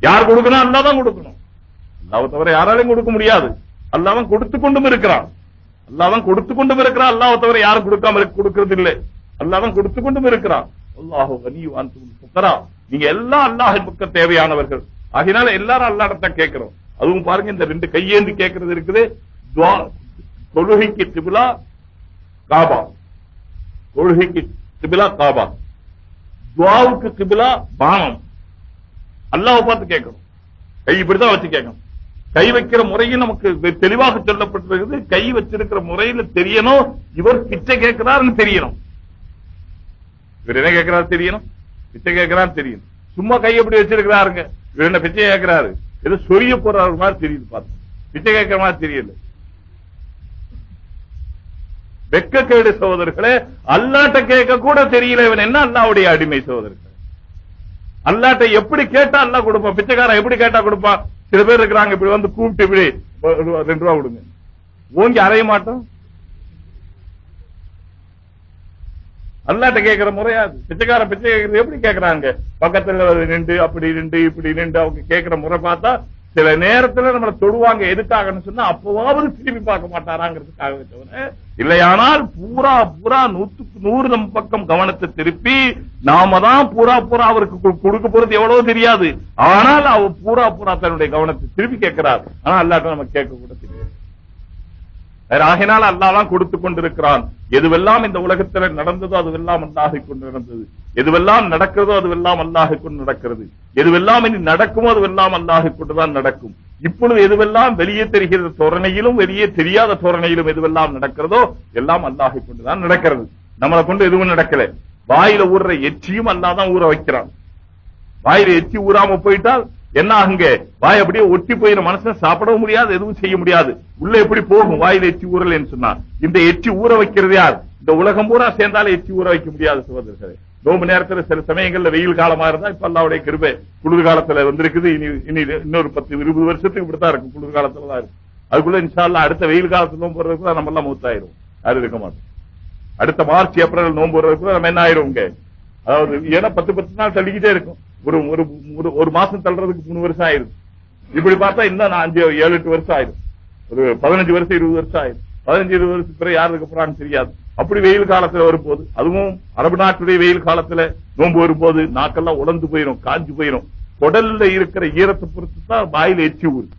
யார் கொடுக்கணும்? அல்லா தான் கொடுக்கணும். அல்லாவை தவிர யாராலையும் கொடுக்க முடியாது. அல்லாவன் கொடுத்து கொண்டும் இருக்கிறான். அல்லாவன் கொடுத்து கொண்டும் இருக்கிறான். அல்லாவை தவிர யாரும் கொடுக்காம கொடுக்கறது இல்லை. அல்லாவன் கொடுத்து கொண்டும் இருக்கிறான். அல்லாஹோ கனிவான் நீங்க எல்லாம் அல்லாஹ் பக்கம் தேவையானவர்கள். ஆகினால எல்லாரும் அல்லாடத்தான் கேட்கிறோம். அதுவும் பாருங்க இந்த ரெண்டு கையேந்தி கேட்கறது இருக்குது. துவா- தொழுகைக்கு திபுலா காபா. தொழுகைக்கு கிபிலா காபா துவாவுக்கு கிபிலா பானம். அல்லாஹ் பார்த்து கேட்கணும் கை இப்படிதான் வச்சு கேட்கணும் கை வைக்கிற முறையும் நமக்கு தெளிவாக சொல்லப்பட்டிருக்குது கை வச்சிருக்கிற முறையில தெரியணும். இவர் கிட்ட கேட்கிறாருன்னு தெரியணும். இவர் என்ன கேட்கிறாரு தெரியணும்? பிச்சை கேட்கிறாரு தெரியணும். சும்மா கை எப்படி வச்சிருக்கிறாருங்க? இவர் என்ன பிச்சை கேட்கிறாரு? ஏதோ சொரிய போறாரு மாதிரி தெரியுது பார்த்து. பிச்சை கேட்கிற மாதிரி தெரியல. வெக்கக்கேடு சகோதரர்களே அல்லாட்ட கேட்க கூட தெரியல. இவன் என்ன அல்லாவுடைய அடிமை சகோதரர்கள்? அல்லாட்ட எப்படி கேட்டா அல்லா கொடுப்பான்? பிச்சைக்காரன் எப்படி கேட்டா கொடுப்பான்? சில பேர் இருக்கிறாங்க இப்படி வந்து கூப்பிட்டு இப்படி ரெண்டு ரூபா கொடுங்க. ஓங்கி அறைய மாட்டோம். அல்லாட்ட கேட்கிற முறையாது பிச்சைக்கார பிச்சை கேட்கறது எப்படி கேட்கறாங்க? பக்கத்துல நின்று அப்படி நின்று இப்படி நின்று அவங்க கேட்கிற முறை பார்த்தா சில நேரத்துல நம்மளை தொடுவாங்க எதுக்காகன்னு சொன்னா அப்பவாவது திரும்பி பார்க்க மாட்டாராங்கிறதுக்காக தவிர இல்லையானால் பூரா பூரா நூத்துக்கு நூறு நம் பக்கம் கவனத்தை திருப்பி நாம தான் பூரா பூரா அவருக்கு கு- கொடுக்க போறது எவ்வளவு தெரியாது. ஆனால் அவர் பூரா பூரா தன்னுடைய கவனத்தை திருப்பி கேட்கிறார். ஆனா அல்லாட்ட நம்ம கேட்க கூட தெரியாது. ஆகினால் அல்லாதான் கொடுத்து கொண்டிருக்கிறான். எதுவெல்லாம் இந்த உலகத்தில் நடந்ததோ அதுவெல்லாம் அல்லாஹிக் கொண்டு நடந்தது. எதுவெல்லாம் நடக்கிறதோ அதுவெல்லாம் அல்லாஹிக் கொண்டு நடக்கிறது. எதுவெல்லாம் இனி நடக்குமோ அதுவெல்லாம் அல்லாஹிக் கொண்டுதான் நடக்கும். இப்பொழுது எதுவெல்லாம் வெளியே தெரிகிற தோரணையிலும் வெளியே தெரியாத தோரணையிலும் எதுவெல்லாம் நடக்கிறதோ எல்லாம் அல்லாஹிக் கொண்டுதான் நடக்கிறது. நம்மளை கொண்டு எதுவும் நடக்கல. வாயில ஊறுற எச்சியும் அல்லாதான் ஊற வைக்கிறான். வாயில எச்சி ஊறாம போயிட்டால் என்ன ஆகுங்க வாய் அப்படியே ஒட்டி போயிடும் மனசுல சாப்பிடவும் முடியாது எதுவும் செய்ய முடியாது. உள்ள எப்படி போகும்? வாயில எச்சி ஊறலன்னு சொன்னா இந்த எச்சி ஊற வைக்கிறது யார்? இந்த உலகம் பூரா சேர்ந்தாலும் எச்சி ஊற வைக்க முடியாது சகோதரர்களே. நோம்பு நேரத்துல சில சமயங்கள்ல வெயில் காலமா இருந்தா இப்ப அல்லாவுடைய கிருபை குளிர் காலத்துல வந்திருக்குது. இனி இனி இன்னொரு பத்து இருபது வருஷத்துக்கு இப்படித்தான் இருக்கும். குளிர் காலத்துல தான் இருக்கும். அதுக்குள்ள இன்ஷால்லா அடுத்த வெயில் காலத்துல நோம்பு போடுறதுக்குள்ள நம்ம எல்லாம் மூத்தாயிரும். யாரும் இருக்க மாட்டோம். அடுத்த மார்ச் ஏப்ரல் நோம்பு போடுறதுக்குள்ள நம்ம என்ன ஆயிருவோங்க அதாவது ஏன்னா பத்து பத்து நாள் தள்ளிக்கிட்டே இருக்கும். ஒரு ஒரு ஒரு- மாசம் தள்ளுறதுக்கு மூணு வருஷம் ஆயிரும் இப்படி பார்த்தா இன்னும் நான் அஞ்சு ஏழு எட்டு வருஷம் ஆயிரும் ஒரு பதினஞ்சு வருஷம் இருபது வருஷம் ஆயிரும் பதினஞ்சு இருபது வருஷத்துக்கு பிறகு யாருக்கு போறான்னு தெரியாது. அப்படி வெயில் காலத்துல வரும்போது அதுவும் அரபு நாட்டுடைய வெயில் காலத்துல நோன்பு வரும்போது நாக்கெல்லாம் உலர்ந்து போயிரும் காஞ்சு போயிரும். குடல்ல இருக்கிற ஈரத்தை பொறுத்து தான் வாயில எச்சி ஊறுது.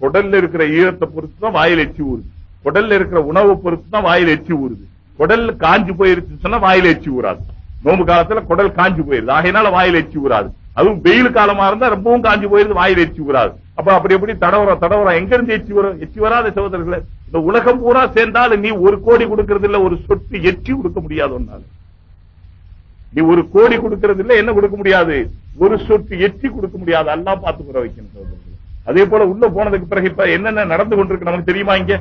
குடல்ல இருக்கிற ஈரத்தை பொறுத்து தான் வாயில் எச்சி ஊறுது. குடல்ல இருக்கிற உணவை பொறுத்து தான் வாயில் எச்சி ஊறுது. குடல் காஞ்சு போயிருச்சுன்னு சொன்னா வாயில எச்சி ஊறாது. நோம்பு காலத்துல குடல் காஞ்சு போயிருது. ஆகையினால வாயில் எச்சி கூடாது அதுவும் வெயில் காலமா இருந்தா ரொம்பவும் காஞ்சு போயிருது வாயில் எச்சி கூடாது அப்ப அப்படி எப்படி தடவர தடவரம் எங்க இருந்து எச்சி வரும் எச்சி வராத சகோதரர்களே. இந்த உலகம் பூரா சேர்ந்தாலும் நீ ஒரு கோடி கொடுக்கறது இல்ல ஒரு சொட்டு எச்சி கொடுக்க முடியாது நீ ஒரு கோடி கொடுக்கறது இல்ல என்ன கொடுக்க முடியாது? ஒரு சொட்டு எச்சி கொடுக்க முடியாது. எல்லாம் பார்த்து கூற வைக்கணும் சகோதரர்களே. அதே போல உள்ள போனதுக்கு பிறகு இப்ப என்னென்ன நடந்து கொண்டிருக்கு நமக்கு தெரியுமா இங்க?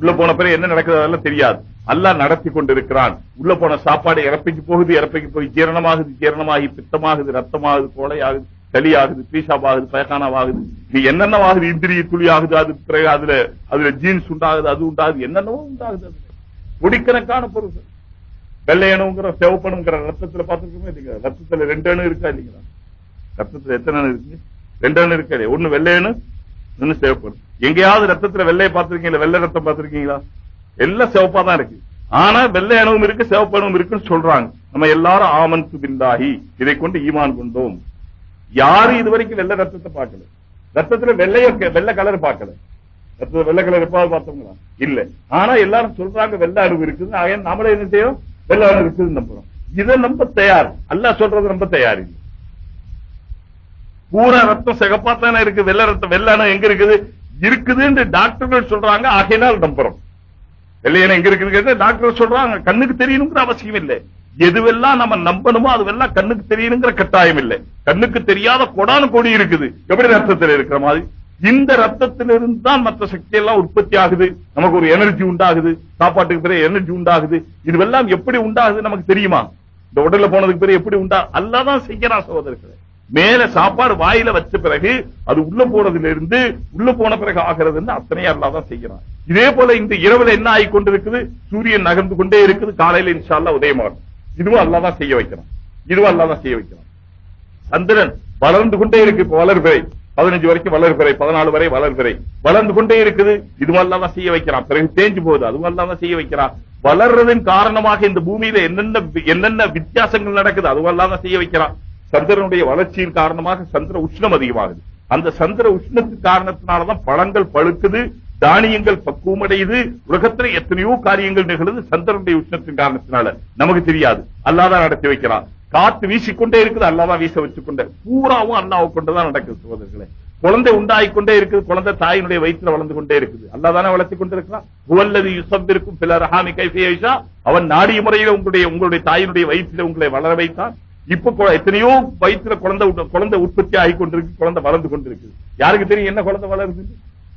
உள்ள போன பிறகு என்ன நடக்குது அதெல்லாம் தெரியாது. அல்லா நடத்தி கொண்டிருக்கிறான். உள்ள போன சாப்பாடு இறப்பைக்கு போகுது இறப்பைக்கு போய் ஜீரணமாகுது ஜீரணமாகி பித்தமாகுது ரத்தமாகுது கோழையாகுது சளியாகுது பீஷாபாகுது பயக்கானாவாகுது நீ என்னென்னவாகுது? இந்திரிய துளி ஆகுது அது பிறகு அதுல அதுல ஜீன்ஸ் உண்டாகுது அது உண்டாகுது என்னென்னவோ உண்டாகுது அதுல. கொடிக்கணக்கான பொருள் வெள்ளையணுங்கிற செவப்பணுங்கிற ரத்தத்துல பார்த்துருக்கோமே? இல்லைங்க. ரத்தத்துல ரெண்டு அணு இருக்கா இல்லைங்களா? ரத்தத்துல எத்தனை அணு இருக்கு? ரெண்டு அணு இருக்காது ஒண்ணு வெள்ளையணு இன்னும் சிவப்பு எங்கேயாவது ரத்தத்துல வெள்ளையை பார்த்திருக்கீங்களா? வெள்ளை ரத்தம் பார்த்திருக்கீங்களா? எல்லாம் சிவப்பா தான் இருக்கு. ஆனா வெள்ளை அணுவும் இருக்கு சிவப்பு அணுவும் இருக்குன்னு சொல்றாங்க. நம்ம எல்லாரும் ஆமன் பில்லாஹி இதை கொண்டு ஈமான் கொண்டோம். யாரு இது வரைக்கும் வெள்ளை ரத்தத்தை பார்க்கல. ரத்தத்துல வெள்ளைய வெள்ளை கலர் பார்க்கல. ரத்தத்துல வெள்ளை கலர் எப்பாவது பார்த்தோங்களா இல்ல. ஆனா எல்லாரும் சொல்றாங்க வெள்ளை அணுவு இருக்குது ஆக நாமளே என்ன செய்யும் வெள்ளை அணு இருக்குதுன்னு நம்புறோம். இதை நம்ப தயார். அல்ல சொல்றது ரொம்ப தயார் இல்லை. பூரா ரத்தம் சிகப்பா தானே இருக்கு. வெள்ளை ரத்தம் வெள்ளை அணு எங்க இருக்குது? இருக்குதுன்னு டாக்டர்கள் சொல்றாங்க. ஆகையினால் நம்புறோம். வெள்ளையன எங்க இருக்குன்னு டாக்டர் சொல்றாங்க கண்ணுக்கு தெரியணுங்கிற அவசியம் இல்லை. எதுவெல்லாம் நம்ம நம்பணுமோ அதுவெல்லாம் கண்ணுக்கு தெரியணுங்கிற கட்டாயம் இல்லை. கண்ணுக்கு தெரியாத கொடான கொடி இருக்குது. எப்படி ரத்தத்தில் இருக்கிற மாதிரி? இந்த ரத்தத்திலிருந்து தான் மற்ற சக்தி எல்லாம் உற்பத்தி ஆகுது. நமக்கு ஒரு எனர்ஜி உண்டாகுது. சாப்பாட்டுக்கு பிறகு எனர்ஜி உண்டாகுது. இதுவெல்லாம் எப்படி உண்டாகுது நமக்கு தெரியுமா? இந்த உடல்ல போனதுக்கு பிறகு எப்படி உண்டா? அல்லாதான் செய்யறா சகோதரர்களை. மேல சாப்பாடு வாயில வச்ச பிறகு அது உள்ள போனதுல இருந்து உள்ள போன பிறகு ஆகிறதுன்னு அத்தனையா அல்லாதான் செய்யறான் இதே போல இந்த இரவுல என்ன ஆகி கொண்டிருக்குது? சூரியன் நகர்ந்து கொண்டே இருக்குது. காலையில இன்ஷால்லா உதயமாகும் இதுவும் அல்லாதான் செய்ய வைக்கிறான். இதுவும் அல்லாதான் செய்ய வைக்கிறான். சந்திரன் வளர்ந்து கொண்டே இருக்கு. இப்ப வளர்பிறை. பதினஞ்சு வரைக்கும் வளர்பிறை. பதினாலு வரை வளர்பிறை. வளர்ந்து கொண்டே இருக்குது. இதுவும் அல்லாதான் செய்ய வைக்கிறான். பிறகு தேஞ்சு போகுது. அதுவும் அல்லாதான் செய்ய வைக்கிறான். வளர்றதன் காரணமாக இந்த பூமியில என்னென்ன என்னென்ன வித்தியாசங்கள் நடக்குது? அதுவும் அல்லாதான் செய்ய வைக்கிறான். சந்திரனுடைய வளர்ச்சியின் காரணமாக சந்திர உஷ்ணம் அதிகமாகுது. அந்த சந்திர உஷ்ணத்தின் காரணத்தினாலதான் பழங்கள் பழுக்குது தானியங்கள் பக்குவமடையுது உலகத்துல எத்தனையோ காரியங்கள் நிகழ்ந்து சந்திரனுடைய உஷ்ணத்தின் காரணத்தினால நமக்கு தெரியாது. அல்லாதான் நடத்தி வைக்கிறான். காத்து வீசிக்கொண்டே இருக்குது அல்லாதான் வீச வச்சுக்கொண்டே பூராவும் அல்லாவை கொண்டுதான் நடக்குது சோதர்களே குழந்தை உண்டாகிக்கொண்டே இருக்குது குழந்தை தாயினுடைய வயிற்றுல வளர்ந்து கொண்டே இருக்குது. அல்லாதானே வளர்த்தி கொண்டிருக்கிறான். புவல்லது யுசப்பிற்கும் பில ரஹாமி கைஃபியா அவன் நாடிய முறையில உங்களுடைய உங்களுடைய தாயினுடைய வயிற்றில உங்களை வளர வைத்தான். இப்ப எத்தனையோ வயிற்றுல குழந்தை குழந்தை உற்பத்தி ஆகி கொண்டிருக்கு குழந்தை வளர்ந்து கொண்டிருக்கு. யாருக்கு தெரியும் என்ன குழந்தை வளருது?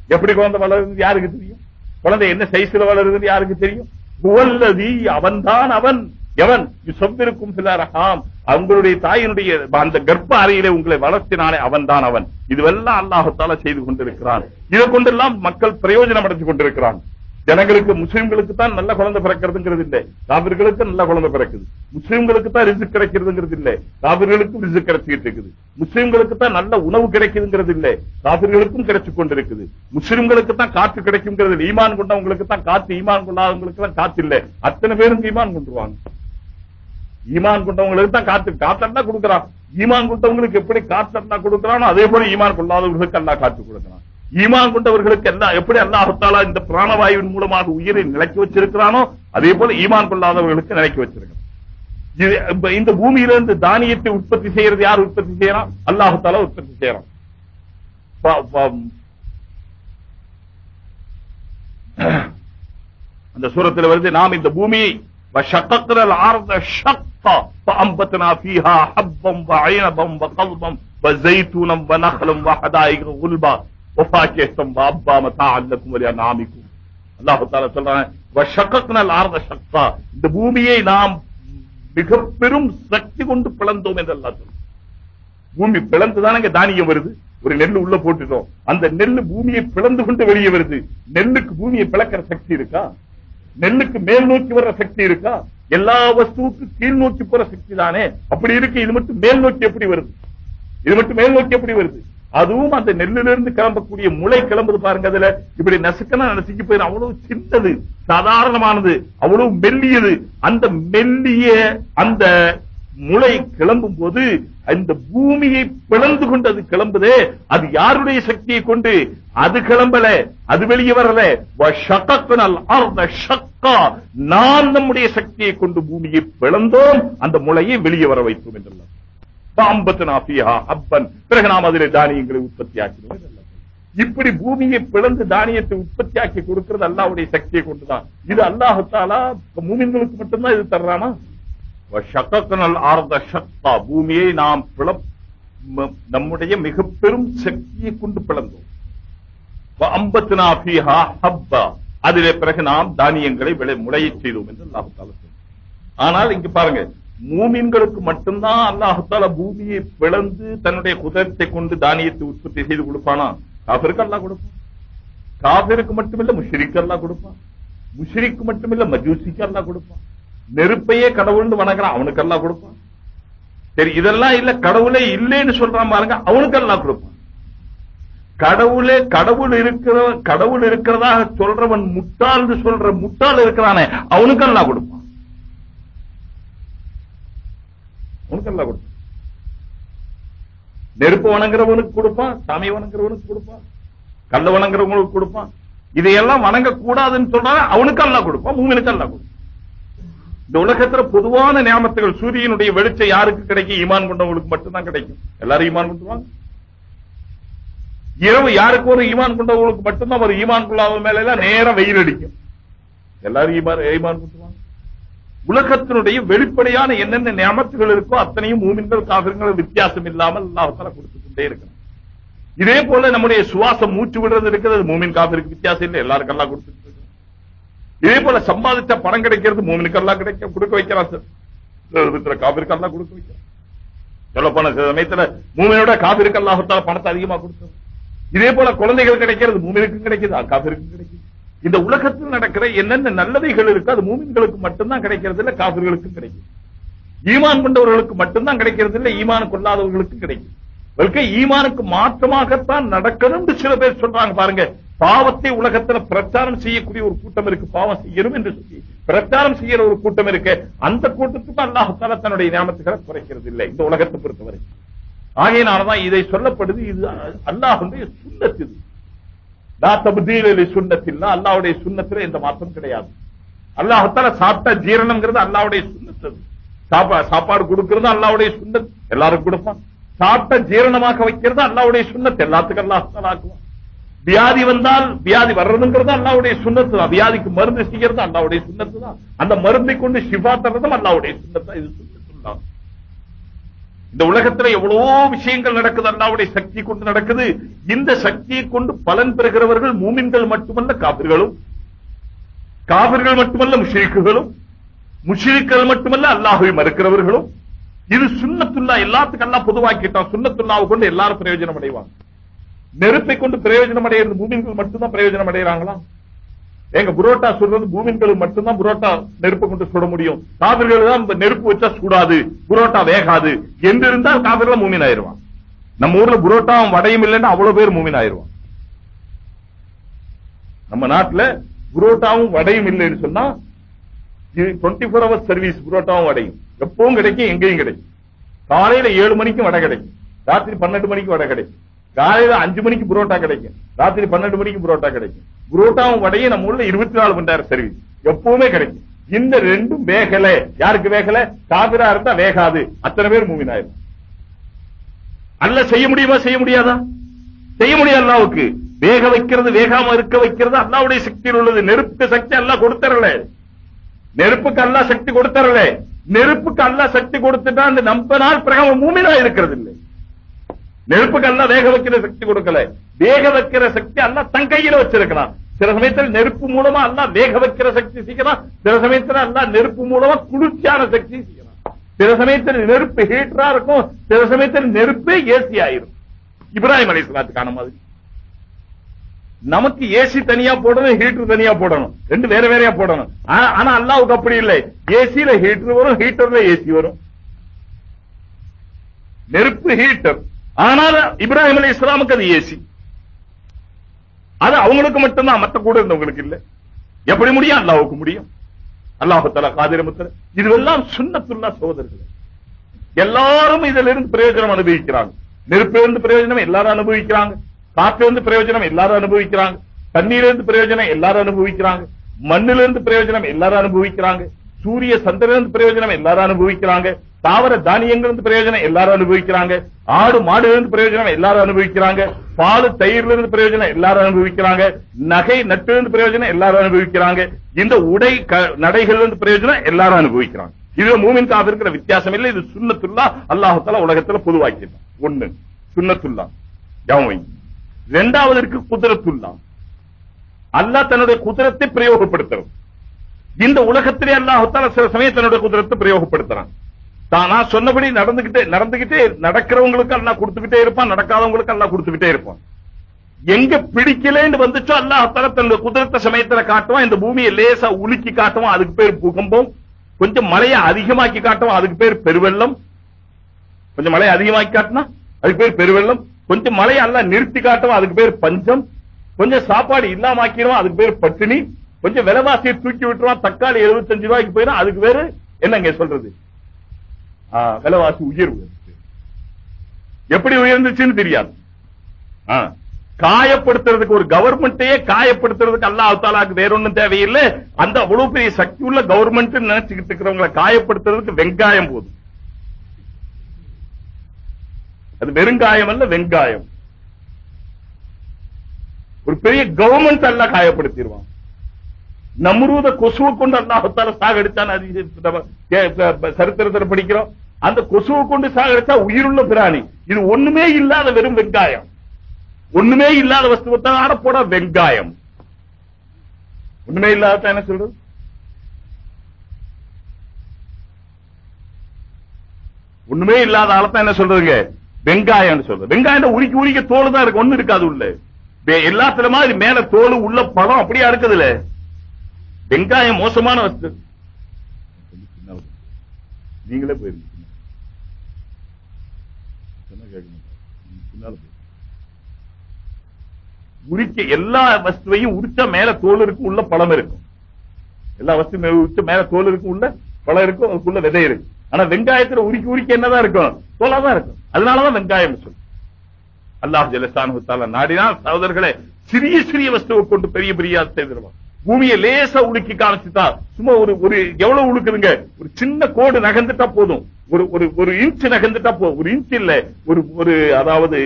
எப்படி குழந்தை வளருது யாருக்கு தெரியும்? குழந்தை என்ன சைஸ்ல வளருதுன்னு யாருக்கு தெரியும்? புவல்லதி அவன்தான் அவன். எவன்? சொந்திருக்கும் சிலரகாம் அவங்களுடைய தாயினுடைய அந்த கர்ப்ப அறையிலே உங்களை வளர்த்தினானே அவன்தான் அவன். இதுவெல்லாம் அல்லாஹத்தால செய்து கொண்டிருக்கிறான். இதை கொண்டெல்லாம் மக்கள் பிரயோஜனம் அடைஞ்சு கொண்டிருக்கிறான். ஜனங்களுக்கு முஸ்லீம்களுக்கு தான் நல்ல குழந்தை பிறக்கிறதுங்கிறது இல்லை காவிர்களுக்கு நல்ல குழந்தை பிறக்குது. முஸ்லீம்களுக்கு தான் ரிசு கிடைக்கிறதுங்கிறது இல்லை காவிர்களுக்கும் ரிசு கிடைச்சிட்டு இருக்குது. முஸ்லீம்களுக்கு தான் நல்ல உணவு கிடைக்குதுங்கிறது இல்லை காவிர்களுக்கும் கிடைச்சு கொண்டிருக்குது. முஸ்லீம்களுக்கு தான் காத்து கிடைக்குங்கிறது இல்லை. ஈமான் கொண்டவங்களுக்கு தான் காத்து ஈமான் கொண்டாதவங்களுக்கு தான் காத்து இல்லை. அத்தனை பேரும் ஈமான் கொண்டுருவாங்க. ஈமான் கொண்டவங்களுக்கு தான் காத்து. காத்தன்னா கொடுக்கறான். ஈமான் கொண்டவங்களுக்கு எப்படி காத்தன்னா கொடுக்கறானோ அதே போல ஈமான் கொள்ளாதவர்களுக்கு எல்லாம் காத்து கொடுக்கறான். ஈமான் கொண்டவர்களுக்கு எல்லாம் எப்படி அல்லாஹத்தாலா இந்த பிராணவாயுவின் மூலமாக உயிரை நிலைக்க வச்சிருக்கிறானோ அதே போல ஈமான் கொள்ளாதவர்களுக்கு நிலைக்க வச்சிருக்கிறான் இது இப்ப இந்த பூமியில இருந்து தானியத்தை உற்பத்தி செய்யறது யார் உற்பத்தி செய்யறான் அல்லாஹத்தாலா உற்பத்தி செய்யறான் ப- ப- அந்த சூரத்தில் வருது நாம் இந்த பூமியை வஷக்கக்ரல் ஆர்த ஷக் شقا فأنبتنا فيها حبا وعنبا وقضبا وزيتونا ونخلا وحدائق غلبا ஒப்பாக்கேசம் வாப்பா மதா அல்லக்கும் ஒரு நாமிக்கும். அல்லாஹால சொல்றான் இந்த பூமியை நாம் மிக பெரும் சக்தி கொண்டு பிளந்தோம் என்று அல்லா சொல்லும் பூமி பிளந்துதானங்க தானியம் வருது? ஒரு நெல் உள்ள போட்டுட்டோம். அந்த நெல் பூமியை பிளந்து கொண்டு வெளியே வருது. நெல்லுக்கு பூமியை பிளக்கிற சக்தி இருக்கா? நெல்லுக்கு மேல் நோக்கி வர்ற சக்தி இருக்கா? எல்லா வஸ்துவுக்கும் கீழ் நோக்கி போற சக்தி தானே? அப்படி இருக்கு. இது மட்டும் மேல் நோக்கி எப்படி வருது? இது மட்டும் மேல் நோக்கி எப்படி வருது? அதுவும் அந்த நெல்லிலிருந்து கிளம்பக்கூடிய முளை கிளம்புது பாருங்க அதுல. இப்படி நசுக்கனா நசுக்கி போயிடும் அவ்வளவு சின்னது சாதாரணமானது அவ்வளவு மெல்லியது. அந்த மெல்லிய அந்த முளை கிளம்பும் போது அந்த பூமியை பிளந்து கொண்டு அது கிளம்புதே. அது யாருடைய சக்தியை கொண்டு? அது கிளம்பல அது வெளியே வரல. வஷகக்னல் நான் நம்முடைய சக்தியை கொண்டு பூமியை பிளந்தோம். அந்த முளையை வெளியே வர வைத்தோம் என்றெல்லாம் அப்பன் பிறகு நாம் அதில் தானியங்களை உற்பத்தி இப்படி பூமியை பிளந்து தானியத்தை உற்பத்தி ஆக்கி கொடுக்கிறது அல்லாவுடைய சக்தியை கொண்டுதான். இது அல்லாஹாலா மூமின்களுக்கு மட்டும்தான் இது தர்றானா? ஆர்த சக்தா பூமியை நாம் பிள நம்முடைய மிக பெரும் சக்தியை கொண்டு பிளந்தோம். அம்பத்து ஃபீஹா ஹப்பா. அதிலே பிறகு நாம் தானியங்களை விளை முளையச் செய்தோம் என்று அல்லாஹ் ஆனால் இங்க பாருங்க மூமின்களுக்கு மட்டும்தான் அல்லாஹால பூமியை பிளந்து தன்னுடைய குதிரத்தை கொண்டு தானியத்தை உற்பத்தி செய்து கொடுப்பானா? காபிருக்கு அல்லா கொடுப்பான். காபிருக்கு மட்டுமில்ல முஷ்ரிக்கு அல்லா கொடுப்பான். முஷ்ரிக்கு மட்டுமில்ல மஜூசிக்கு அல்லா கொடுப்பான். நெருப்பையே கடவுள்னு வணங்குறான் அவனுக்கு அல்லா கொடுப்பான். சரி இதெல்லாம் இல்ல கடவுளே இல்லைன்னு சொல்றான் பாருங்க அவனுக்கு எல்லாம் கொடுப்பான். கடவுளே கடவுள் இருக்கிற கடவுள் இருக்கிறதாக சொல்றவன் முட்டாள்னு சொல்ற முட்டாள் இருக்கிறானே அவனுக்கு எல்லாம் கொடுப்பான். உனக்கு அல்லாஹ் கொடுப்பான். நெருப்பு வணங்குறவனுக்கு கொடுப்பான் சாமி வணங்குறவனுக்கு கொடுப்பான் கல்ல வணங்குறவங்களுக்கு கொடுப்பான். இதையெல்லாம் வணங்க கூடாதுன்னு சொல்றான் அவனுக்கு அல்லாஹ் கொடுப்பான் மூமினுக்கு அல்லாஹ் கொடுப்பான். இந்த உலகத்துல பொதுவான நியமத்துகள் சூரியனுடைய வெளிச்சம் யாருக்கு கிடைக்கும்? ஈமான் கொண்டவங்களுக்கு மட்டும்தான் கிடைக்கும். எல்லாரும் ஈமான் கொண்டுருவாங்க. இரவு யாருக்கு ஒரு ஈமான் கொண்டவங்களுக்கு மட்டும்தான் ஒரு ஈமான் கொள்ளாத மேல எல்லாம் நேரம் வெயில் அடிக்கும். எல்லாரும் ஈமான் ஈமான் கொண்டுருவாங்க உலகத்தினுடைய வெளிப்படையான என்னென்ன நியமத்துகள் இருக்கோ அத்தனையும் மூமின்கள் காவிரங்கள் வித்தியாசம் இல்லாமல் அல்லாஹால கொடுத்துக்கொண்டே இருக்கிறான். இதே போல நம்முடைய சுவாசம் மூச்சு விடுறது இருக்கிறது மூமின் காவிருக்கு வித்தியாசம் இல்லை எல்லாருக்கும் எல்லாம் கொடுத்துட்டு இதே போல சம்பாதிச்ச பணம் கிடைக்கிறது மூமினுக்கு எல்லாம் கிடைக்க கொடுக்க வைக்கிறான் சார். இருக்கிற காவிருக்கு எல்லாம் கொடுக்க வைக்கிறான். சொல்ல போன சில சமயத்துல மூமினோட காவிருக்கு அல்லாஹத்தால பணத்தை அதிகமா கொடுத்தோம். இதே போல குழந்தைகள் கிடைக்கிறது மூமினுக்கும் கிடைக்குது காவிருக்கும் கிடைக்குது. இந்த உலகத்தில் நடக்கிற என்னென்ன நல்லவைகள் இருக்கு அது மூமின்களுக்கு மட்டும்தான் கிடைக்கிறது இல்ல காவிர்களுக்கும் கிடைக்கும். ஈமான் கொண்டவர்களுக்கு மட்டும்தான் கிடைக்கிறது இல்ல ஈமான் கொள்ளாதவர்களுக்கு கிடைக்கும். ஈமானுக்கு மாற்றமாகத்தான் நடக்கணும்னு சில பேர் சொல்றாங்க பாருங்க. பாவத்தை உலகத்துல பிரச்சாரம் செய்யக்கூடிய ஒரு கூட்டம் இருக்கு. பாவம் செய்யணும் என்று சொல்லி பிரச்சாரம் செய்யற ஒரு கூட்டம் இருக்கு. அந்த கூட்டத்துக்கு அல்லாஹால தன்னுடைய நியமத்துக்களை குறைக்கிறது இல்லை இந்த உலகத்தை பொறுத்தவரை. ஆகையினாலதான் இதை சொல்லப்படுது. இது அல்லாஹுடைய சுண்ணத் இது. லா அல்லாவுடைய சுண்ணத்துல எந்த மாற்றம் கிடையாது. அல்லாஹத்தால சாப்பிட்ட ஜீரணம்ங்கிறது அல்லாவுடைய சுண்ணத்து. சாப்பாடு கொடுக்கிறது அல்லாவுடைய சுண்ணத் எல்லாருக்கும் கொடுப்பான். சாப்பிட்ட ஜீரணமாக வைக்கிறது அல்லாவுடைய சுண்ணத் எல்லாத்துக்கும் அல்லாஹத்தால் ஆக்குவான். வியாதி வந்தால் வியாதி வர்றதுங்கிறது அல்லாவுடைய சுண்ணத்து தான். வியாதிக்கு மருந்து செய்யறது அல்லாவுடைய சுண்ணத்து தான். அந்த மருந்தை கொண்டு சிவா தர்றதும் அல்லாவுடைய சுன்னத் தான். இது தான் இந்த உலகத்துல எவ்வளவோ விஷயங்கள் நடக்குது அல்லாவுடைய சக்தி கொண்டு நடக்குது. இந்த சக்தியை கொண்டு பலன் பெறுகிறவர்கள் மூமின்கள் மட்டுமல்ல காபிர்களும். காபிர்கள் மட்டுமல்ல முஷிரிக்குகளும். முஷிரிக்கள் மட்டுமல்ல அல்லாஹுவை மறுக்கிறவர்களும். இது சுண்ணத்துல்லா எல்லாத்துக்கும் எல்லாம் பொதுவாக்கிட்டான். சுண்ணத்துல்லாவை கொண்டு எல்லாரும் பிரயோஜனம் அடைவாங்க நெருப்பை கொண்டு பிரயோஜனம் அடைகிறது மூமின்கள் மட்டும்தான் பிரயோஜனம் அடைகிறாங்களா எங்க புரோட்டா சுடுறது பூமின்கள் மட்டும்தான் புரோட்டா நெருப்பு கொண்டு சுட முடியும். காவிர்கள் தான் இந்த நெருப்பு வச்சா சுடாது புரோட்டா வேகாது. என்றிருந்தால் காவிரில மூமின் ஆயிருவான் நம்ம ஊர்ல புரோட்டாவும் வடையும் இல்லைன்னா அவ்வளவு பேர் மூமின் ஆயிருவான் நம்ம நாட்டுல புரோட்டாவும் வடையும் இல்லைன்னு சொன்னா டுவெண்ட்டி ஃபோர் ஹவர்ஸ் சர்வீஸ் புரோட்டாவும் வடையும். எப்பவும் கிடைக்கும் எங்கேயும் கிடைக்கும். காலையில ஏழு மணிக்கு வடை கிடைக்கும். ராத்திரி பன்னெண்டு மணிக்கு வடை கிடைக்கும். காலையில அஞ்சு மணிக்கு புரோட்டா கிடைக்கும். ராத்திரி பன்னெண்டு மணிக்கு புரோட்டா கிடைக்கும். புரோட்டாவும் வடையும் நம்ம ஊர்ல இருபத்தி நாலு மணி நேரம் சர்வீஸ் எப்பவுமே கிடைக்கும். இந்த ரெண்டும் வேகல. யாருக்கு வேகல? காபிரா இருந்தா வேகாது. அத்தனை பேர் மூவின் ஆயிரும். அல்ல செய்ய முடியுமா? செய்ய முடியாதா? செய்ய முடியாது அல்லாவுக்கு. வேக வைக்கிறது வேகாம இருக்க வைக்கிறது அல்லாவுடைய சக்தியில் உள்ளது. நெருப்பு சக்தி அல்லா கொடுத்தரல. நெருப்புக்கு அல்லா சக்தி கொடுத்தரல. நெருப்புக்கு அல்லா சக்தி கொடுத்துட்டா அந்த நம்பனால் நாள் அவன் மூமினா இருக்கிறது இல்லை நெருப்புக்கு அல்லா வேக வைக்கிற சக்தி கொடுக்கல. வேக வைக்கிற சக்தி அல்லா தன் கையில வச்சிருக்கலாம் சில சமயத்தில் நெருப்பு மூலமா அல்ல வேக வைக்கிற சக்தி சீக்கிரம் சில சமயத்தில் அல்ல நெருப்பு மூலமா குளிர்ச்சியான சக்தி சீக்கிரம். சில சமயத்தில் நெருப்பு ஹீட்டரா இருக்கும் சில சமயத்தில் நெருப்பே ஏசி ஆயிரும். இப்ராஹிம் அலிஸ்லாத்துக்கான மாதிரி. நமக்கு ஏசி தனியா போடணும் ஹீட்டர் தனியா போடணும். ரெண்டு வேற வேறையா போடணும். ஆனா அல்லாவுக்கு அப்படி இல்லை. ஏசியில ஹீட்டர் வரும் ஹீட்டர்ல ஏசி வரும். நெருப்பு ஹீட்டர். ஆனால் இப்ராஹிம் அலி இஸ்லாமுக்கு அது ஏசி. அது அவங்களுக்கு மட்டும்தான் மத்த கூட இருந்தவங்களுக்கு இல்ல. எப்படி முடியும்? அல்லாவுக்கு முடியும். அல்லாஹால காதிரமுத்தர இதுவெல்லாம் சுண்ணத்துல்லா சோதர்கள் எல்லாரும் இதுல இருந்து பிரயோஜனம் அனுபவிக்கிறாங்க. நெருப்பிலிருந்து பிரயோஜனம் எல்லாரும் அனுபவிக்கிறாங்க. காற்றிலிருந்து பிரயோஜனம் எல்லாரும் அனுபவிக்கிறாங்க. தண்ணீரிலிருந்து பிரயோஜனம் எல்லாரும் அனுபவிக்கிறாங்க. மண்ணிலிருந்து பிரயோஜனம் எல்லாரும் அனுபவிக்கிறாங்க. சூரிய சந்திரனிலிருந்து பிரயோஜனம் எல்லாரும் அனுபவிக்கிறாங்க. தாவர தானியங்களிலிருந்து பிரயோஜனம் எல்லாரும் அனுபவிக்கிறாங்க. ஆடு மாடுலிருந்து பிரயோஜனம் எல்லாரும் அனுபவிக்கிறாங்க. பால் தயிரிலிருந்து பிரயோஜனம் எல்லாரும் அனுபவிக்கிறாங்க. நகை நட்டிலிருந்து பிரயோஜனம் எல்லாரும் அனுபவிக்கிறாங்க. இந்த உடை நடைகள் நடைகளிலிருந்து பிரயோஜனம் எல்லாரும் அனுபவிக்கிறாங்க. இதுல மூமின் காஃப் இருக்கிற வித்தியாசம் இல்லை. இது சுண்ணத்துல்லா அல்லாஹத்தால உலகத்துல பொதுவாக்கிட்டான் ஒண்ணு சுண்ணத்துல்லா யாவை ரெண்டாவது இருக்கு குதிரத்துல்லா. அல்லாஹ் தன்னுடைய குதிரத்தை பிரயோகப்படுத்துறது இந்த உலகத்திலே அல்லாஹத்தால சில சமயம் தன்னுடைய குதிரத்தை பிரயோகப்படுத்துறான். தானா சொன்னபடி நடந்துகிட்டே நடந்துகிட்டே நடக்கிறவங்களுக்கு அல்லா கொடுத்துக்கிட்டே இருப்பான் நடக்காதவங்களுக்கு அல்லா கொடுத்துக்கிட்டே இருப்பான். எங்க பிடிக்கலன்னு வந்துச்சோ அல்லாஹால தன்னுடைய குதிரத்த சமயத்துல காட்டுவான் இந்த பூமியை லேசா உலுக்கி காட்டுவான் அதுக்கு பேர் பூகம்பம். கொஞ்சம் மழையை அதிகமாக்கி காட்டுவான் அதுக்கு பேர் பெருவெள்ளம். கொஞ்சம் மழையை அதிகமாக்கி காட்டினா அதுக்கு பேர் பெருவெள்ளம். கொஞ்சம் மழையை அல்ல நிறுத்தி காட்டுவான் அதுக்கு பேர் பஞ்சம். கொஞ்சம் சாப்பாடு இல்லாம ஆக்கிடுவான் அதுக்கு பேர் பட்டினி. கொஞ்சம் விலைவாசியை தூக்கி விட்டுருவான் தக்காளி 75 ரூபாய்க்கு போயிடும் அதுக்கு பேரு என்னங்க சொல்றது? விலைவாசி உயர்வு. எப்படி உயர்ந்துச்சுன்னு தெரியாது. காயப்படுத்துறதுக்கு ஒரு கவர்மெண்ட்டையே காயப்படுத்துறதுக்கு அல்லாஹ் தாலாக்கு வேற ஒண்ணும் தேவையில்லை. அந்த அவ்வளவு பெரிய சக்தி உள்ள கவர்மெண்ட் நினைச்சுக்கிட்டு இருக்கிறவங்களை காயப்படுத்துறதுக்கு வெங்காயம் போதும். அது வெறுங்காயம் அல்ல வெங்காயம். ஒரு பெரிய கவர்மெண்ட் அல்ல காயப்படுத்திடுவான். நம்ரூத கொசுவை கொண்டு அல்லாஹத்தால சாகடிச்சான் அது படிக்கிறோம். அந்த கொசுவை கொண்டு சாகடிச்சா உயிருள்ள பிராணி. இது ஒண்ணுமே இல்லாத வெறும் வெங்காயம். ஒண்ணுமே இல்லாத வஸ்துவத்தான் ஆட போட வெங்காயம். ஒண்ணுமே இல்லாத என்ன சொல்றது? ஒண்ணுமே இல்லாத ஆளத்தான் என்ன சொல்றதுங்க? வெங்காயம் சொல்றது. வெங்காயம் உரிக்க உரிக்க தோல் தான் இருக்கு. ஒண்ணு இருக்காது உள்ள. எல்லாத்துல மாதிரி மேல தோல் உள்ள பழம் அப்படியே அடுக்குதுல. வெங்காயம் மோசமான வஸ்து. நீங்களே போயிருங்க சொன்னா கேட்க மாட்டாங்க. நீங்க பின்னால போயிருங்க. உரிக்க எல்லா வஸ்துவையும் உரிச்சா மேல தோல் இருக்கும் உள்ள பழம் இருக்கும் எல்லா வஸ்துவையும் உரிச்ச மேல தோல் இருக்கும் உள்ள பழம் இருக்கும் அதுக்குள்ள விதை இருக்கு. ஆனா வெங்காயத்துல உரிக்க உரிக்க என்னதான் இருக்கும் தோலாதான் இருக்கும். அதனாலதான் வெங்காயம் சொல்லு அல்லாஹ் ஜலசானு நாடினால் சகோதரர்களே சிறிய சிறிய வஸ்துவை கொண்டு பெரிய பெரிய செய்திருவான் பூமியை லேசா உலுக்கி காமிச்சுட்டா சும்மா ஒரு ஒரு எவ்வளவு உழுக்குதுங்க ஒரு சின்ன கோடு நகர்ந்துட்டா போதும். ஒரு ஒரு ஒரு இன்ச் நகர்ந்துட்டா போதும் ஒரு இன்ச் இல்ல. ஒரு ஒரு அதாவது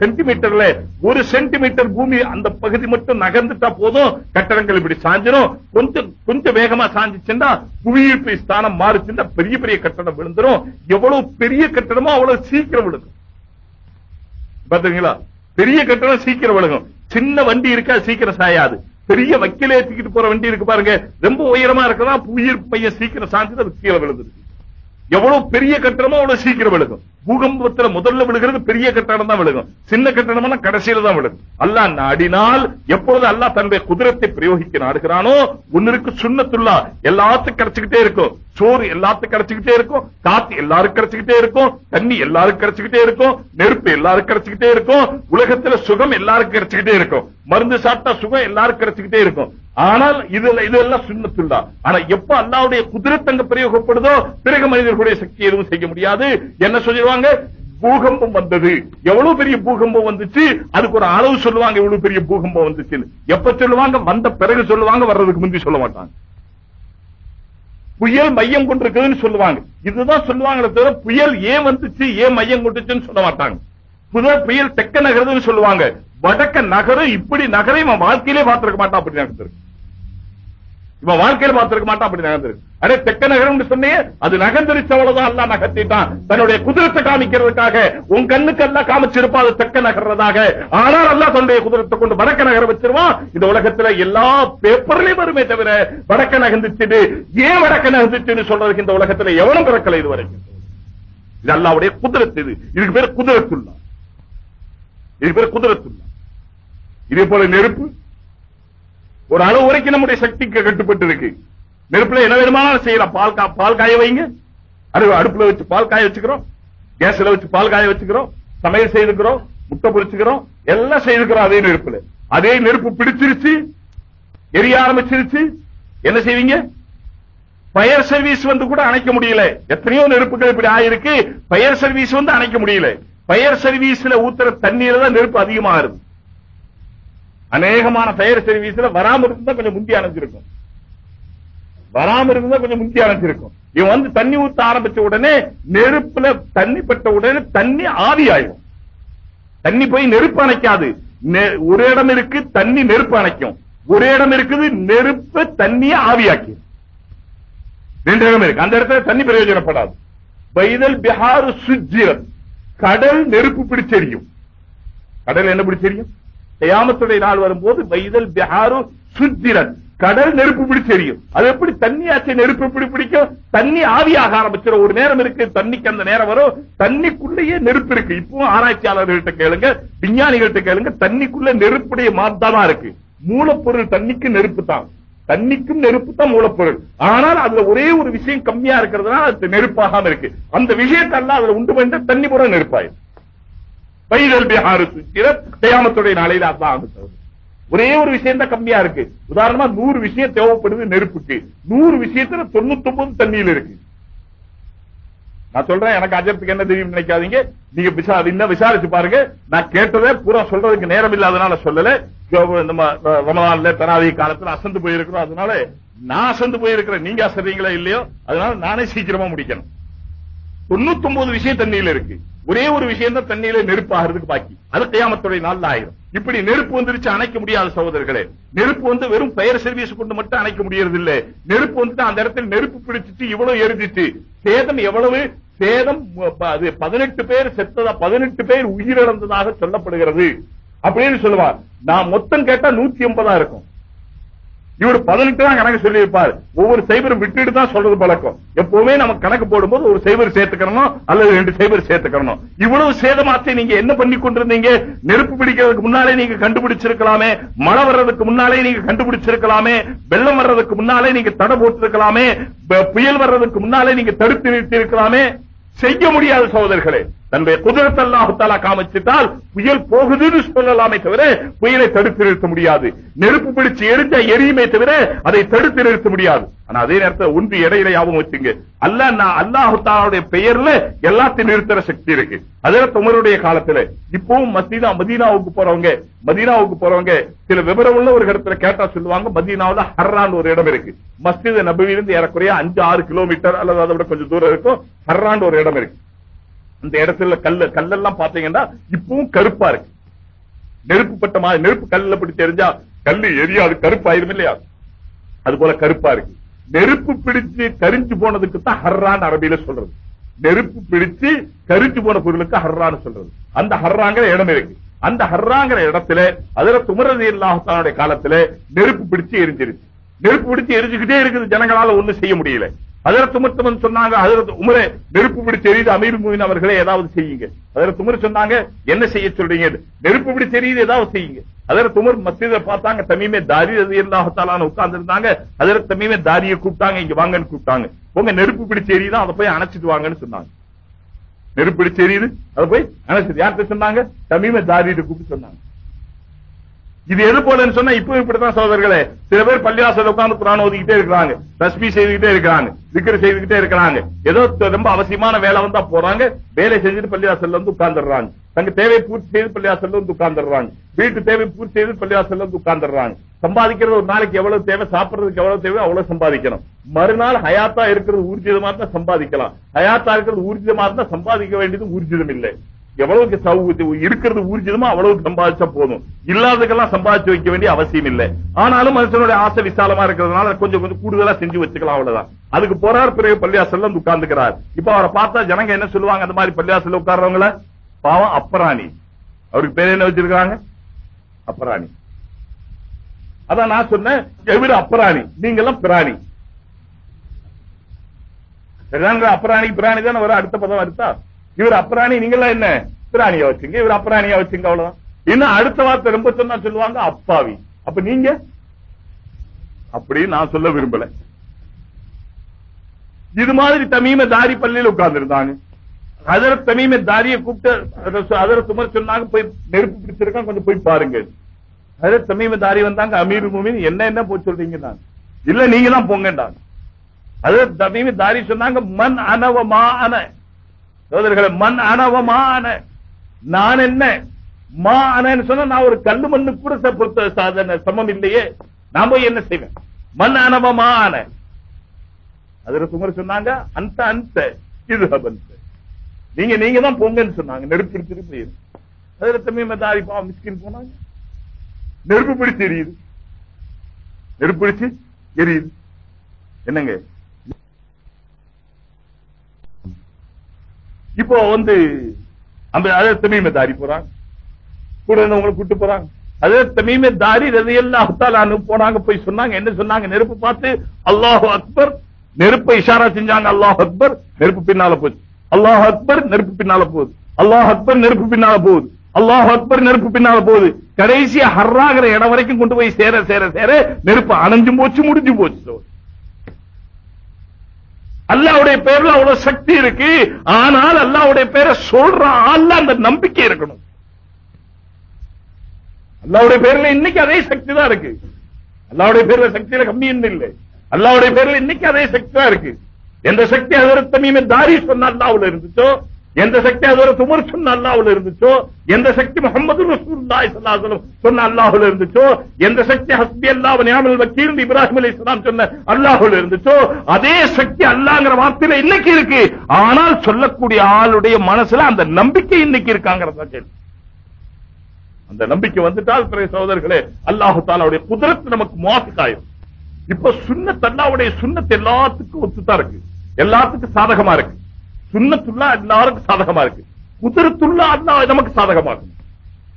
சென்டிமீட்டர்ல ஒரு சென்டிமீட்டர் பூமி அந்த பகுதி மட்டும் நகர்ந்துட்டா போதும். கட்டடங்கள் இப்படி சாஞ்சிரும். கொஞ்சம் கொஞ்சம் வேகமா சாஞ்சிச்சுன்னா புவியீர்ப்பு ஸ்தானம் மாறுச்சுன்னா பெரிய பெரிய கட்டடம் விழுந்துரும். எவ்வளவு பெரிய கட்டடமோ அவ்வளவு சீக்கிரம் விழுக்கும் பாத்தீங்களா? பெரிய கட்டணம் சீக்கிரம் விழுகும். சின்ன வண்டி இருக்கா சீக்கிரம் சாயாது. பெரிய வக்கீல ஏத்திக்கிட்டு போற வண்டி இருக்கு பாருங்க. ரொம்ப உயரமா இருக்கதான் உயிர் பையன் சீக்கிரம் சாஞ்சது அது கீழே விழுந்துருக்கு. எவ்வளவு பெரிய கட்டணமோ அவ்வளவு சீக்கிரம் விழுகும். பூகம்பத்துல முதல்ல விழுகிறது பெரிய கட்டணம் தான் விழுகும். சின்ன கட்டணம்னா கடைசியில தான் விழுகும். அல்லாஹ் நாடினால் எப்பொழுது அல்லாஹ் தன்னுடைய குதிரத்தை பிரயோகிக்க நாடுகிறானோ ஒன்னிருக்கு சுண்ணத்துள்ளா எல்லாத்துக்கும் கிடைச்சுக்கிட்டே இருக்கும். சோறு எல்லாத்துக்கும் கிடைச்சுக்கிட்டே இருக்கும். காத்து எல்லாருக்கும் கிடைச்சுக்கிட்டே இருக்கும். தண்ணி எல்லாருக்கும் கிடைச்சுக்கிட்டே இருக்கும். நெருப்பு எல்லாருக்கும் கிடைச்சுக்கிட்டே இருக்கும். உலகத்துல சுகம் எல்லாருக்கும் கிடைச்சுக்கிட்டே இருக்கும். மருந்து சாப்பிட்டா சுகம் எல்லாருக்கும் கிடைச்சுக்கிட்டே இருக்கும். ஆனால் இதுல இதெல்லாம் சுண்ணத்துள்ளா ஆனா எப்ப அல்லாவுடைய குதிரத்தங்க பிரயோகப்படுதோ பிறகு மனிதர்களுடைய சக்தி எதுவும் செய்ய முடியாது. என்ன சொல்லிடுவாங்க? பூகம்பம் வந்தது. எவ்வளவு பெரிய பூகம்பம் வந்துச்சு? அதுக்கு ஒரு அளவு சொல்லுவாங்க எவ்வளவு பெரிய பூகம்பம் வந்துச்சுன்னு. எப்ப சொல்லுவாங்க? வந்த பிறகு சொல்லுவாங்க வர்றதுக்கு முந்தி சொல்ல மாட்டாங்க. புயல் மையம் கொண்டிருக்குதுன்னு சொல்லுவாங்க. இதுதான் சொல்லுவாங்களே தவிர புயல் ஏன் வந்துச்சு ஏன் மையம் கொண்டுச்சுன்னு சொல்ல மாட்டாங்க. புத புயல் தெக்க நகருதுன்னு சொல்லுவாங்க. வடக்க நகரம் இப்படி நகரை வாழ்க்கையிலே பார்த்திருக்க மாட்டான் அப்படி நடந்திருக்கு இவன் வாழ்க்கையில பார்த்திருக்க மாட்டான் அப்படி நகர்ந்திருக்கு. அடே தெக்க நகரம் சொன்னே அது நகர்ந்துருச்சு அவ்வளவுதான் அல்ல நகர்த்திட்டான். தன்னுடைய குதிரத்தை காமிக்கிறதுக்காக உன் கண்ணுக்கு எல்லாம் காமிச்சிருப்பா அது தெக்க நகர்றதாக. ஆனால் அல்ல தன்னுடைய குதிரத்தை கொண்டு வடக்க நகர வச்சிருவான் இந்த உலகத்துல எல்லா பேப்பர்லயும் வருமே தவிர வடக்க நகர்ந்துச்சுட்டு ஏன் வடக்க நகர்ந்துச்சுன்னு சொல்றதுக்கு இந்த உலகத்துல எவனும் பிறக்கல இது வரைக்கும் இது அல்லாவுடைய குதிரத்து இது. இதுக்கு பேர் குதிரத்துள்ளா இதுக்கு பேர் குதிரத்துள்ளா இதே போல நெருப்பு ஒரு அளவு வரைக்கும் நம்முடைய சக்திக்கு கட்டுப்பட்டு இருக்கு நெருப்புல என்ன வேணுமானாலும் செய்யலாம். பால் பால் காய வைங்க. அடுப்புல வச்சு பால் காய வச்சுக்கிறோம். கேஸ்ல வச்சு பால் காய வச்சுக்கிறோம். சமையல் செய்துக்கிறோம். முட்டை பொறிச்சுக்கிறோம் எல்லாம் செய்துக்கிறோம் அதே நெருப்புல. அதே நெருப்பு பிடிச்சிருச்சு. எரிய ஆரம்பிச்சிருச்சு. என்ன செய்வீங்க? ஃபயர் சர்வீஸ் வந்து கூட அணைக்க முடியல. எத்தனையோ நெருப்புகள் இப்படி ஆயிருக்கு. ஃபயர் சர்வீஸ் வந்து அணைக்க முடியல. ஃபயர் சர்வீஸ்ல ஊத்துற தண்ணீர்ல தான் நெருப்பு அதிகமாகிறது அநேகமான ஃபயர் சர்வீஸ்ல வராம இருந்தா கொஞ்சம் முந்தி அணைஞ்சிருக்கும். வராம இருந்தா கொஞ்சம் முந்தி அணைஞ்சிருக்கும். இவன் வந்து தண்ணி ஊத்த ஆரம்பிச்ச உடனே நெருப்புல தண்ணி பட்ட உடனே தண்ணி ஆவி ஆயிடும் தண்ணி போய் நெருப்பு அணைக்காது. ஒரு இடம் இருக்கு தண்ணி நெருப்பு அணைக்கும். ஒரு இடம் இருக்குது நெருப்பு தண்ணியை ஆவியாக்கி. ரெண்டு இடம் இருக்கு. அந்த இடத்துல தண்ணி பிரயோஜனப்படாது. வைதல் பிஹார் சுஜிரத் கடல் நெருப்பு பிடிச்செறியும். கடல் என்ன பிடிச்செறியும்? கயாமத்துடைய நாள் வரும்போது வைதல் பிஹாரு சுத்திரன் கடல் நெருப்பு பிடிச்செறியும் அது எப்படி தண்ணி ஆச்சு நெருப்பு எப்படி பிடிக்கும்? தண்ணி ஆவியாக ஆரம்பிச்சிடும் ஒரு நேரம் இருக்கு தண்ணிக்கு அந்த நேரம் வரும். தண்ணிக்குள்ளேயே நெருப்பு இருக்கு. இப்போ ஆராய்ச்சியாளர்கள்ட்ட கேளுங்க விஞ்ஞானிகள்ட்ட கேளுங்க தண்ணிக்குள்ள நெருப்புடைய மாத்தாதான் இருக்கு. மூலப்பொருள் தண்ணிக்கு நெருப்பு தான். தண்ணிக்கும் நெருப்பு தான் மூலப்பொருள். ஆனால் அதுல ஒரே ஒரு விஷயம் கம்மியா இருக்கிறதுனால அது நெருப்பாகாம இருக்கு. அந்த விஷயத்தெல்லாம் அதுல உண்டு பண்ண தண்ணி பூரா நெருப்பாயிரு பைதல் பிஹாரு சுத்திர கயாமத்துடைய நாளையில அதான் ஆகுது ஒரே ஒரு விஷயம் தான் கம்மியா இருக்கு. உதாரணமா நூறு விஷயம் தேவைப்படுது நெருப்புக்கு. நூறு விஷயத்துல தொண்ணூத்தி ஒன்பது தண்ணியில் இருக்கு. நான் சொல்றேன் எனக்கு அஜத்துக்கு என்ன தெரியும் நினைக்காதீங்க. நீங்க விசா- இன்னும் விசாரிச்சு பாருங்க. நான் கேட்டதே பூரா சொல்றதுக்கு நேரம் இல்லாதனால சொல்லல. நம்ம அஹ், ரமலான்ல காலத்துல அசந்து போயிருக்கிறோம். அதனால நான் அசந்து போயிருக்கிறேன். நீங்க அசறீங்களா இல்லையோ? அதனால நானே சீக்கிரமா முடிக்கணும். தொண்ணூத்தி ஒன்பது விஷயம் தண்ணியில இருக்கு. ஒரே ஒரு விஷயம் தான் தண்ணியில நெருப்பு ஆகிறதுக்கு பாக்கி. அது கையாமத்துடைய நாள் ஆயிரும். இப்படி நெருப்பு வந்துருச்சு அணைக்க முடியாத சகோதரர்களே. நெருப்பு வந்து வெறும் ஃபயர் சர்வீஸ் கொண்டு மட்டும் அணைக்க முடியறது இல்ல நெருப்பு வந்துட்டு அந்த இடத்துல நெருப்பு பிடிச்சிட்டு இவ்வளவு எரிஞ்சிச்சு சேதம் எவ்வளவு? சேதம் அது பதினெட்டு பேர் செத்ததா பதினெட்டு பேர் உயிரிழந்ததாக சொல்லப்படுகிறது. அப்படின்னு சொல்லுவார். நான் மொத்தம் கேட்டா நூத்தி எண்பதா இருக்கும். இவர் பதினெட்டு தான் கணக்கு சொல்லியிருப்பார். ஒவ்வொரு சைபரும் விட்டுட்டு தான் சொல்றது பழக்கம். எப்பவுமே நம்ம கணக்கு போடும்போது ஒரு சைபர் சேர்த்துக்கணும் அல்லது ரெண்டு சைபர் சேர்த்துக்கணும். இவ்வளவு சேதமாத்தை நீங்க என்ன பண்ணி கொண்டிருந்தீங்க? நெருப்பு பிடிக்கிறதுக்கு முன்னாலே நீங்க கண்டுபிடிச்சிருக்கலாமே மழை வர்றதுக்கு முன்னாலே நீங்க கண்டுபிடிச்சிருக்கலாமே வெள்ளம் வர்றதுக்கு முன்னாலே நீங்க தடை போட்டிருக்கலாமே புயல் வர்றதுக்கு முன்னாலே நீங்க தடுத்து நிறுத்தி இருக்கலாமே செய்ய முடியாத சகோதரர்களே. தன்னுடைய குதிரத்தை அல்லாஹ் காமிச்சிட்டால் புயல் போகுதுன்னு சொல்லலாமே தவிர புயலை தடுத்து நிறுத்த முடியாது. நெருப்பு பிடிச்சு எரிஞ்ச எரியுமே தவிர அதை தடுத்து நிறுத்த முடியாது. ஆனா அதே நேரத்தில் ஒன்று இடையில ஞாபகம் வச்சுங்க. அல்ல நான் அல்லாஹ் தாலாவுடைய பெயர்ல எல்லாத்தையும் நிறுத்துற சக்தி இருக்கு. அதே உமருடைய காலத்துல. இப்பவும் மதீனா மதீனாவுக்கு போறவங்க மதீனாவுக்கு போறவங்க சில விவரம் உள்ள ஒரு இடத்துல கேட்டா சொல்லுவாங்க மதீனாவுல ஹர்ரான் ஒரு இடம் இருக்கு. மஸ்ஜித் நபிலிருந்து ஏறக்குறைய அஞ்சு ஆறு கிலோமீட்டர் அல்லது அதை விட கொஞ்சம் தூரம் இருக்கும் ஹர்ரான் ஒரு இடம் இருக்கு. அந்த இடத்துல கல்லு கல்லெல்லாம் பாத்தீங்கன்னா இப்பவும் கருப்பா இருக்கு. நெருப்பு பட்ட மாதிரி நெருப்பு கல்லுல பிடிச்சு எரிஞ்சா கல்லு எரியாது கருப்பாயிரும் இல்லையா? அது போல கருப்பா இருக்கு. நெருப்பு பிடிச்சு கரிஞ்சு போனதுக்கு தான் ஹர்ரான் அரபியில சொல்றது. நெருப்பு பிடிச்சு கரிஞ்சு போன பொருளுக்கு ஹர்ரான்னு சொல்றது. அந்த ஹர்ராங்கிற இடம் இருக்கு. அந்த ஹர்ராங்கிற இடத்துல அதுல துமரதி இல்லாஹத்தானுடைய காலத்துல நெருப்பு பிடிச்சு எரிஞ்சிருச்சு. நெருப்பு பிடிச்சு எரிஞ்சுக்கிட்டே இருக்குது. ஜனங்களால ஒண்ணும் செய்ய முடியல. அதற்கு மட்டும் சொன்னாங்க அதற்கு உமரே நெருப்பு பிடிச்சு எரியுது. அமீர் மூவின் அவர்களே ஏதாவது செய்யுங்க. அதற்கு உமர் சொன்னாங்க என்ன செய்ய சொல்றீங்க? நெருப்பு பிடிச்சு எரியுது ஏதாவது செய்யுங்க. அதற்கு உமர் மசித பார்த்தாங்க தமீமே தாரி ரதி உட்கார்ந்து இருந்தாங்க அதற்கு தமீமே தாரியை கூப்பிட்டாங்க இங்க வாங்கன்னு கூப்பிட்டாங்க. உங்க நெருப்பு பிடிச்சு எரியுதா? அதை போய் அணைச்சிட்டு வாங்கன்னு சொன்னாங்க. நெருப்பு பிடிச்சு எரியுது அதை போய் அணைச்சிட்டு யார்கிட்ட சொன்னாங்க? தமீமே தாரியிட்ட கூப்பிட்டு சொன்னாங்க. இது எது போலன்னு சொன்னா இப்ப இப்படித்தான் சோதர்களே சில பேர் பள்ளிவாசல் உட்கார்ந்து குரான் ஓதிக்கிட்டே இருக்கிறாங்க. தஸ்பி செய்துகிட்டே இருக்கிறாங்க. விக்கிர செய்துகிட்டே இருக்கிறாங்க. ஏதோ ரொம்ப அவசியமான வேலை வந்தா போறாங்க. வேலை செஞ்சுட்டு பள்ளிவாசல்ல வந்து உட்கார்ந்துடுறாங்க. தங்க தேவை பூர்த்தி செய்து பள்ளிவாசல்ல வந்து உட்கார்ந்துடுறாங்க. வீட்டு தேவை பூர்த்தி செய்து பள்ளிவாசல்ல வந்து உட்கார்ந்துடுறாங்க. சம்பாதிக்கிறது ஒரு நாளைக்கு எவ்வளவு தேவை சாப்பிடுறதுக்கு எவ்வளவு தேவை அவ்வளவு சம்பாதிக்கணும். மறுநாள் ஹயாத்தா இருக்கிறது ஊர்ஜிதமா இருந்தா சம்பாதிக்கலாம். ஹயாத்தா இருக்கிறது ஊர்ஜிதமா இருந்தா சம்பாதிக்க வேண்டியது ஊர்ஜிதம் இல்லை. எவ்வளவுக்கு சௌ- இருக்கிறது ஊர்ஜிதமோ அவ்வளவு சம்பாதிச்சா போதும். இல்லாததுக்கெல்லாம் சம்பாதிச்சு வைக்க வேண்டிய அவசியம் இல்லை. ஆனாலும் மனுஷனுடைய ஆசை விசாலமா இருக்கிறதுனால கொஞ்சம் கொஞ்சம் கூடுதலா செஞ்சு வச்சுக்கலாம் அவ்வளவுதான். அதுக்கு போறார் பிறகு பள்ளியாசல்ல வந்து உட்கார்ந்துக்கிறார். இப்ப அவரை பார்த்தா ஜனங்க என்ன சொல்லுவாங்க? அந்த மாதிரி பள்ளியாசல்ல உட்கார்றவங்கள? பாவம் அப்பராணி. அவருக்கு பேர் என்ன வச்சிருக்காங்க? அப்பராணி. அதான் நான் சொன்னேன் எவ்வளவு அப்பராணி. நீங்க எல்லாம் பிராணி. சரிதாங்க பிராணி தானே வரும்? அடுத்த பதம் அடுத்தா இவர் அப்ராணி நீங்களா என்ன? பிராணியா வச்சுங்க இவர் அப்ராணியா வச்சுங்க அவ்வளவுதான். இன்னும் அடுத்த வார்த்தை ரொம்ப சொன்னா சொல்லுவாங்க அப்பாவி. அப்ப நீங்க? அப்படி நான் சொல்ல விரும்பல. இது மாதிரி தமீம தாரி பள்ளியில் உட்கார்ந்து இருந்தாங்க அதர் தமீம தாரிய கூப்பிட்டு அதர சுமர் சொன்னாங்க போய் நெருப்பு பிடிச்சிருக்கான் கொஞ்சம் போய் பாருங்க. அதர் தமீம தாரி வந்தாங்க அமீர் மூமின் என்ன என்ன போய் சொல்றீங்க நான்? இல்ல நீங்க தான் போங்கண்டாங்க அது தமீம தாரி சொன்னாங்க மண் அனவமா அன. சோதர்களை மண் அனவமான நான் என்ன? மா அனன்னு சொன்னா நான் ஒரு கல்லு மண்ணு கூட பொறுத்த சாதன சமம் இல்லையே. நான் போய் என்ன செய்வேன்? மண் அனவமான அதுல சுமர் சொன்னாங்க அந்த அந்த இது ஹபந்த நீங்க நீங்க தான் போங்கன்னு சொன்னாங்க. நெருப்பு பிடிச்சிட்டு போயிரு. அதுல தமீம மதாரி பாவம் மிஸ்கின் போனாங்க. நெருப்பு பிடிச்சு எரியுது. நெருப்பு பிடிச்சு எரியுது. என்னங்க? இப்போ வந்து அந்த அதே தமீமே தாரி போறாங்க. கூட இருந்தவங்களை கூட்டு போறாங்க. அதே தமீமே தாரி ரதையெல்லாம் போனாங்க போய் சொன்னாங்க. என்ன சொன்னாங்க? நெருப்பு பார்த்து அல்லாஹ் அக்பர் நெருப்பை இஷாரா செஞ்சாங்க அல்லாஹ் அக்பர் நெருப்பு பின்னால போச்சு. அல்லாஹ் அக்பர் நெருப்பு பின்னால போகுது. அல்லாஹ் அக்பர் நெருப்பு பின்னால போகுது. அல்லாஹ் அக்பர் நெருப்பு பின்னால போகுது. கடைசியா ஹர்ராகிற இடம் வரைக்கும் கொண்டு போய் சேர சேர சேர நெருப்பு அணைஞ்சும் போச்சு முடிஞ்சு போச்சு. அல்லாவுடைய பேர்ல அவ்வளவு சக்தி இருக்கு. ஆனால் அல்லாவுடைய பேரை சொல்ற ஆள்ல அந்த நம்பிக்கை இருக்கணும். அல்லாவுடைய பேர்ல இன்னைக்கு அதே சக்தி தான் இருக்கு. அல்லாவுடைய பேர்ல சக்தியில கம்மி இல்லை. அல்லாவுடைய பேர்ல இன்னைக்கு அதே சக்தி தான் இருக்கு. எந்த சக்தி அதரத்தமீமே தாரி சொன்ன அல்லாவுல இருந்துச்சோ எந்த சக்தி அதோட துமர் சொன்ன அல்லாவுல இருந்துச்சோ? எந்த சக்தி முகமது சொன்ன அல்லாஹுல இருந்துச்சோ? எந்த சக்தி ஹஸ்பி அல்லாஹ் நியாமல் வக்கீல் இப்ராஹிம் அலி இஸ்லாம் சொன்ன அல்லாஹுல இருந்துச்சோ? அதே சக்தி அல்லாங்கிற வார்த்தையில இன்னைக்கு இருக்கு. ஆனால் சொல்லக்கூடிய ஆளுடைய மனசுல அந்த நம்பிக்கை இன்னைக்கு இருக்காங்கறத கேள்வி. அந்த நம்பிக்கை வந்துட்டால் பிற சகோதரர்களே அல்லாஹு தாலாவுடைய குதிரத்து நமக்கு முவாஃபிகாயும் இப்ப சுண்ணத் அல்லாவுடைய சுண்ணத் எல்லாத்துக்கும் ஒத்துதான் இருக்கு. எல்லாத்துக்கும் சாதகமா இருக்கு. சுன்னத்துல்லா எல்லாருக்கும் சாதகமா இருக்கு. குதிரத்துல்லா அல்லாஹ் நமக்கு சாதகமாகணும்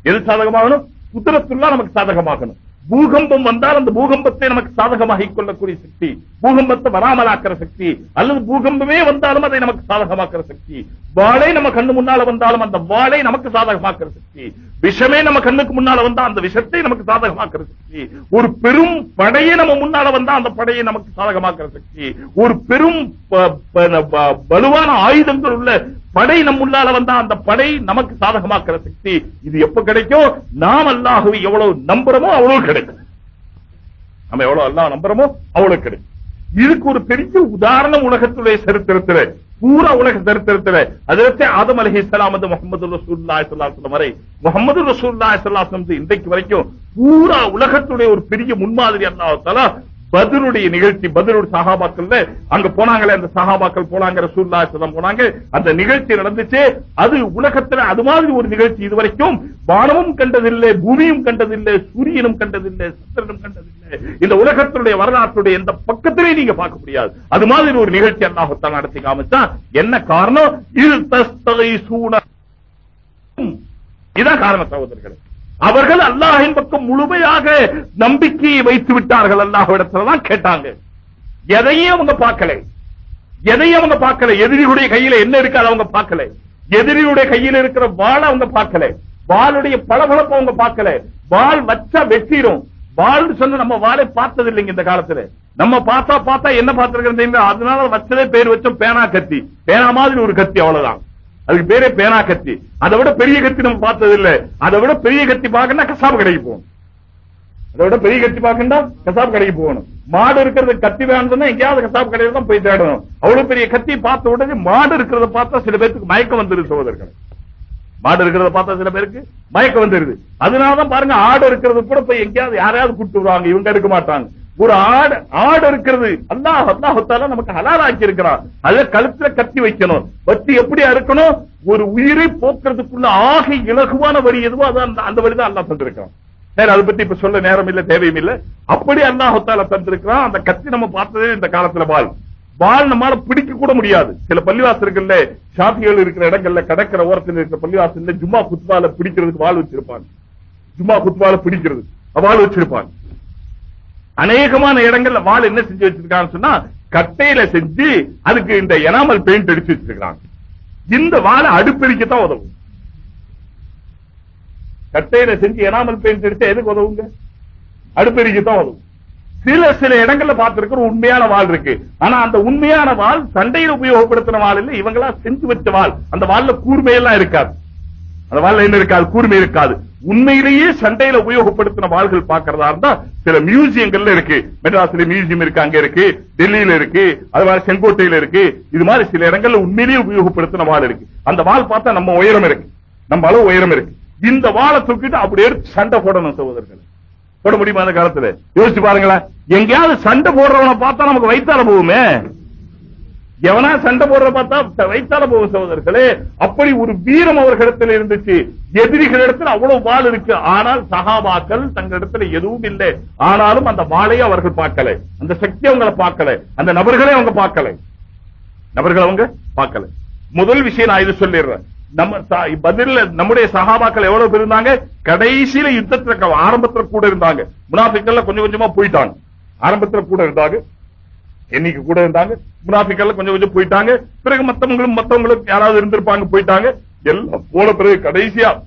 எது சாதகமாகணும்? குதிரத்துல்லா நமக்கு சாதகமாகணும். பூகம்பம் வந்தால் அந்த பூகம்பத்தை நமக்கு சாதகமாக கொள்ளக்கூடிய சக்தி பூகம்பத்தை வராமலாக்குற சக்தி அல்லது பூகம்பமே வந்தாலும் அதை நமக்கு சாதகமாக்குற சக்தி வாழை நம்ம கண்ணு முன்னால வந்தாலும் அந்த வாழை நமக்கு சாதகமாக்குற சக்தி விஷமே நம்ம கண்ணுக்கு முன்னால வந்தா அந்த விஷத்தை நமக்கு சாதகமாக்குற சக்தி ஒரு பெரும் படையை நம்ம முன்னால வந்தா அந்த படையை நமக்கு சாதகமாக்குற சக்தி ஒரு பெரும் வலுவான ஆயுதங்கள் உள்ள படை நம் உள்ளால வந்தா அந்த படை நமக்கு சாதகமாக்குற சக்தி இது எப்ப கிடைக்கும்? நாம் அல்லாஹுவை எவ்வளவு நம்புறோமோ அவ்வளவு கிடைக்கும். நம்ம எவ்வளவு அல்லாஹ் நம்புறோமோ அவ்வளவு கிடைக்கும். இதுக்கு ஒரு பெரிய உதாரணம் உலகத்துடைய சரித்திரத்தில். பூரா உலக சரித்திரத்தில். அதற்கு ஆதம் அலைஹிஸ்ஸலாம் வந்து முகமது ரசூல்லா ஸல்லல்லாஹு வரை முகமது ரசூல்லா ஸல்லல்லாஹு இன்றைக்கு வரைக்கும் பூரா உலகத்துடைய ஒரு பெரிய முன்மாதிரி அல்லாஹ் பதிலுடைய பத்ருடைய நிகழ்ச்சி பதிலுடைய சஹாபாக்கள்ல அங்க போனாங்களே அந்த சகாபாக்கள் போனாங்க ரசூலுல்லாஹி போனாங்க. அந்த நிகழ்ச்சி நடந்துச்சு. அது உலகத்துல அது மாதிரி ஒரு நிகழ்ச்சி இதுவரைக்கும் வானமும் கண்டதில்லை பூமியும் கண்டதில்லை சூரியனும் கண்டதில்லை சந்திரனும் கண்டதில்லை. இந்த உலகத்தினுடைய வரலாற்றுடைய எந்த பக்கத்திலே நீங்க பார்க்க முடியாது. அது மாதிரி ஒரு நிகழ்ச்சி அல்லாஹத்தான் நடத்தி காமிச்சா என்ன காரணம்? இது தஸ்தகைசூன இதான் காரணம் சகோதரர்களே. அவர்கள் அல்லாஹின் பக்கம் முழுமையாக நம்பிக்கையை வைத்து விட்டார்கள். அல்லாஹிடத்துலதான் கேட்டாங்க. எதையும் அவங்க பார்க்கல. எதையும் அவங்க பார்க்கல. எதிரியுடைய கையில என்ன இருக்கு அவங்க பார்க்கல. எதிரியுடைய கையில இருக்கிற வாளை அவங்க பார்க்கல. வாளுடைய பளபளப்பு அவங்க பார்க்கல. வாள் வச்சா வெட்டிடும் வாழ்னு சொன்ன நம்ம வாழை பார்த்தது இல்லைங்க இந்த காலத்துல. நம்ம பார்த்தா பார்த்தா என்ன பார்த்திருக்கிறோம் அதனால வச்சதே பேர் வச்சோம் பேனா கத்தி. பேனா மாதிரி ஒரு கத்தி அவ்வளவுதான். அதுக்கு பேரே பேனா கத்தி. அதை விட பெரிய கத்தி நம்ம பார்த்தது இல்ல அதை விட பெரிய கத்தி பார்க்கணும்னா கசாப்பு கடைக்கு போகணும். அதை விட பெரிய கத்தி பார்க்கண்டா கசாப்பு கடைக்கு போகணும். மாடு இருக்கிறது கத்தி வேணும்னா எங்கேயாவது கசாப்பு கடையில தான் போய் தேடணும். அவ்வளவு பெரிய கத்தி பார்த்த உடனே மாடு இருக்கிறத பார்த்தா சில பேருக்கு மயக்கம் வந்துருது சகோதரர்கள். மாடு இருக்கிறத பார்த்தா சில பேருக்கு மயக்கம் வந்துருது. அதனாலதான் பாருங்க ஆடு இருக்கிறது கூட போய் எங்கேயாவது யாரையாவது கூப்பிட்டு வருவாங்க. இவங்க எடுக்க மாட்டாங்க. ஒரு ஆடு ஆடு இருக்கிறது. அல்லாஹ் அல்லாஹால நமக்கு ஹலாலாக்கி இருக்கிறான் அதை கழுத்துல கத்தி வைக்கணும். வச்சு எப்படி அறுக்கணும்? ஒரு உயிரை போக்குறதுக்குள்ள ஆகை இலகுவான வரி எதுவோ அதான் அந்த- அந்த அல்லாஹ் தந்திருக்கான் சரி அதை பத்தி இப்ப சொல்ல நேரம் இல்ல தேவையும் இல்ல. அப்படி அல்லாஹால தந்திருக்கிறான். அந்த கத்தி நம்ம பார்த்ததே இந்த காலத்துல பால் பால் நம்மால பிடிக்க கூட முடியாது. சில பள்ளிவாசல்கள்ல ஷாப்பிகள் இருக்கிற இடங்கள்ல கடற்கரை ஓரத்தில் இருக்கிற பள்ளிவாசல்ல ஜும்மா குத்பால பிடிக்கிறதுக்கு வால் வச்சிருப்பாங்க. ஜும்மா குத்பால பிடிக்கிறது. வால் வச்சிருப்பாங்க. அநேகமான இடங்கள்ல வால் என்ன செஞ்சு வச்சிருக்காங்கன்னு சொன்னா கட்டையில செஞ்சு அதுக்கு இந்த எனாமல் பெயிண்ட் அடிச்சு வச்சிருக்காங்க இந்த வாழை அடுப்பெரிக்கத்தான் உதவும். கட்டையில செஞ்சு எனாமல் பெயிண்ட் அடிச்சா எதுக்கு உதவுங்க? அடுப்பெரிக்கத்தான் உதவும். சில சில இடங்கள்ல பார்த்திருக்கிற உண்மையான வாள் இருக்கு. ஆனா அந்த உண்மையான வாள் சண்டையில உபயோகப்படுத்தின வாள் இல்ல இவங்களா செஞ்சு வச்ச வாள். அந்த வாள்ல கூர்மையெல்லாம் இருக்காது. அந்த வாள்ல என்ன இருக்காது? கூர்மை இருக்காது. உண்மையிலேயே சண்டையில உபயோகப்படுத்தின வாள்கள் பாக்குறதா இருந்தா சில மியூசியங்கள்ல இருக்கு. மெட்ராஸ்ல மியூசியம் இருக்கு அங்க இருக்கு. டெல்லியில இருக்கு. அது மாதிரி செங்கோட்டையில இருக்கு. இது மாதிரி சில இடங்கள்ல உண்மையிலேயே உபயோகப்படுத்தின வாள் இருக்கு. அந்த வாள் பார்த்தா நம்ம உயரம் இருக்கு. நம்ம அளவு உயரம் இருக்கு. இந்த வாழை தூக்கிட்டு அப்படி எடுத்து சண்டை போடணும் சகோதரர்கள். போட முடியுமா அந்த காலத்துல? யோசிச்சு பாருங்களேன். எங்கேயாவது சண்டை போடுறவனை பார்த்தா நமக்கு வைத்தால போகுமே. எவனா சண்டை போடுற பார்த்தா வைத்தால போக சகோதரர்களே அப்படி ஒரு வீரம் அவர்களிடத்தில் இருந்துச்சு. எதிரிகளிடத்தில் அவ்வளவு வாள் இருக்கு. ஆனால் சகாபாக்கள் தங்களிடத்துல எதுவும் இல்லை. ஆனாலும் அந்த வாளையை அவர்கள் பார்க்கல. அந்த சக்தி அவங்களை பார்க்கல. அந்த நபர்களை அவங்க பார்க்கல. நபர்கள் அவங்க பார்க்கல. முதல் விஷயம் நான் இது சொல்லிடுறேன். நம்ம பதில் நம்முடைய சகாபாக்கள் எவ்வளவு பேர் இருந்தாங்க? கடைசியில யுத்தத்துல ஆரம்பத்துல கூட இருந்தாங்க. முனாபிக்கல்ல கொஞ்சம் கொஞ்சமா போயிட்டாங்க. ஆரம்பத்துல கூட இருந்தாங்க. எண்ணிக்கை கூட இருந்தாங்க. முனாபிக்கல்ல கொஞ்சம் கொஞ்சம் போயிட்டாங்க. பிறகு மத்தவங்களும் மத்தவங்களும் யாராவது இருந்திருப்பாங்க போயிட்டாங்க. எல்லாம் போன பிறகு கடைசியா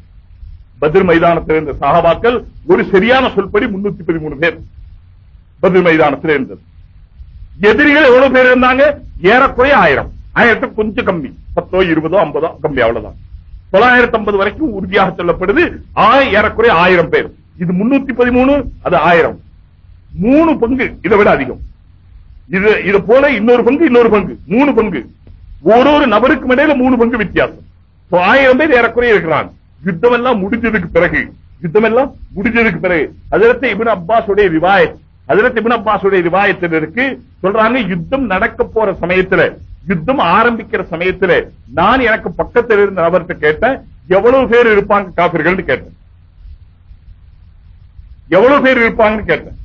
பதிர் மைதானத்தில் இருந்த சகாபாக்கள் ஒரு சரியான சொல்படி முன்னூத்தி பதிமூணு பேர் பதிர் மைதானத்தில் இருந்தது. எதிரிகள் எவ்வளவு பேர் இருந்தாங்க? ஏறக்குறைய ஆயிரம். ஆயிரத்துக்கு கொஞ்சம் கம்மி. பத்தோ இருபதோ ஐம்பதோ கம்மி அவ்வளவுதான். தொள்ளாயிரத்தி ஐம்பது வரைக்கும் உறுதியாக சொல்லப்படுது. ஆ- ஏறக்குறைய ஆயிரம் பேர். இது முன்னூத்தி பதிமூணு அது ஆயிரம். மூணு பங்கு இதை விட அதிகம். இது இது போல இன்னொரு பங்கு இன்னொரு பங்கு மூணு பங்கு. ஒரு ஒரு நபருக்கும் இடையில மூணு பங்கு வித்தியாசம். ஆயிரம் பேர் ஏறக்குறைய இருக்கிறான். யுத்தம் எல்லாம் முடிஞ்சதுக்கு பிறகு யுத்தம் எல்லாம் முடிஞ்சதுக்கு பிறகு அதிலத்தை இபின் அப்பாஸுடைய ரிவாயத் அதிரத்தை இபின் அப்பாஸுடைய ரிவாயத்தில் இருக்கு. சொல்றாங்க யுத்தம் நடக்க போற சமயத்துல யுத்தம் ஆரம்பிக்கிற சமயத்துல நான் எனக்கு பக்கத்தில் இருந்த நபர்கிட்ட கேட்டேன் எவ்வளவு பேர் இருப்பாங்க காபிர்கள்னு கேட்டேன். எவ்வளவு பேர் இருப்பாங்கன்னு கேட்டேன்.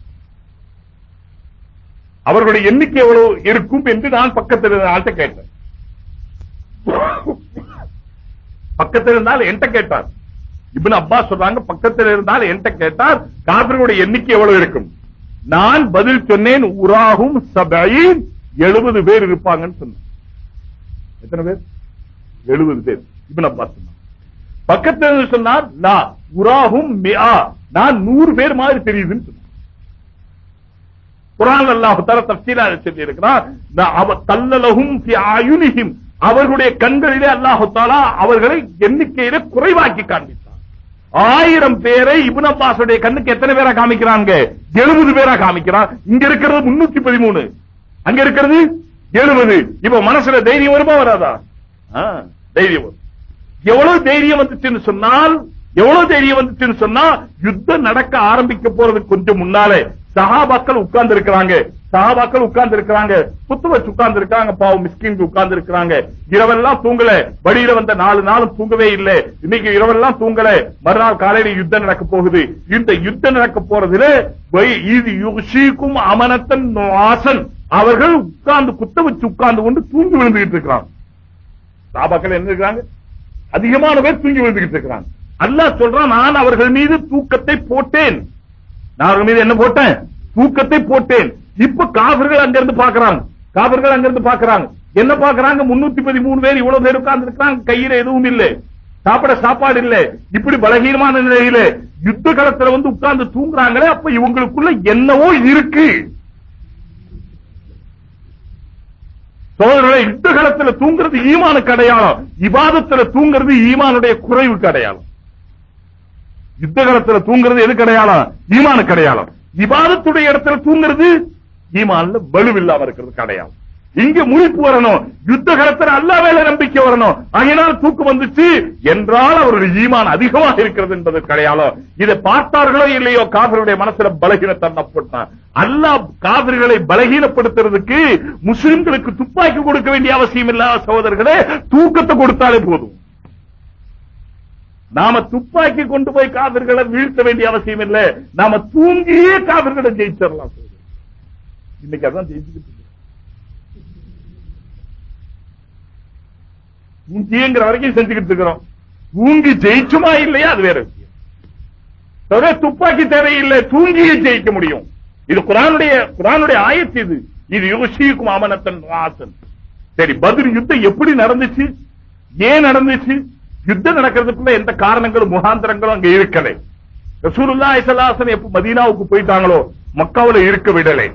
அவர்களுடைய எண்ணிக்கை எவ்வளவு இருக்கும் என்று நான் பக்கத்தில் இருந்த கேட்டேன். பக்கத்தில் இருந்தால் என்கிட்ட கேட்டார். இப்னு அப்பா சொல்றாங்க பக்கத்தில் இருந்தால் என்கிட்ட கேட்டார் காபிர்களுடைய எண்ணிக்கை எவ்வளவு இருக்கும்? நான் பதில் சொன்னேன் உராகும் சபையின் எழுபது பேர் இருப்பாங்கன்னு சொன்னேன். எத்தனை பேர்? எழுபது பேர். இப்னு அப்பா சொன்னார். பக்கத்தில் இருந்து சொன்னார் நான் உராகும் மிஆ. நான் நூறு பேர் மாதிரி தெரியுதுன்னு குரான் அல்லாஹ் தர தப்சீலா சொல்லி இருக்கிறார் அவ தல்லலகும் ஃபி அவர்களுடைய கண்களிலே அல்லாஹு தாலா அவர்களை எண்ணிக்கையில குறைவாக்கி காண்பித்தார். ஆயிரம் பேரை இபுன் அப்பாசுடைய கண்ணுக்கு எத்தனை பேரா காமிக்கிறாங்க? எழுபது பேரா காமிக்கிறான் இங்க இருக்கிறது முன்னூத்தி பதிமூணு. அங்க இருக்கிறது எழுபது. இப்ப மனசுல தைரியம் வருமா வராதா? தைரியம் வரும். எவ்வளவு தைரியம் வந்துச்சுன்னு சொன்னால் எவ்வளவு தைரியம் வந்துச்சுன்னு சொன்னா யுத்தம் நடக்க ஆரம்பிக்க போறது கொஞ்சம் முன்னாலே. சஹாபாக்கள் உட்கார்ந்து இருக்கிறாங்க சஹாபாக்கள் உட்கார்ந்து இருக்கிறாங்க புத்து வச்சு உட்கார்ந்து இருக்காங்க பாவம் மிஸ்கின் உட்கார்ந்து இருக்கிறாங்க இரவெல்லாம் தூங்கல. வழியில வந்த நாலு நாளும் தூங்கவே இல்லை. இன்னைக்கு இரவெல்லாம் தூங்கல. மறுநாள் காலையில யுத்தம் நடக்க போகுது. இந்த யுத்தம் நடக்க போறதுல வை- இது யுஷிக்கும் அமனத்தன் ஆசன் அவர்கள் உட்கார்ந்து குத்த வச்சு உட்கார்ந்து கொண்டு தூங்கி விழுந்துகிட்டு இருக்கிறாங்க. சாபாக்கள் என்ன இருக்கிறாங்க அதிகமான பேர் தூங்கி விழுந்துகிட்டு இருக்கிறாங்க. அல்லாஹ் சொல்றான் நான் அவர்கள் மீது தூக்கத்தை போட்டேன். நான் அவர்கள் மீது என்ன போட்டேன்? தூக்கத்தை போட்டேன். இப்ப காவிர்கள் அங்க இருந்து பாக்குறாங்க காவிர்கள் அங்க இருந்து பாக்குறாங்க என்ன பாக்குறாங்க முன்னூத்தி பதிமூணு பேர் இவ்வளவு பேர் உட்கார்ந்து இருக்காங்க கையில எதுவும் இல்ல. சாப்பிட சாப்பாடு இல்ல. இப்படி பலகீனமான நிலையில யுத்த களத்துல வந்து உட்கார்ந்து தூங்குறாங்களே அப்ப இவங்களுக்குள்ள என்னவோ இருக்கு. சோதரர்களை யுத்த களத்துல தூங்குறது ஈமானுக்கு அடையாளம். விவாதத்துல தூங்குறது ஈமானுடைய குறைவுக்கு அடையாளம். யுத்த காலத்துல தூங்குறது எது கிடையாளம் ஈமானுக்கு கிடையாளம். இபாதத்துடைய இடத்துல தூங்குறது ஈமான்ல வலுவில்லாம இருக்கிறது கிடையாது. இங்க முழிப்பு வரணும். யுத்த காலத்தில் அல்லா நம்பிக்கை வரணும். ஆகையினால் தூக்கம் வந்துச்சு என்றால் அவருடைய ஈமான் அதிகமாக இருக்கிறது என்பது கிடையாளோ இதை பார்த்தார்களோ இல்லையோ காவிரியுடைய மனசுல பலகீனத்தன்மை போட்டான் அல்லாஹ் காவிரிகளை பலகீனப்படுத்துறதுக்கு முஸ்லிம்களுக்கு துப்பாக்கி கொடுக்க வேண்டிய அவசியம் இல்லாத சகோதரர்களே தூக்கத்தை கொடுத்தாலே போதும். நாம துப்பாக்கி கொண்டு போய் காவிர்களை வீழ்த்த வேண்டிய அவசியம் இல்லை. நாம தூங்கியே காவிர்களை ஜெயிச்சிடலாம். இன்னைக்கு அதான் ஜெயிச்சுக்கிட்டு தூங்கிங்கிற வரைக்கும் செஞ்சுக்கிட்டு இருக்கிறோம். தூங்கி ஜெயிச்சுமா இல்லையா? அது வேற தவிர துப்பாக்கி தேவையில்லை. தூங்கியே ஜெயிக்க முடியும். இது குரானுடைய குரானுடைய ஆயத்து இது. இது யோசிக்கும் அமனத்தன் ராசன். சரி பதில் யுத்தம் எப்படி நடந்துச்சு? ஏன் நடந்துச்சு? யுத்தம் நடக்கிறதுக்குள்ள எந்த காரணங்களும் முகாந்திரங்களும் அங்க இருக்கலை. ரசூலுல்லா இசலாசன் எப்ப மதீனாவுக்கு போயிட்டாங்களோ மக்காவுல இருக்க விடலை.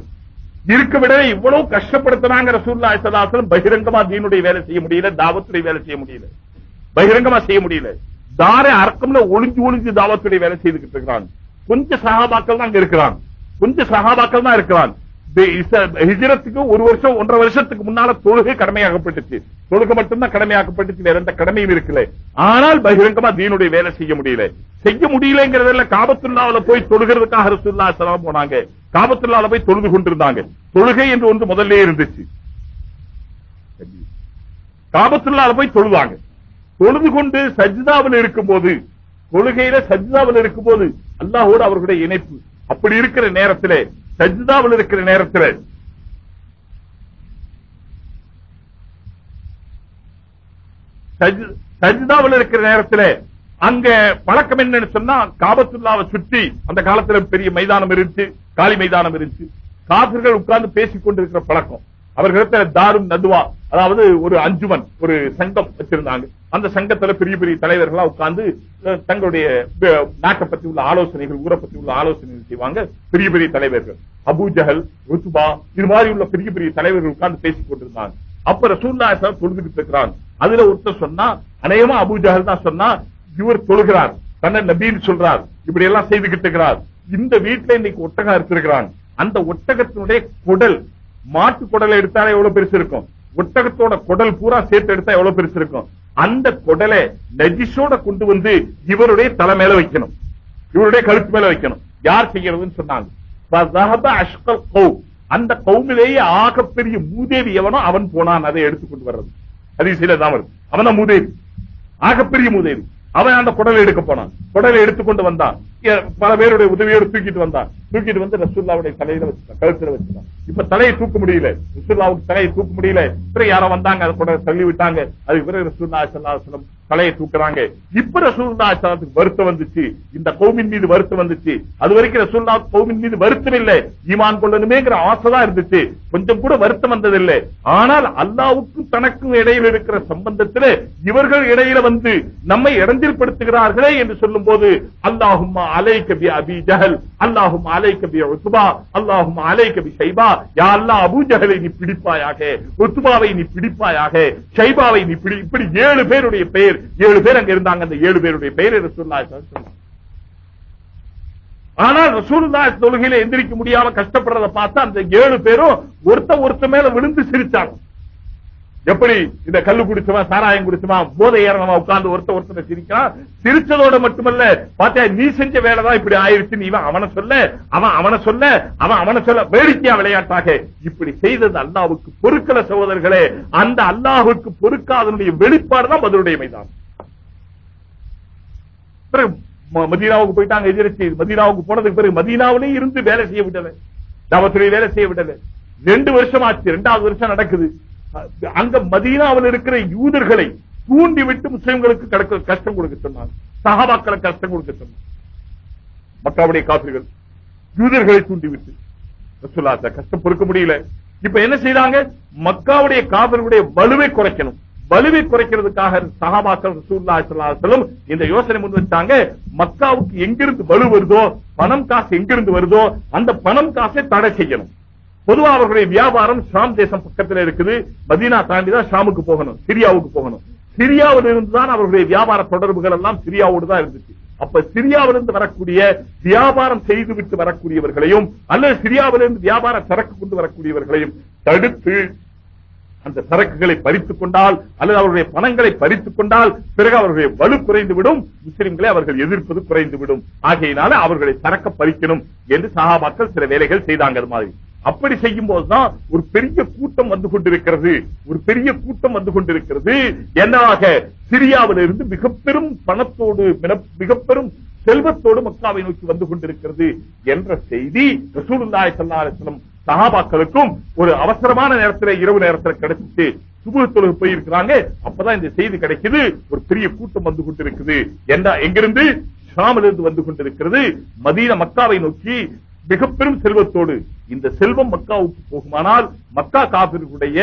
இருக்க விடலை இவ்வளவு கஷ்டப்படுத்தினாங்க ரசூல்லா இசலாசன் பகிரங்கமா தீனுடைய வேலை செய்ய முடியல தாவத்துடைய வேலை செய்ய முடியல. பகிரங்கமா செய்ய முடியல. தார அர்க்கம்ல ஒளிஞ்சு ஒளிஞ்சு தாவத்துடைய வேலை செய்துகிட்டு இருக்கிறான். கொஞ்சம் சகாபாக்கள் தான் அங்க இருக்கிறான். கொஞ்சம் சகாபாக்கள் தான் இருக்கிறான். ஹிஜரத்துக்கு ஒரு வருஷம் ஒன்றரை வருஷத்துக்கு முன்னால தொழுகை கடமையாகப்பட்டுச்சு. தொழுகை மட்டும்தான் கடமையாக்கப்பட்டுச்சு வேற எந்த கடமையும் இருக்கல. ஆனால் பகிரங்கமா தீனுடைய வேலை செய்ய முடியல. செய்ய முடியலங்கிறதுல காபத்துல்லாவில போய் தொழுகிறதுக்காக ரசூல்லா சலாம் போனாங்க. காபத்துல்லாவில போய் தொழுது கொண்டிருந்தாங்க. தொழுகை என்று ஒன்று முதல்ல இருந்துச்சு. காபத்துல்லால போய் தொழுவாங்க தொழுது கொண்டு சஜிதாவில் சஜ்தாவில் இருக்கும்போது தொழுகையில இருக்கும் போது அல்லாஹோடு அவர்களுடைய இணைப்பு. அப்படி இருக்கிற நேரத்திலே சஜிதாவில் இருக்கிற நேரத்தில் சஜிதாவில் இருக்கிற நேரத்தில் அங்க பழக்கம் என்னன்னு சொன்னா காபத்துல்லாவை சுற்றி அந்த காலத்துல பெரிய மைதானம் இருந்துச்சு காலி மைதானம் இருந்துச்சு. காதர்கள் உட்கார்ந்து பேசிக் கொண்டிருக்கிற பழக்கம். அவர்களிடத்துல தாரும் நதுவா அதாவது ஒரு அஞ்சுமன் ஒரு சங்கம் வச்சிருந்தாங்க. அந்த சங்கத்துல பெரிய பெரிய தலைவர்களா உட்கார்ந்து தங்களுடைய நாட்டை பத்தி உள்ள ஆலோசனைகள் ஊரை பத்தி உள்ள ஆலோசனைகள் செய்வாங்க பெரிய பெரிய தலைவர்கள். அபு ஜஹல் ருத்துபா இது மாதிரி உள்ள பெரிய பெரிய தலைவர்கள் உட்கார்ந்து பேசிக் கொண்டிருந்தாங்க. அப்ப ரசூல்லா தொழுதுகிட்டு இருக்கிறான் அதுல ஒருத்தர் சொன்னா அநேகமா அபூ ஜஹல் தான் சொன்னா இவர் தொழுகிறார் தன்னை நபின்னு சொல்றார் இப்படி எல்லாம் செய்துகிட்டு இருக்கிறார். இந்த வீட்டுல இன்னைக்கு ஒட்டகம் இருக்கிறான் அந்த ஒட்டகத்தினுடைய குடல் மாட்டு குடலை எடுத்தாலே எவ்வளவு பெருசு இருக்கும்? ஒட்டகத்தோட குடல் பூரா சேர்த்து எடுத்தா எவ்வளவு பெருசு இருக்கும்? அந்த குடலை நஜிஷோட கொண்டு வந்து இவருடைய தலை மேல வைக்கணும். இவருடைய கழுத்து மேல வைக்கணும். யார் செய்யறதுன்னு சொன்னாங்க. அந்த கவுமிலேயே ஆகப்பெரிய மூதேவி எவனோ அவன் போனான். அதை எடுத்துக்கொண்டு வர்றது. அது சில தான் வருது. அவன் மூதேவி. ஆகப்பெரிய மூதேவி. அவன் அந்த குடலை எடுக்க போனான். குடலை எடுத்துக்கொண்டு வந்தான். பல பேருடைய உதவியோடு தூக்கிட்டு வந்தான். தூக்கிட்டு வந்து ரசூல்லாவுடைய தலையில வச்சுட்டான் கழுத்துல வச்சுட்டான் இப்ப தலையை தூக்க முடியல. ரசூல்லாவுக்கு தலையை தூக்க முடியல. பிறகு யாரோ வந்தாங்க அதை கூட தள்ளி விட்டாங்க அதுக்கு பிறகு ரசூல்லா ஸல்லல்லாஹு தலையை தூக்குறாங்க. இப்ப ரசூல்லா ஸல்லல்லாஹு வருத்தம் வந்துச்சு. இந்த கௌமின் மீது வருத்தம் வந்துச்சு. அது வரைக்கும் ரசூல்லா கௌமின் மீது வருத்தம் இல்லை. ஈமான் கொள்ளணுமேங்கிற ஆசைதான் இருந்துச்சு. கொஞ்சம் கூட வருத்தம் வந்ததில்லை. ஆனால் அல்லாவுக்கும் தனக்கும் இடையில் இருக்கிற சம்பந்தத்தில் இவர்கள் இடையில வந்து நம்மை இடைஞ்சல் படுத்துகிறார்களே என்று சொல்லும் போது அல்லாஹும் அலை கபி அபி ஜஹல் அல்லாஹும் அலை கபி உத்துபா அல்லாஹும் அலை கபி சைபா யா அல்லா அபு ஜஹலை நீ பிடிப்பாயாக உத்துபாவை நீ பிடிப்பாயாக சைபாவை நீ பிடி இப்படி ஏழு பேருடைய பெயர் ஏழு பேர் அங்க இருந்தாங்க. அந்த ஏழு பேருடைய பெயரை ரசூல்லா ஆனால் ரசூல்லா தொழுகையில எந்திரிக்க முடியாம கஷ்டப்படுறத பார்த்தா அந்த ஏழு பேரும் ஒருத்த ஒருத்த மேல விழுந்து சிரிச்சாங்க. எப்படி இந்த கல்லு குடிச்சவன் சாராயம் குடிச்சவன் போதை ஏறனவன் உட்கார்ந்து ஒருத்த ஒருத்தனை சிரிக்கிறான்? சிரிச்சதோட மட்டுமல்ல பாத்தியா நீ செஞ்ச வேலைதான் இப்படி ஆயிருச்சு நீ இவன் அவனை சொல்ல அவன் அவனை சொல்ல அவன் அவனை சொல்ல வேடிக்கையா விளையாட்டாக. இப்படி செய்தது அல்லாவுக்கு பொறுக்கல சகோதரர்களே. அந்த அல்லாஹுக்கு பொறுக்காதனுடைய வெளிப்பாடு தான் பதிலுடைய மைதான் மதீனாவுக்கு போயிட்டாங்க எதிர்த்து மதீனாவுக்கு போனதுக்கு பிறகு மதீனாவிலே இருந்து வேலை செய்ய விடல தவத்துறை வேலை செய்ய விடல ரெண்டு வருஷம் ஆச்சு ரெண்டாவது வருஷம் நடக்குது. அங்க மதீனாவில் இருக்கிற யூதர்களை தூண்டி விட்டு முஸ்லிம்களுக்கு கடக்க கஷ்டம் கொடுக்க சொன்னாங்க சகாபாக்களை கஷ்டம் கொடுக்க சொன்னாங்க மக்காவுடைய காப்பிர்கள் யூதர்களை தூண்டி விட்டு கஷ்டம் பொறுக்க முடியல. இப்ப என்ன செய்தாங்க மக்காவுடைய காவிர்களுடைய வலுவை குறைக்கணும். வலுவை குறைக்கிறதுக்காக சகாபாக்கள் ரசூலுல்லாஹி ஸல்லல்லாஹு இந்த யோசனை முன் வச்சாங்க. மக்காவுக்கு எங்கிருந்து வலு வருதோ பணம் காசு எங்கிருந்து வருதோ அந்த பணம் காசை தடை செய்யணும். பொதுவா அவர்களுடைய வியாபாரம் ஷாம் தேசம் பக்கத்துல இருக்குது. மதீனா தாண்டி தான் ஷாமுக்கு போகணும் சிரியாவுக்கு போகணும். சிரியாவில் இருந்து தான் அவர்களுடைய வியாபார தொடர்புகள் எல்லாம் சிரியாவோடு தான் இருந்துச்சு. அப்ப சிரியாவிலிருந்து வரக்கூடிய வியாபாரம் செய்துவிட்டு வரக்கூடியவர்களையும் அல்லது சிரியாவிலிருந்து வியாபார சரக்கு கொண்டு வரக்கூடியவர்களையும் தடுத்து அந்த சரக்குகளை பறித்துக் கொண்டால் அல்லது அவருடைய பணங்களை பறித்துக் கொண்டால் பிறகு அவருடைய வலு குறைந்து விடும் முஸ்லிம்களை அவர்கள் எதிர்ப்பது குறைந்து விடும் ஆகையினால அவர்களை சரக்க பறிக்கணும் என்று சகாபாக்கள் சில வேலைகள் செய்தாங்க அது மாதிரி. அப்படி செய்யும் போதுதான் ஒரு பெரிய கூட்டம் வந்து கொண்டிருக்கிறது. ஒரு பெரிய கூட்டம் வந்து கொண்டிருக்கிறது. என்னாக சிரியாவிலிருந்து மிக பெரும் பணத்தோடு மிக- மிக பெரும் செல்வத்தோடு மக்காவை நோக்கி வந்து கொண்டிருக்கிறது என்ற செய்தி ரசூலுல்லாய் சல்லாசலம் சகாபாக்களுக்கும் ஒரு அவசரமான நேரத்தில் இரவு நேரத்தில் கிடைச்சிட்டு சுபுக தொழுகு போயிருக்கிறாங்க. அப்பதான் இந்த செய்தி கிடைக்குது. ஒரு பெரிய கூட்டம் வந்து கொண்டிருக்குது. என்ன எங்கிருந்து? ஷாமிலிருந்து வந்து கொண்டிருக்கிறது. மதீன மக்காவை நோக்கி மிக பெரும் செல்வத்தோடு இந்த செல்வம் மக்காவுக்கு போகுமானால் மக்கா காபிர்களுடைய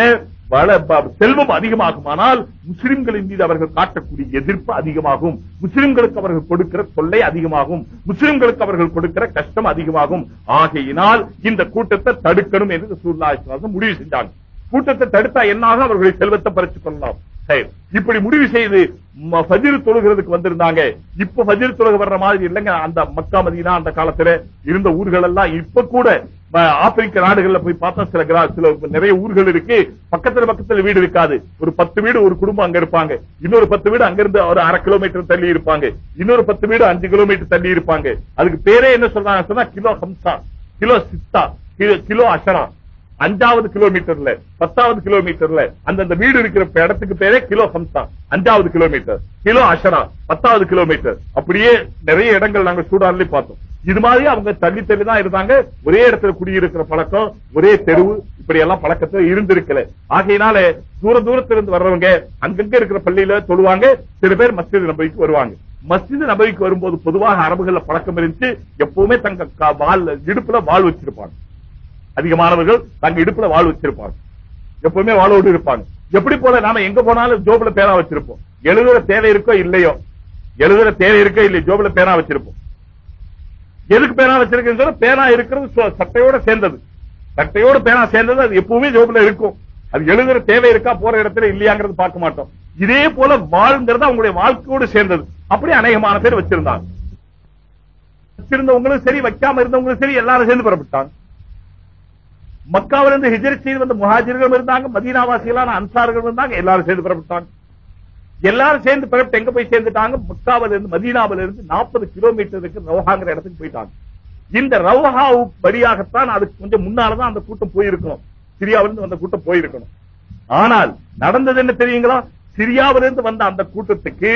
செல்வம் அதிகமாகுமானால் முஸ்லிம்களின் மீது அவர்கள் காட்டக்கூடிய எதிர்ப்பு அதிகமாகும். முஸ்லிம்களுக்கு அவர்கள் கொடுக்கிற தொல்லை அதிகமாகும். முஸ்லிம்களுக்கு அவர்கள் கொடுக்கிற கஷ்டம் அதிகமாகும். ஆகையினால் இந்த கூட்டத்தை தடுக்கணும் என்று ரசூலுல்லாஹி முடிவு செஞ்சாங்க. கூட்டத்தை தடுத்தா என்னாக அவர்களுடைய செல்வத்தை பறிச்சு கொள்ளலாம். சரி. இப்படி முடிவு செய்து ம- தொழுகிறதுக்கு வந்திருந்தாங்க. இப்ப ஃபஜ்ர் தொழுக வர்ற மாதிரி இல்லைங்க. அந்த மக்கா மதினா அந்த காலத்துல இருந்த ஊர்கள் எல்லாம் இப்ப கூட ஆப்பிரிக்க நாடுகள்ல போய் பார்த்தா சில கிரா சில நிறைய ஊர்கள் இருக்கு. பக்கத்துல பக்கத்துல வீடு இருக்காது. ஒரு பத்து வீடு ஒரு குடும்பம் அங்க இருப்பாங்க. இன்னொரு பத்து வீடு அங்க இருந்து ஒரு அரை கிலோமீட்டர் தள்ளி இருப்பாங்க. இன்னொரு பத்து வீடு அஞ்சு கிலோமீட்டர் தள்ளி இருப்பாங்க. அதுக்கு பேரே என்ன சொல்றாங்க சொன்னா கிலோ ஹம்சா கிலோ சித்தா கிலோ- கிலோ அஷரா. அஞ்சாவது கிலோமீட்டர்ல பத்தாவது கிலோமீட்டர்ல அந்தந்த வீடு இருக்கிற இடத்துக்கு பேரே கிலோ ஹம்சா அஞ்சாவது கிலோமீட்டர் கிலோ அஷரா பத்தாவது கிலோமீட்டர் அப்படியே நிறைய இடங்கள் நாங்க சூடான்ல பார்த்தோம். இது மாதிரி அவங்க தள்ளி தள்ளி தான் இருந்தாங்க. ஒரே இடத்துல குடியிருக்கிற பழக்கம் ஒரே தெருவு இப்படி எல்லாம் பழக்கத்துல இருந்திருக்கல. ஆகையினால தூர தூரத்துல இருந்து வர்றவங்க அங்கங்க இருக்கிற பள்ளியில தொழுவாங்க சில பேர் மஸ்ஜித் நபிக்கு வருவாங்க. மஸ்ஜித் நபிக்கு வரும்போது பொதுவாக அரபுகள்ல பழக்கம் இருந்துச்சு எப்பவுமே தங்க கா- வால் இடுப்புல வால் வச்சிருப்பாங்க. அதிகமானவர்கள் தங்க இடுப்புல வாழ் வச்சிருப்பாங்க. எப்பவுமே வாழோடு இருப்பாங்க. எப்படி போல நாம எங்க போனாலும் ஜோப்ல பேனா வச்சிருப்போம். எழுதுற தேவை இருக்கோ இல்லையோ எழுதுற தேவை இருக்கோ இல்லையோ ஜோப்ல பேனா வச்சிருப்போம். எதுக்கு பேனா வச்சிருக்கேன்னு பேனா இருக்கிறது சட்டையோட சேர்ந்தது. சட்டையோட பேனா சேர்ந்தது அது எப்பவுமே ஜோப்ல இருக்கும். அது எழுதுற தேவை இருக்கா போற இடத்துல இல்லையாங்கிறது பார்க்க மாட்டோம். இதே போல வாழ்ங்கிறது அவங்களுடைய வாழ்க்கையோடு சேர்ந்தது. அப்படி அநேகமான பேர் வச்சிருந்தாங்க. வச்சிருந்தவங்களும் சரி வைக்காம இருந்தவங்களும் சரி எல்லாரும் சேர்ந்து பெறப்பட்டாங்க. மக்காவில இருந்து ஹிஜர் செய்து வந்த முஹாஜிர்கள் இருந்தாங்க மதீனாவாசிகளான அன்சார்கள் இருந்தாங்க எல்லாரும் சேர்ந்து பிறப்பிட்டாங்க. எல்லாரும் சேர்ந்து பிறப்பிட்டு எங்க போய் சேர்ந்துட்டாங்க? மக்காவில இருந்து மதீனாவில இருந்து நாற்பது கிலோமீட்டருக்கு ரவுஹாங்கிற இடத்துக்கு போயிட்டாங்க. இந்த ரவுஹா வழியாகத்தான் அதுக்கு கொஞ்சம் முன்னாலதான் அந்த கூட்டம் போயிருக்கணும். சிரியாவிலிருந்து வந்த கூட்டம் போயிருக்கணும். ஆனால் நடந்தது என்ன தெரியுங்களா? சிரியாவிலிருந்து வந்த அந்த கூட்டத்துக்கு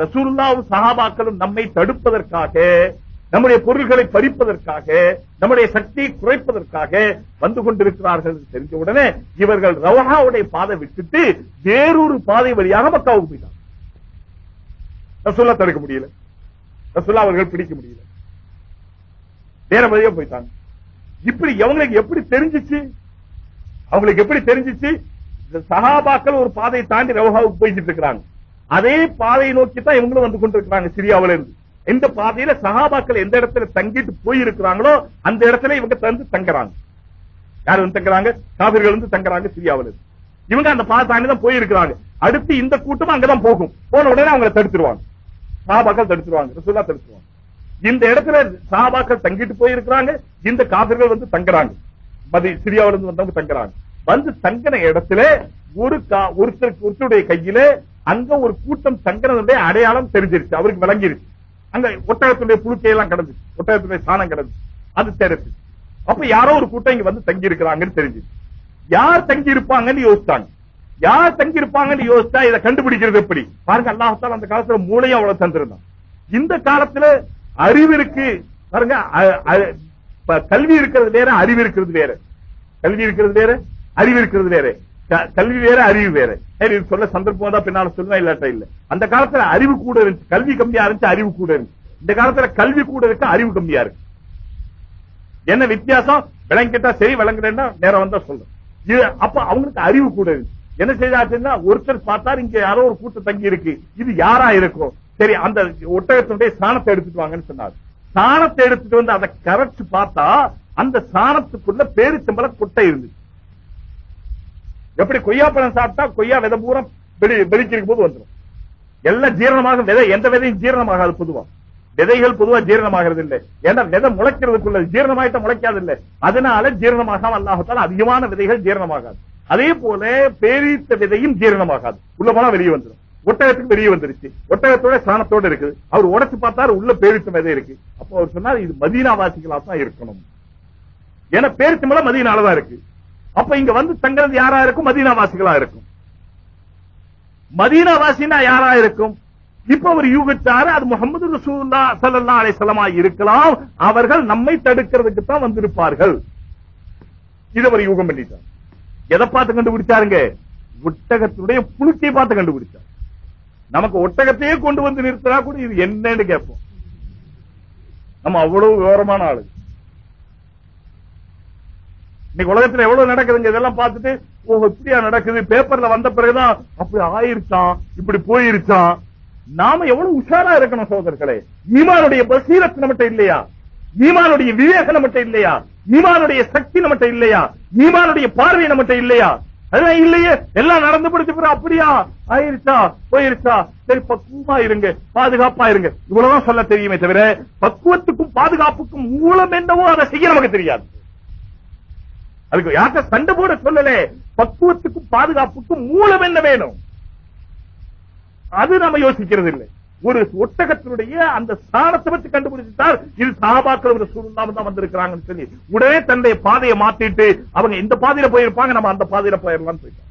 ரசூல்லாவும் சஹாபாக்களும் நம்மை தடுப்பதற்காக நம்முடைய பொருள்களை பறிப்பதற்காக நம்முடைய சக்தியை குறைப்பதற்காக வந்து கொண்டிருக்கிறார்கள் என்று தெரிஞ்ச உடனே இவர்கள் ரவஹாவுடைய பாதை விட்டுட்டு வேறொரு பாதை வழியாக மக்காவுக்கு போயிட்டாங்க. ரசூல்லா தடுக்க முடியல. ரசூல்லா அவர்கள் பிடிக்க முடியல. வேற வழியா போயிட்டாங்க. இப்படி அவங்களுக்கு எப்படி தெரிஞ்சிச்சு? அவங்களுக்கு எப்படி தெரிஞ்சிச்சு? இந்த ஒரு பாதையை தாண்டி ரவஹாவுக்கு போய்கிட்டு இருக்கிறாங்க. அதே பாதையை நோக்கி தான் இவங்களும் வந்து கொண்டிருக்கிறாங்க சிரியாவில இருந்து இந்த பாதையில சகாபாக்கள் எந்த இடத்துல தங்கிட்டு போயிருக்கிறாங்களோ அந்த இடத்துல இவங்க தந்து தங்குறாங்க. யார் வந்து தங்குறாங்க? காவிர்கள் வந்து தங்குறாங்க சிரியாவில் இவங்க அந்த பாதை தான் போயிருக்கிறாங்க. அடுத்து இந்த கூட்டம் அங்கதான் போகும். போன உடனே அவங்களை தடுத்துருவாங்க. சஹாபாக்கள் தடுத்துருவாங்க ரசூல்லா தடுத்துருவாங்க. இந்த இடத்துல சஹாபாக்கள் தங்கிட்டு போயிருக்கிறாங்க இந்த காவிர்கள் வந்து தங்குறாங்க. சிரியாவில இருந்து வந்தவங்க தங்குறாங்க. வந்து தங்கின இடத்துல ஒரு கா- ஒருத்தருடைய கையில அங்க ஒரு கூட்டம் தங்கினதுடைய அடையாளம் தெரிஞ்சிருச்சு அவருக்கு விளங்கிருச்சு. அங்க ஒட்டகத்துடைய புழுக்கையெல்லாம் கிடந்து ஒட்டகத்துடைய சாணம் கிடந்து அது தெரிஞ்சு அப்ப யாரோ ஒரு கூட்டம் இங்க வந்து தங்கி இருக்கிறாங்கன்னு தெரிஞ்சு யார் தங்கி இருப்பாங்கன்னு யோசிச்சாங்க. யார் தங்கி இருப்பாங்கன்னு யோசிச்சா இதை கண்டுபிடிக்கிறது எப்படி? பாருங்க அல்லாஹால அந்த காலத்துல மூளையும் அவ்வளவு தந்திருந்தான். இந்த காலத்துல அறிவு இருக்கு. பாருங்க அ- கல்வி இருக்கிறது வேற அறிவு இருக்கிறது வேற. கல்வி இருக்கிறது வேற அறிவு இருக்கிறது வேற. கல்வி வேற அறிவு வேற. சரி சொல்ல சந்தர்ப்பம் தான் பின்னால சொல்லுவேன் இல்லாட்ட இல்ல. அந்த காலத்துல அறிவு கூட இருந்துச்சு. கல்வி கம்மியா இருந்துச்சு அறிவு கூட இருந்துச்சு. இந்த காலத்துல கல்வி கூட இருக்கு அறிவு கம்மியா இருக்கு. என்ன வித்தியாசம்? விளங்கிட்டா சரி விளங்குறேன்னா நேரம் வந்தா சொல்றேன். அப்ப அவங்களுக்கு அறிவு கூட இருக்கு என்ன செய்தாச்சுன்னா ஒருத்தர் பார்த்தாரு இங்க யாரோ ஒரு கூட்டம் தங்கி இருக்கு. இது யாரா இருக்கும் சரி அந்த ஒட்டகத்தினுடைய சாணத்தை எடுத்துட்டு வாங்கன்னு சொன்னார். சாணத்தை எடுத்துட்டு வந்து அதை கரைச்சு பார்த்தா அந்த சாணத்துக்குள்ள பேரிச்சம்பள கொட்டை இருந்துச்சு. எப்படி கொய்யாப்பழம் சாப்பிட்டா கொய்யா விதை பூரா வெளி போது வந்துடும் எல்லாம் ஜீரணமாக விதை எந்த விதையும் ஜீரணமாகாது பொதுவா. விதைகள் பொதுவா ஜீரணமாகிறது இல்லை ஏன்னா விதை முளைக்கிறதுக்குள்ள ஜீரணமாயிட்ட முளைக்காது இல்லை அதனால ஜீரணமாகாம அல்லாஹத்தால் அதிகமான விதைகள் ஜீரணமாகாது. அதே போல பேரித்த விதையும் ஜீரணமாகாது. உள்ள போனா வெளியே வந்துடும் ஒட்டகத்துக்கு வெளியே வந்துருச்சு. ஒட்டகத்தோட சாணத்தோட இருக்குது. அவர் உடச்சு பார்த்தாரு உள்ள பேரித்த விதை இருக்கு. அப்போ அவர் சொன்னார் இது மதீனா வாசிகளா தான் இருக்கணும். ஏன்னா பேரித்த மலை மதீனாலதான் இருக்கு. அப்ப இங்க வந்து தங்கிறது யாரா இருக்கும்? மதீனாவாசிகளா இருக்கும். மதீனாவாசினா யாரா இருக்கும்? இப்ப அவர் யூகிச்சாரு அது முகமது ரசூல்லா சல்லா அலிசல்லமா இருக்கலாம். அவர்கள் நம்மை தடுக்கிறதுக்கு தான் வந்திருப்பார்கள். இது ஒரு யூகம் பண்ணிட்டார். எதை பார்த்து கண்டுபிடிச்சாருங்க? ஒட்டகத்துடைய புழுக்கையை பார்த்து கண்டுபிடிச்சார். நமக்கு ஒட்டகத்தையே கொண்டு வந்து நிறுத்தினா கூட இது என்னன்னு கேட்போம். நம்ம அவ்வளவு விவரமான ஆளு இன்னைக்கு உலகத்துல எவ்வளவு நடக்குதுங்க? இதெல்லாம் பார்த்துட்டு ஓ இப்படியா நடக்குது? பேப்பர்ல வந்த பிறகுதான் அப்படி ஆயிருச்சான் இப்படி போயிருச்சான் நாம எவ்வளவு உஷாரா இருக்கணும் சோதர்களே ஈமானுடைய பசீரத் நம்மகிட்ட இல்லையா? ஈமானுடைய விவேகம் நம்மகிட்ட இல்லையா? ஈமானுடைய சக்தி நம்மகிட்ட இல்லையா? ஈமானுடைய பார்வை நம்மகிட்ட இல்லையா? அதெல்லாம் இல்லையே. எல்லாம் நடந்து பிடிச்ச அப்படியா? ஆயிருச்சா? போயிருச்சா? சரி பக்குவமா இருங்க. பாதுகாப்பா இருங்க. இவ்வளவுதான் சொல்ல தெரியுமே தவிர பக்குவத்துக்கும் பாதுகாப்புக்கும் மூலம் என்னவோ அதை செய்ய நமக்கு தெரியாது. அதுக்கு யார்கிட்ட சண்டை போட சொல்லல? பக்குவத்துக்கும் பாதுகாப்புக்கும் மூலம் என்ன வேணும்? அது நம்ம யோசிக்கிறது இல்லை ஒரு ஒட்டகத்தினுடைய அந்த ஸ்தானத்தை வச்சு கண்டுபிடிச்சிட்டால் இது சாபாக்கள் சூழ்நிலை தான் வந்திருக்கிறாங்கன்னு சொல்லி உடனே தன்னுடைய பாதையை மாத்திட்டு அவங்க இந்த பாதையில போயிருப்பாங்க நம்ம அந்த பாதையில போயிடலாம்னு போயிட்டோம்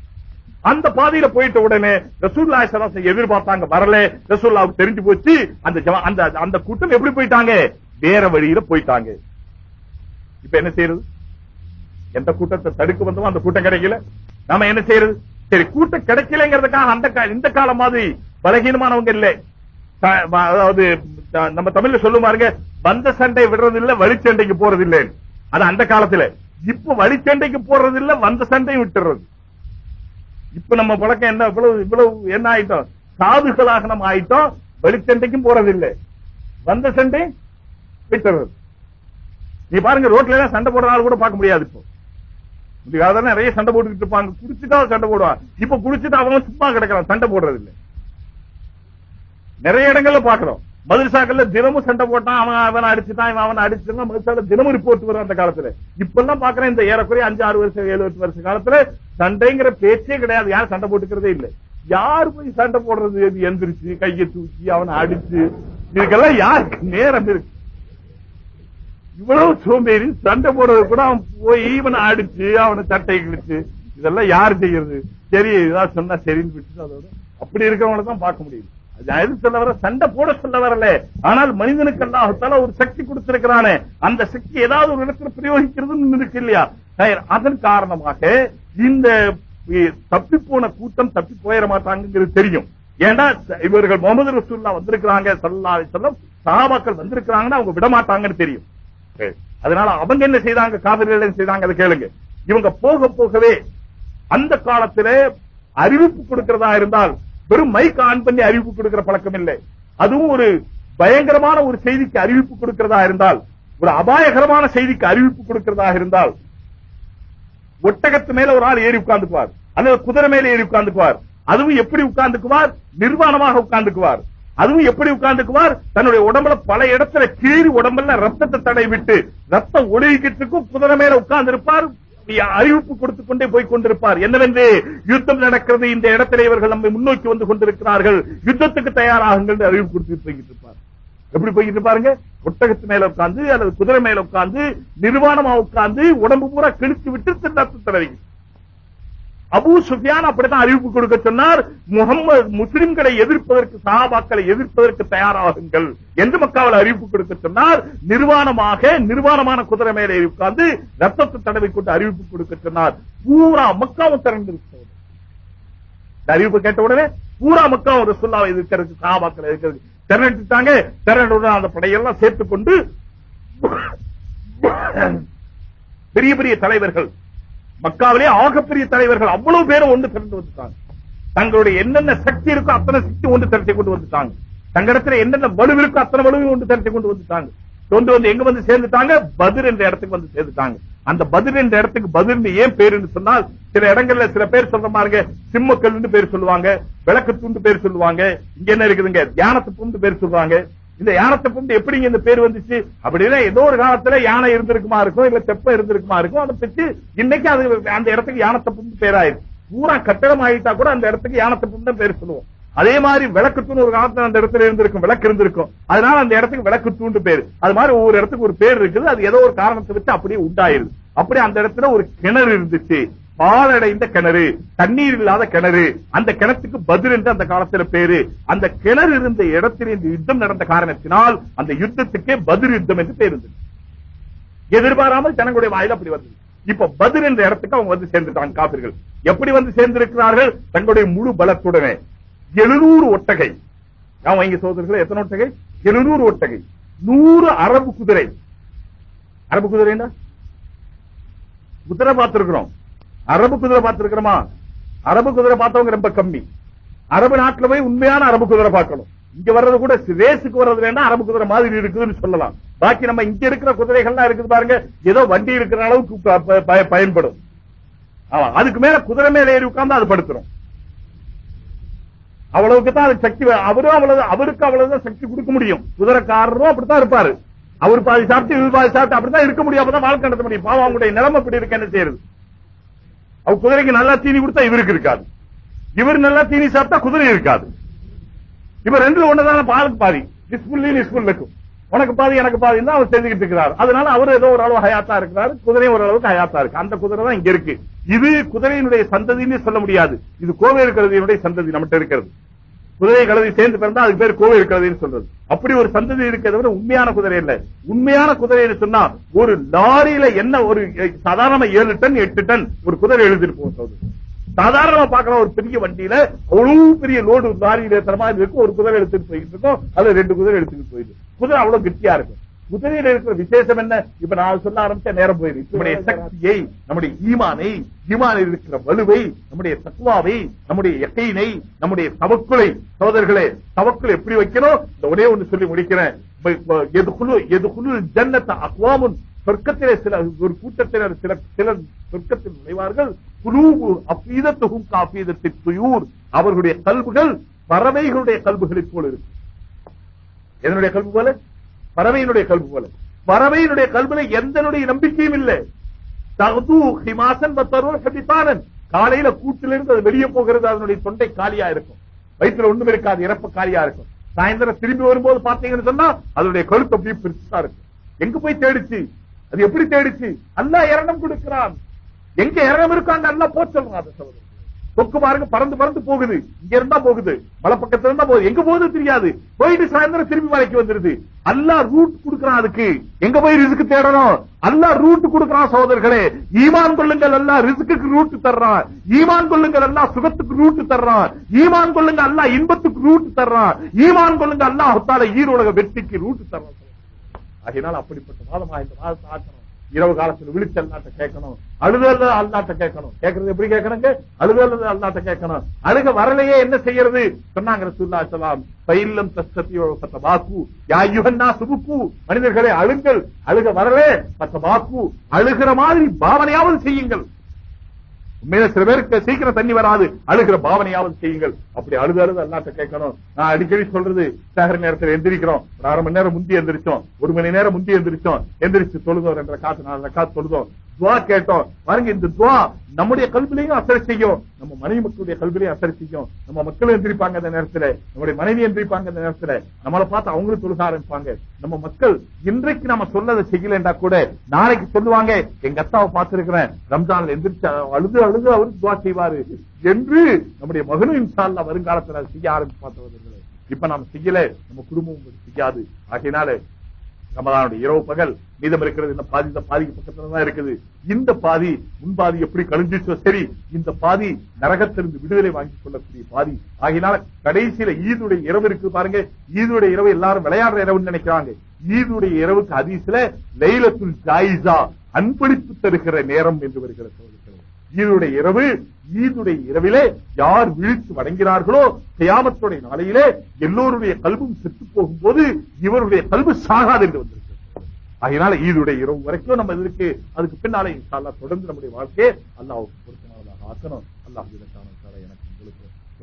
அந்த பாதையில போயிட்ட உடனே ரசூல்லா சலாசை எதிர்பார்த்தாங்க வரல. ரசூல்லாவுக்கு தெரிஞ்சு போச்சு. அந்த அந்த அந்த கூட்டம் எப்படி போயிட்டாங்க? வேற வழியில போயிட்டாங்க. இப்ப என்ன செய்யறது? எந்த கூட்டத்தை தடுக்க வந்தோம் அந்த கூட்டம் கிடைக்கல. நாம என்ன செய்யறது? சரி கூட்டம் கிடைக்கலங்கிறதுக்காக அந்த இந்த காலம் மாதிரி பலகீனமானவங்க இல்ல. அதாவது நம்ம தமிழ்ல சொல்லு பாருங்க வந்த சண்டை விடுறது இல்ல வழிச்சண்டைக்கு போறது இல்ல அது அந்த காலத்துல. இப்ப வழிச்சண்டைக்கு போறது இல்ல வந்த சண்டையும் விட்டுறது. இப்ப நம்ம பழக்கம் என்ன? இவ்வளவு இவ்வளவு என்ன ஆயிட்டோம்? சாதுகளாக நம்ம ஆயிட்டோம் வழிச்சண்டைக்கும் போறது இல்ல வந்த சண்டை விட்டுறது நீ பாருங்க ரோட்ல எல்லாம் சண்டை போடுற ஆள் கூட பார்க்க முடியாது இப்போ. அதெல்லாம் நிறைய சண்டை போட்டுக்கிட்டு இருப்பாங்க. குடிச்சுட்டா சண்டை போடுவான். இப்ப குடிச்சுட்டு அவன் சும்மா கிடக்கிறான். சண்டை போடுறது இல்ல நிறைய இடங்கள்ல பாக்குறோம் மதுரசாக்கள்ல தினமும் சண்டை போட்டான். அவன் அவன் அடிச்சுட்டான் இவன் அவன் அடிச்சுட்டான். மதுரசால தினமும் ரிப்போர்ட் வரும் அந்த காலத்துல. இப்ப எல்லாம் பாக்குறேன் இந்த ஏறக்குறைய அஞ்சு ஆறு வருஷம் ஏழு எட்டு வருஷ காலத்துல சண்டைங்கிற பேச்சே கிடையாது. யாரும் சண்டை போட்டுக்கிறதே இல்ல. யார் போய் சண்டை போடுறது? எது எந்திரிச்சு கையை தூக்கி அவனை அடிச்சு இதுக்கெல்லாம் யாருக்கு நேரம் இருக்கு? இவ்வளவு சோம்பேறி சண்டை போடுறது கூட அவன் போய் இவனை அடிச்சு அவனை சட்டை கிழிச்சு இதெல்லாம் யார் செய்யறது? சரி ஏதாவது சொன்னா சரின்னு விட்டு அதோட அப்படி இருக்கிறவங்கள தான் பார்க்க முடியும் எது சொல்ல வர சண்டை போட சொல்ல வரல. ஆனால் மனிதனுக்கு அல்லாஹத்தால ஒரு சக்தி கொடுத்திருக்கிறானே. அந்த சக்தி ஏதாவது ஒரு இடத்துல பிரயோகிக்கிறது இருக்கு இல்லையா? அதன் காரணமாக இந்த தப்பி போன கூட்டம் தப்பி போயிட மாட்டாங்கிறது தெரியும். ஏன்னா இவர்கள் முகமது ரசூல்லா வந்திருக்கிறாங்க சல்லா செல்லம் சஹாபாக்கள் வந்திருக்கிறாங்கன்னா அவங்க விட மாட்டாங்கன்னு தெரியும். அதனால அவங்க என்ன செய்தாங்க? காவிரிகள் என்ன செய்தாங்க? அதை கேளுங்க. இவங்க போக போகவே அந்த காலத்திலே அறிவிப்பு கொடுக்கிறதா இருந்தால் வெறும் மைக் ஆன் பண்ணி அறிவிப்பு கொடுக்கிற பழக்கம் இல்லை. அதுவும் ஒரு பயங்கரமான ஒரு செய்திக்கு அறிவிப்பு கொடுக்கிறதா இருந்தால் ஒரு அபாயகரமான செய்திக்கு அறிவிப்பு கொடுக்கிறதா இருந்தால் ஒட்டகத்து மேல ஒரு ஆள் ஏறி உட்கார்ந்துக்குவார். அல்லது குதிரை மேல ஏறி உட்கார்ந்துக்குவார். அதுவும் எப்படி உட்கார்ந்துக்குவார்? நிர்வாணமாக உட்கார்ந்துக்குவார். அதுவும் எப்படி உட்கார்ந்துக்குவார்? தன்னுடைய உடம்புல பல இடத்துல கீறி உடம்புல ரத்தத்தை தடை விட்டு ரத்தம் ஒழுகிக்கிட்டு இருக்கும் குதிரை மேல உட்கார்ந்து இருப்பார் அறிவிப்பு கொடுத்துக் கொண்டே போய் கொண்டிருப்பார். என்னவென்று? யுத்தம் நடக்கிறது. இந்த இடத்திலே இவர்கள் நம்மை முன்னோக்கி வந்து கொண்டிருக்கிறார்கள். யுத்தத்துக்கு தயாராகுங்கள் அறிவிப்பு கொடுத்து போய்கிட்டு இருப்பார். எப்படி போய்கிட்டு பாருங்க? ஒட்டகத்து மேல உட்கார்ந்து அல்லது குதிரை மேல உட்கார்ந்து நிர்வாணமா உட்கார்ந்து உடம்பு பூரா கிழித்து விட்டு ரத்தம் தடவை அபு சுஃபியான் அப்படித்தான் அறிவிப்பு கொடுக்க சொன்னார். முகம்மது முஸ்லிம்களை எதிர்ப்பதற்கு சஹாபாக்களை எதிர்ப்பதற்கு தயாராகுங்கள் என்று மக்காவில் அறிவிப்பு கொடுக்க சொன்னார். நிர்வாணமாக நிர்வாணமான குதிரை மேலே உட்கார்ந்து ரத்தத்தை தடவி கொண்டு அறிவிப்பு கொடுக்க சொன்னார். பூரா மக்காவும் திறந்திருக்கிறது. அறிவிப்பு கேட்ட உடனே பூரா மக்காவும் ரசுல்லாவை எதிர்க்கிறது சஹாபாக்களை எதிர்க்கிறது திரண்டுட்டாங்க. திரண்டுடன் அந்த படையெல்லாம் சேர்த்துக் கொண்டு பெரிய பெரிய தலைவர்கள் மக்காவிலே ஆகப்பெரிய தலைவர்கள் அவ்வளவு பேரும் ஒன்று திரண்டு வந்துட்டாங்க. தங்களுடைய என்னென்ன சக்தி இருக்கோ அத்தனை சக்தி ஒன்று திரட்டி கொண்டு வந்துட்டாங்க. தங்களிடத்துல என்னென்ன வலு இருக்கோ அத்தனை வலுவையும் ஒன்று திரட்டி கொண்டு வந்துட்டாங்க. கொண்டு வந்து எங்க வந்து சேர்ந்துட்டாங்க? பதிர் என்ற இடத்துக்கு வந்து சேர்ந்துட்டாங்க. அந்த பதில் என்ற இடத்துக்கு பதில் ஏன் பேருன்னு சொன்னால் சில இடங்கள்ல சில பேர் சொல்ற மாதிரி சிம்மக்கல்னு பேர் சொல்லுவாங்க விளக்கு தூண்டு பேர் சொல்லுவாங்க இங்க என்ன இருக்குதுங்க? தியானத்து தூண்டு பேர் சொல்லுவாங்க. இந்த யானத்தை புண்டு எப்படிங்க இந்த பேர் வந்துச்சு? அப்படின்னா ஏதோ ஒரு காலத்துல யானை இருந்திருக்குமா இருக்கும் இல்ல தெப்ப இருந்திருக்குமா இருக்கும் அதை பத்தி இன்னைக்கு அது அந்த இடத்துக்கு யானத்தை புண்டு பேராயிருக்கு. பூரா கட்டடம் ஆகிட்டா கூட அந்த இடத்துக்கு யானத்தை புண்டு பேர் சொல்லுவோம். அதே மாதிரி விளக்குத்தூண் ஒரு காலத்துல அந்த இடத்துல இருந்திருக்கும் விளக்கு இருந்திருக்கும். அதனால அந்த இடத்துக்கு விளக்கு தூண்டு பேரு. அது மாதிரி ஒவ்வொரு இடத்துக்கு ஒரு பேர் இருக்குது. அது ஏதோ ஒரு காரணத்தை வச்சு அப்படியே உண்டாயிருது. அப்படி அந்த இடத்துல ஒரு கிணறு இருந்துச்சு. பாலடைந்த கிணறு தண்ணீர் இல்லாத கிணறு அந்த கிணத்துக்கு பதில் என்று அந்த காலத்துல பேரு. அந்த கிணறு இருந்த இடத்தில் இந்த யுத்தம் நடந்த காரணத்தினால் அந்த யுத்தத்துக்கே பதில் யுத்தம் என்று பேர் இருந்தது. எதிர்பாராமல் ஜனங்களுடைய வாயில அப்படி வந்தது. இப்ப பதில் என்ற இடத்துக்கு அவங்க வந்து சேர்ந்துட்டாங்க காப்பிர்கள் எப்படி வந்து சேர்ந்திருக்கிறார்கள்? தங்களுடைய முழு பலத்துடனே. எழுநூறு ஒட்டகை. அவன் இங்க சோதர்கள் எத்தனை ஒட்டகை? எழுநூறு ஒட்டகை. நூறு அரபு குதிரை. அரபு குதிரை குதிரை பார்த்திருக்கிறோம். அரபு குதிரை பார்த்திருக்கிறோமா? அரபு குதிரை பார்த்தவங்க ரொம்ப கம்மி. அரபு நாட்டில் போய் உண்மையான அரபு குதிரை பார்க்கணும். இங்க வர்றது கூட ரேஸுக்கு வர்றது வேண்டாம் அரபு குதிரை மாதிரி இருக்குதுன்னு சொல்லலாம். பாக்கி நம்ம இங்க இருக்கிற குதிரைகள்லாம் இருக்குது பாருங்க ஏதோ வண்டி இருக்கிற அளவுக்கு பயன்படும். ஆமா அதுக்கு மேல குதிரை மேல ஏறி உட்கார்ந்து அது படுத்துரும். அவ்வளவுக்கு தான் அது சக்தி அவரும் அவ்வளவு அவருக்கு அவ்வளவுதான் சக்தி கொடுக்க முடியும். குதிரைக்காரரும் அப்படித்தான் இருப்பாரு. அவர் பாதி சாப்பிட்டு இவர் பாதி சாப்பிட்டு அப்படித்தான் இருக்க முடியும். அப்பதான் வாழ்க்கை நடத்த முடியும். பாவம் அவங்களுடைய நிலைமை இப்படி இருக்கு என்ன செய்யறது? குதிரைக்கு நல்லா தீனி கொடுத்தா இவருக்கு இருக்காது. இவர் நல்லா தீனி சாப்பிட்டா குதிரை இருக்காது. இவர் ரெண்டு ஒண்ணுதான பாலுக்கு பாதி. நிஸ்புல்லி உனக்கு பாதி எனக்கு பாதி தான் அவர் செஞ்சுக்கிட்டு இருக்கிறார். அதனால அவர் ஏதோ ஒரு அளவு ஹயாத்தா இருக்கிறார். குதிரை ஓரளவுக்கு ஹயாத்தா இருக்கு. அந்த குதிரை தான் இங்க இருக்கு. இது குதிரையினுடைய சந்ததின்னு சொல்ல முடியாது. இது கோவை இருக்கிறது சந்ததி நம்மகிட்ட இருக்கிறது. குதிரை கழுதி சேர்ந்து பிறந்தா அதுக்கு பேர் கோவில் கழுதின்னு சொல்றது. அப்படி ஒரு சந்ததி இருக்கிறத உண்மையான குதிரை இல்ல. உண்மையான குதிரை சொன்னா ஒரு லாரியில என்ன ஒரு சாதாரண ஏழு டன் எட்டு டன் ஒரு குதிரை எழுதிட்டு போகும் சாதாரணமா பாக்குற ஒரு பெரிய வண்டியில அவ்வளவு பெரிய லோடு லாரியில ஏத்துற மாதிரி இருக்கும். ஒரு குதிரை எடுத்துட்டு போயிட்டு இருக்கோம். அதுல ரெண்டு குதிரை எடுத்துட்டு போயிட்டு குதிரை அவ்வளவு கெட்டியா இருக்கும். குதிரையில இருக்கிற விசேஷம் என்ன? இப்ப நான் சொல்ல ஆரம்பிச்ச நேரம் போயிருக்கு நம்முடைய சக்தியை நம்முடைய ஈமானை ஈமானில் இருக்கிற வலுவை நம்முடைய தக்குவாவை நம்முடைய எக்கையினை நம்முடைய தவக்குலை சோதர்களே தவக்குலை எப்படி வைக்கணும்? இந்த ஒரே ஒண்ணு சொல்லி முடிக்கிறேன். ஜன்னத்த அக்வாமுன். சொர்க்கத்திலே சில ஒரு கூட்டத்தினர் சில சிலர் சொர்க்கத்தில் நுழைவார்கள். குலூபு அப்பீதத்துகும் காப்பீதத்தின் துயூர். அவர்களுடைய கல்புகள் பறவைகளுடைய கல்புகளைப் போல இருக்கும் எதனுடைய கல்பு போல? பறவையினுடைய கல்வி போல. பறவையினுடைய கல்வில எந்தனுடைய நம்பிக்கையும் இல்லை. தகுது ஹிமாசன் வத்தருள் ஹபித்தானன் காலையில கூட்டிலிருந்து அது வெளியே போகிறது அதனுடைய தொண்டை காலியா இருக்கும். வயிற்றுல ஒண்ணும் இருக்காது இறப்பு காலியா இருக்கும். சாயந்தரம் திரும்பி வரும்போது பாத்தீங்கன்னு சொன்னா அதனுடைய கழுத்து அப்படியே பெருசா இருக்கும். எங்க போய் தேடிச்சு? அது எப்படி தேடிச்சு? அல்ல இரணம் கொடுக்கிறான். எங்க இரணம் இருக்கான்னு நல்லா போ அதை அந்த கொக்கு பாருங்க பறந்து பறந்து போகுது. இங்க இருந்தா போகுது. மலை பக்கத்துல இருந்தா போகுது. எங்க போகுது தெரியாது. போயிட்டு சாயந்தரம் திரும்பி மலைக்கு வந்துருது. அல்லா ரூட் கொடுக்கறான் அதுக்கு. எங்க போய் ரிசுக்கு தேடணும்? அல்லாஹ் ரூட் கொடுக்கறான் சோதர்களே ஈமான் கொள்ளுங்கள். அல்லா ரிசுக்கு ரூட் தர்றான். ஈமான் கொள்ளுங்கள். அல்லா சுகத்துக்கு ரூட் தர்றான். ஈமான் கொள்ளுங்க அல்லா இன்பத்துக்கு ரூட் தர்றான். ஈமான் கொள்ளுங்க அல்லா ஒத்தால ஈரோலக வெற்றிக்கு ரூட் தர்றான். அதனால அப்படிப்பட்ட மாதமா இந்த வாதத்தை ஆக்கணும் இரவு காலத்துல விழிச்சு அல்லாட்ட கேட்கணும். அழுதல் அல்லாட்ட கேட்கணும். கேட்கறது எப்படி கேட்கணுங்க? அழுதல் அல்லாட்ட கேட்கணும். அழுக வரலையே என்ன செய்யறது? சொன்னாங்க ரசூல்லா சலாம் பயிலும் தஸ்தத்தியோ பத்தபாக்கு யாயுகன்னா சுபுக்கு மனிதர்களே அழுங்கள். அழுக வரலே பத்தபாக்கு அழுகிற மாதிரி பாவனையாவது செய்யுங்கள். உண்மையில சில பேருக்கு சீக்கிரம் தண்ணி வராது. அழுகிற பாவனையாவது செய்யுங்கள். அப்படி அழுது அழுது அல்லாட்ட கேட்கணும். நான் அடிக்கடி சொல்றது சேகர நேரத்தில் எந்திரிக்கிறோம். ஒரு அரை மணி நேரம் முந்தி எந்திரிச்சோம். ஒரு மணி நேரம் முந்தி எந்திரிச்சோம். எந்திரிச்சு தொழுதோம். ரெண்டரை காத்து நாலரை காத்து தொழுதோம். துவா கேட்டோம். பாருங்க இந்த துவா நம்முடைய கல்விலையும் அசர் செய்யும். நம்ம மனைவி மக்களுடைய கல்விலையும் அசர் செய்யும். நம்ம மக்களும் எந்திரிப்பாங்க அந்த நேரத்துல. நம்முடைய மனைவி எந்திரிப்பாங்க அந்த நேரத்துல. நம்மளை பார்த்து அவங்களும் தொழுக ஆரம்பிப்பாங்க. நம்ம மக்கள் இன்றைக்கு நம்ம சொன்னதை செய்யலண்டா கூட நாளைக்கு சொல்லுவாங்க எங்க அத்தாவை பார்த்திருக்கிறேன். ரம்ஜான்ல எந்திரிச்சு அழுது அழுது அவரு துவா செய்வாரு. என்று நம்முடைய மகனும் இன்ஷால்லா வருங்காலத்துல செய்ய செய்ய ஆரம்பிப்பாத்தவர்களே இப்ப நாம செய்யல நம்ம குடும்பம் செய்யாது. ஆகையினால ரமதானுடைய இரவு பகல் மீதம் இருக்கிறது இந்த பாதி இந்த பாதிக்கு பக்கத்துல தான் இருக்குது. இந்த பாதி முன்பாதி எப்படி கழிஞ்சிச்சோ சரி இந்த பாதி நரகத்திலிருந்து விடுதலை வாங்கி கொள்ளக்கூடிய பாதி. ஆகினால கடைசியில ஈதுடைய இரவு இருக்கு பாருங்க. ஈதுடைய இரவு எல்லாரும் விளையாடுற இரவுன்னு நினைக்கிறாங்க. ஈதுடைய இரவுக்கு அதிசல லைலத்துல் ஜாயிசா அன்பளிப்பு தருகிற நேரம் என்று வருகிற ஈதுடைய இரவு ஈதுடைய இரவிலே யார் வீழ்ச்சி வணங்கினார்களோ கியாமத்துடைய நாளையிலே எல்லோருடைய கல்வும் செத்து போகும்போது இவருடைய கல்வு சாகாது என்று வந்திருக்கு அதனால ஈதுடைய இரவு வரைக்கும் நம்ம இதற்கு அதுக்கு பின்னாலே தொடர்ந்து நம்முடைய வாழ்க்கையை அல்லாவுக்கு பொருத்தமானதாக ஆக்கணும். அல்லாஹ் இதற்கான எனக்கு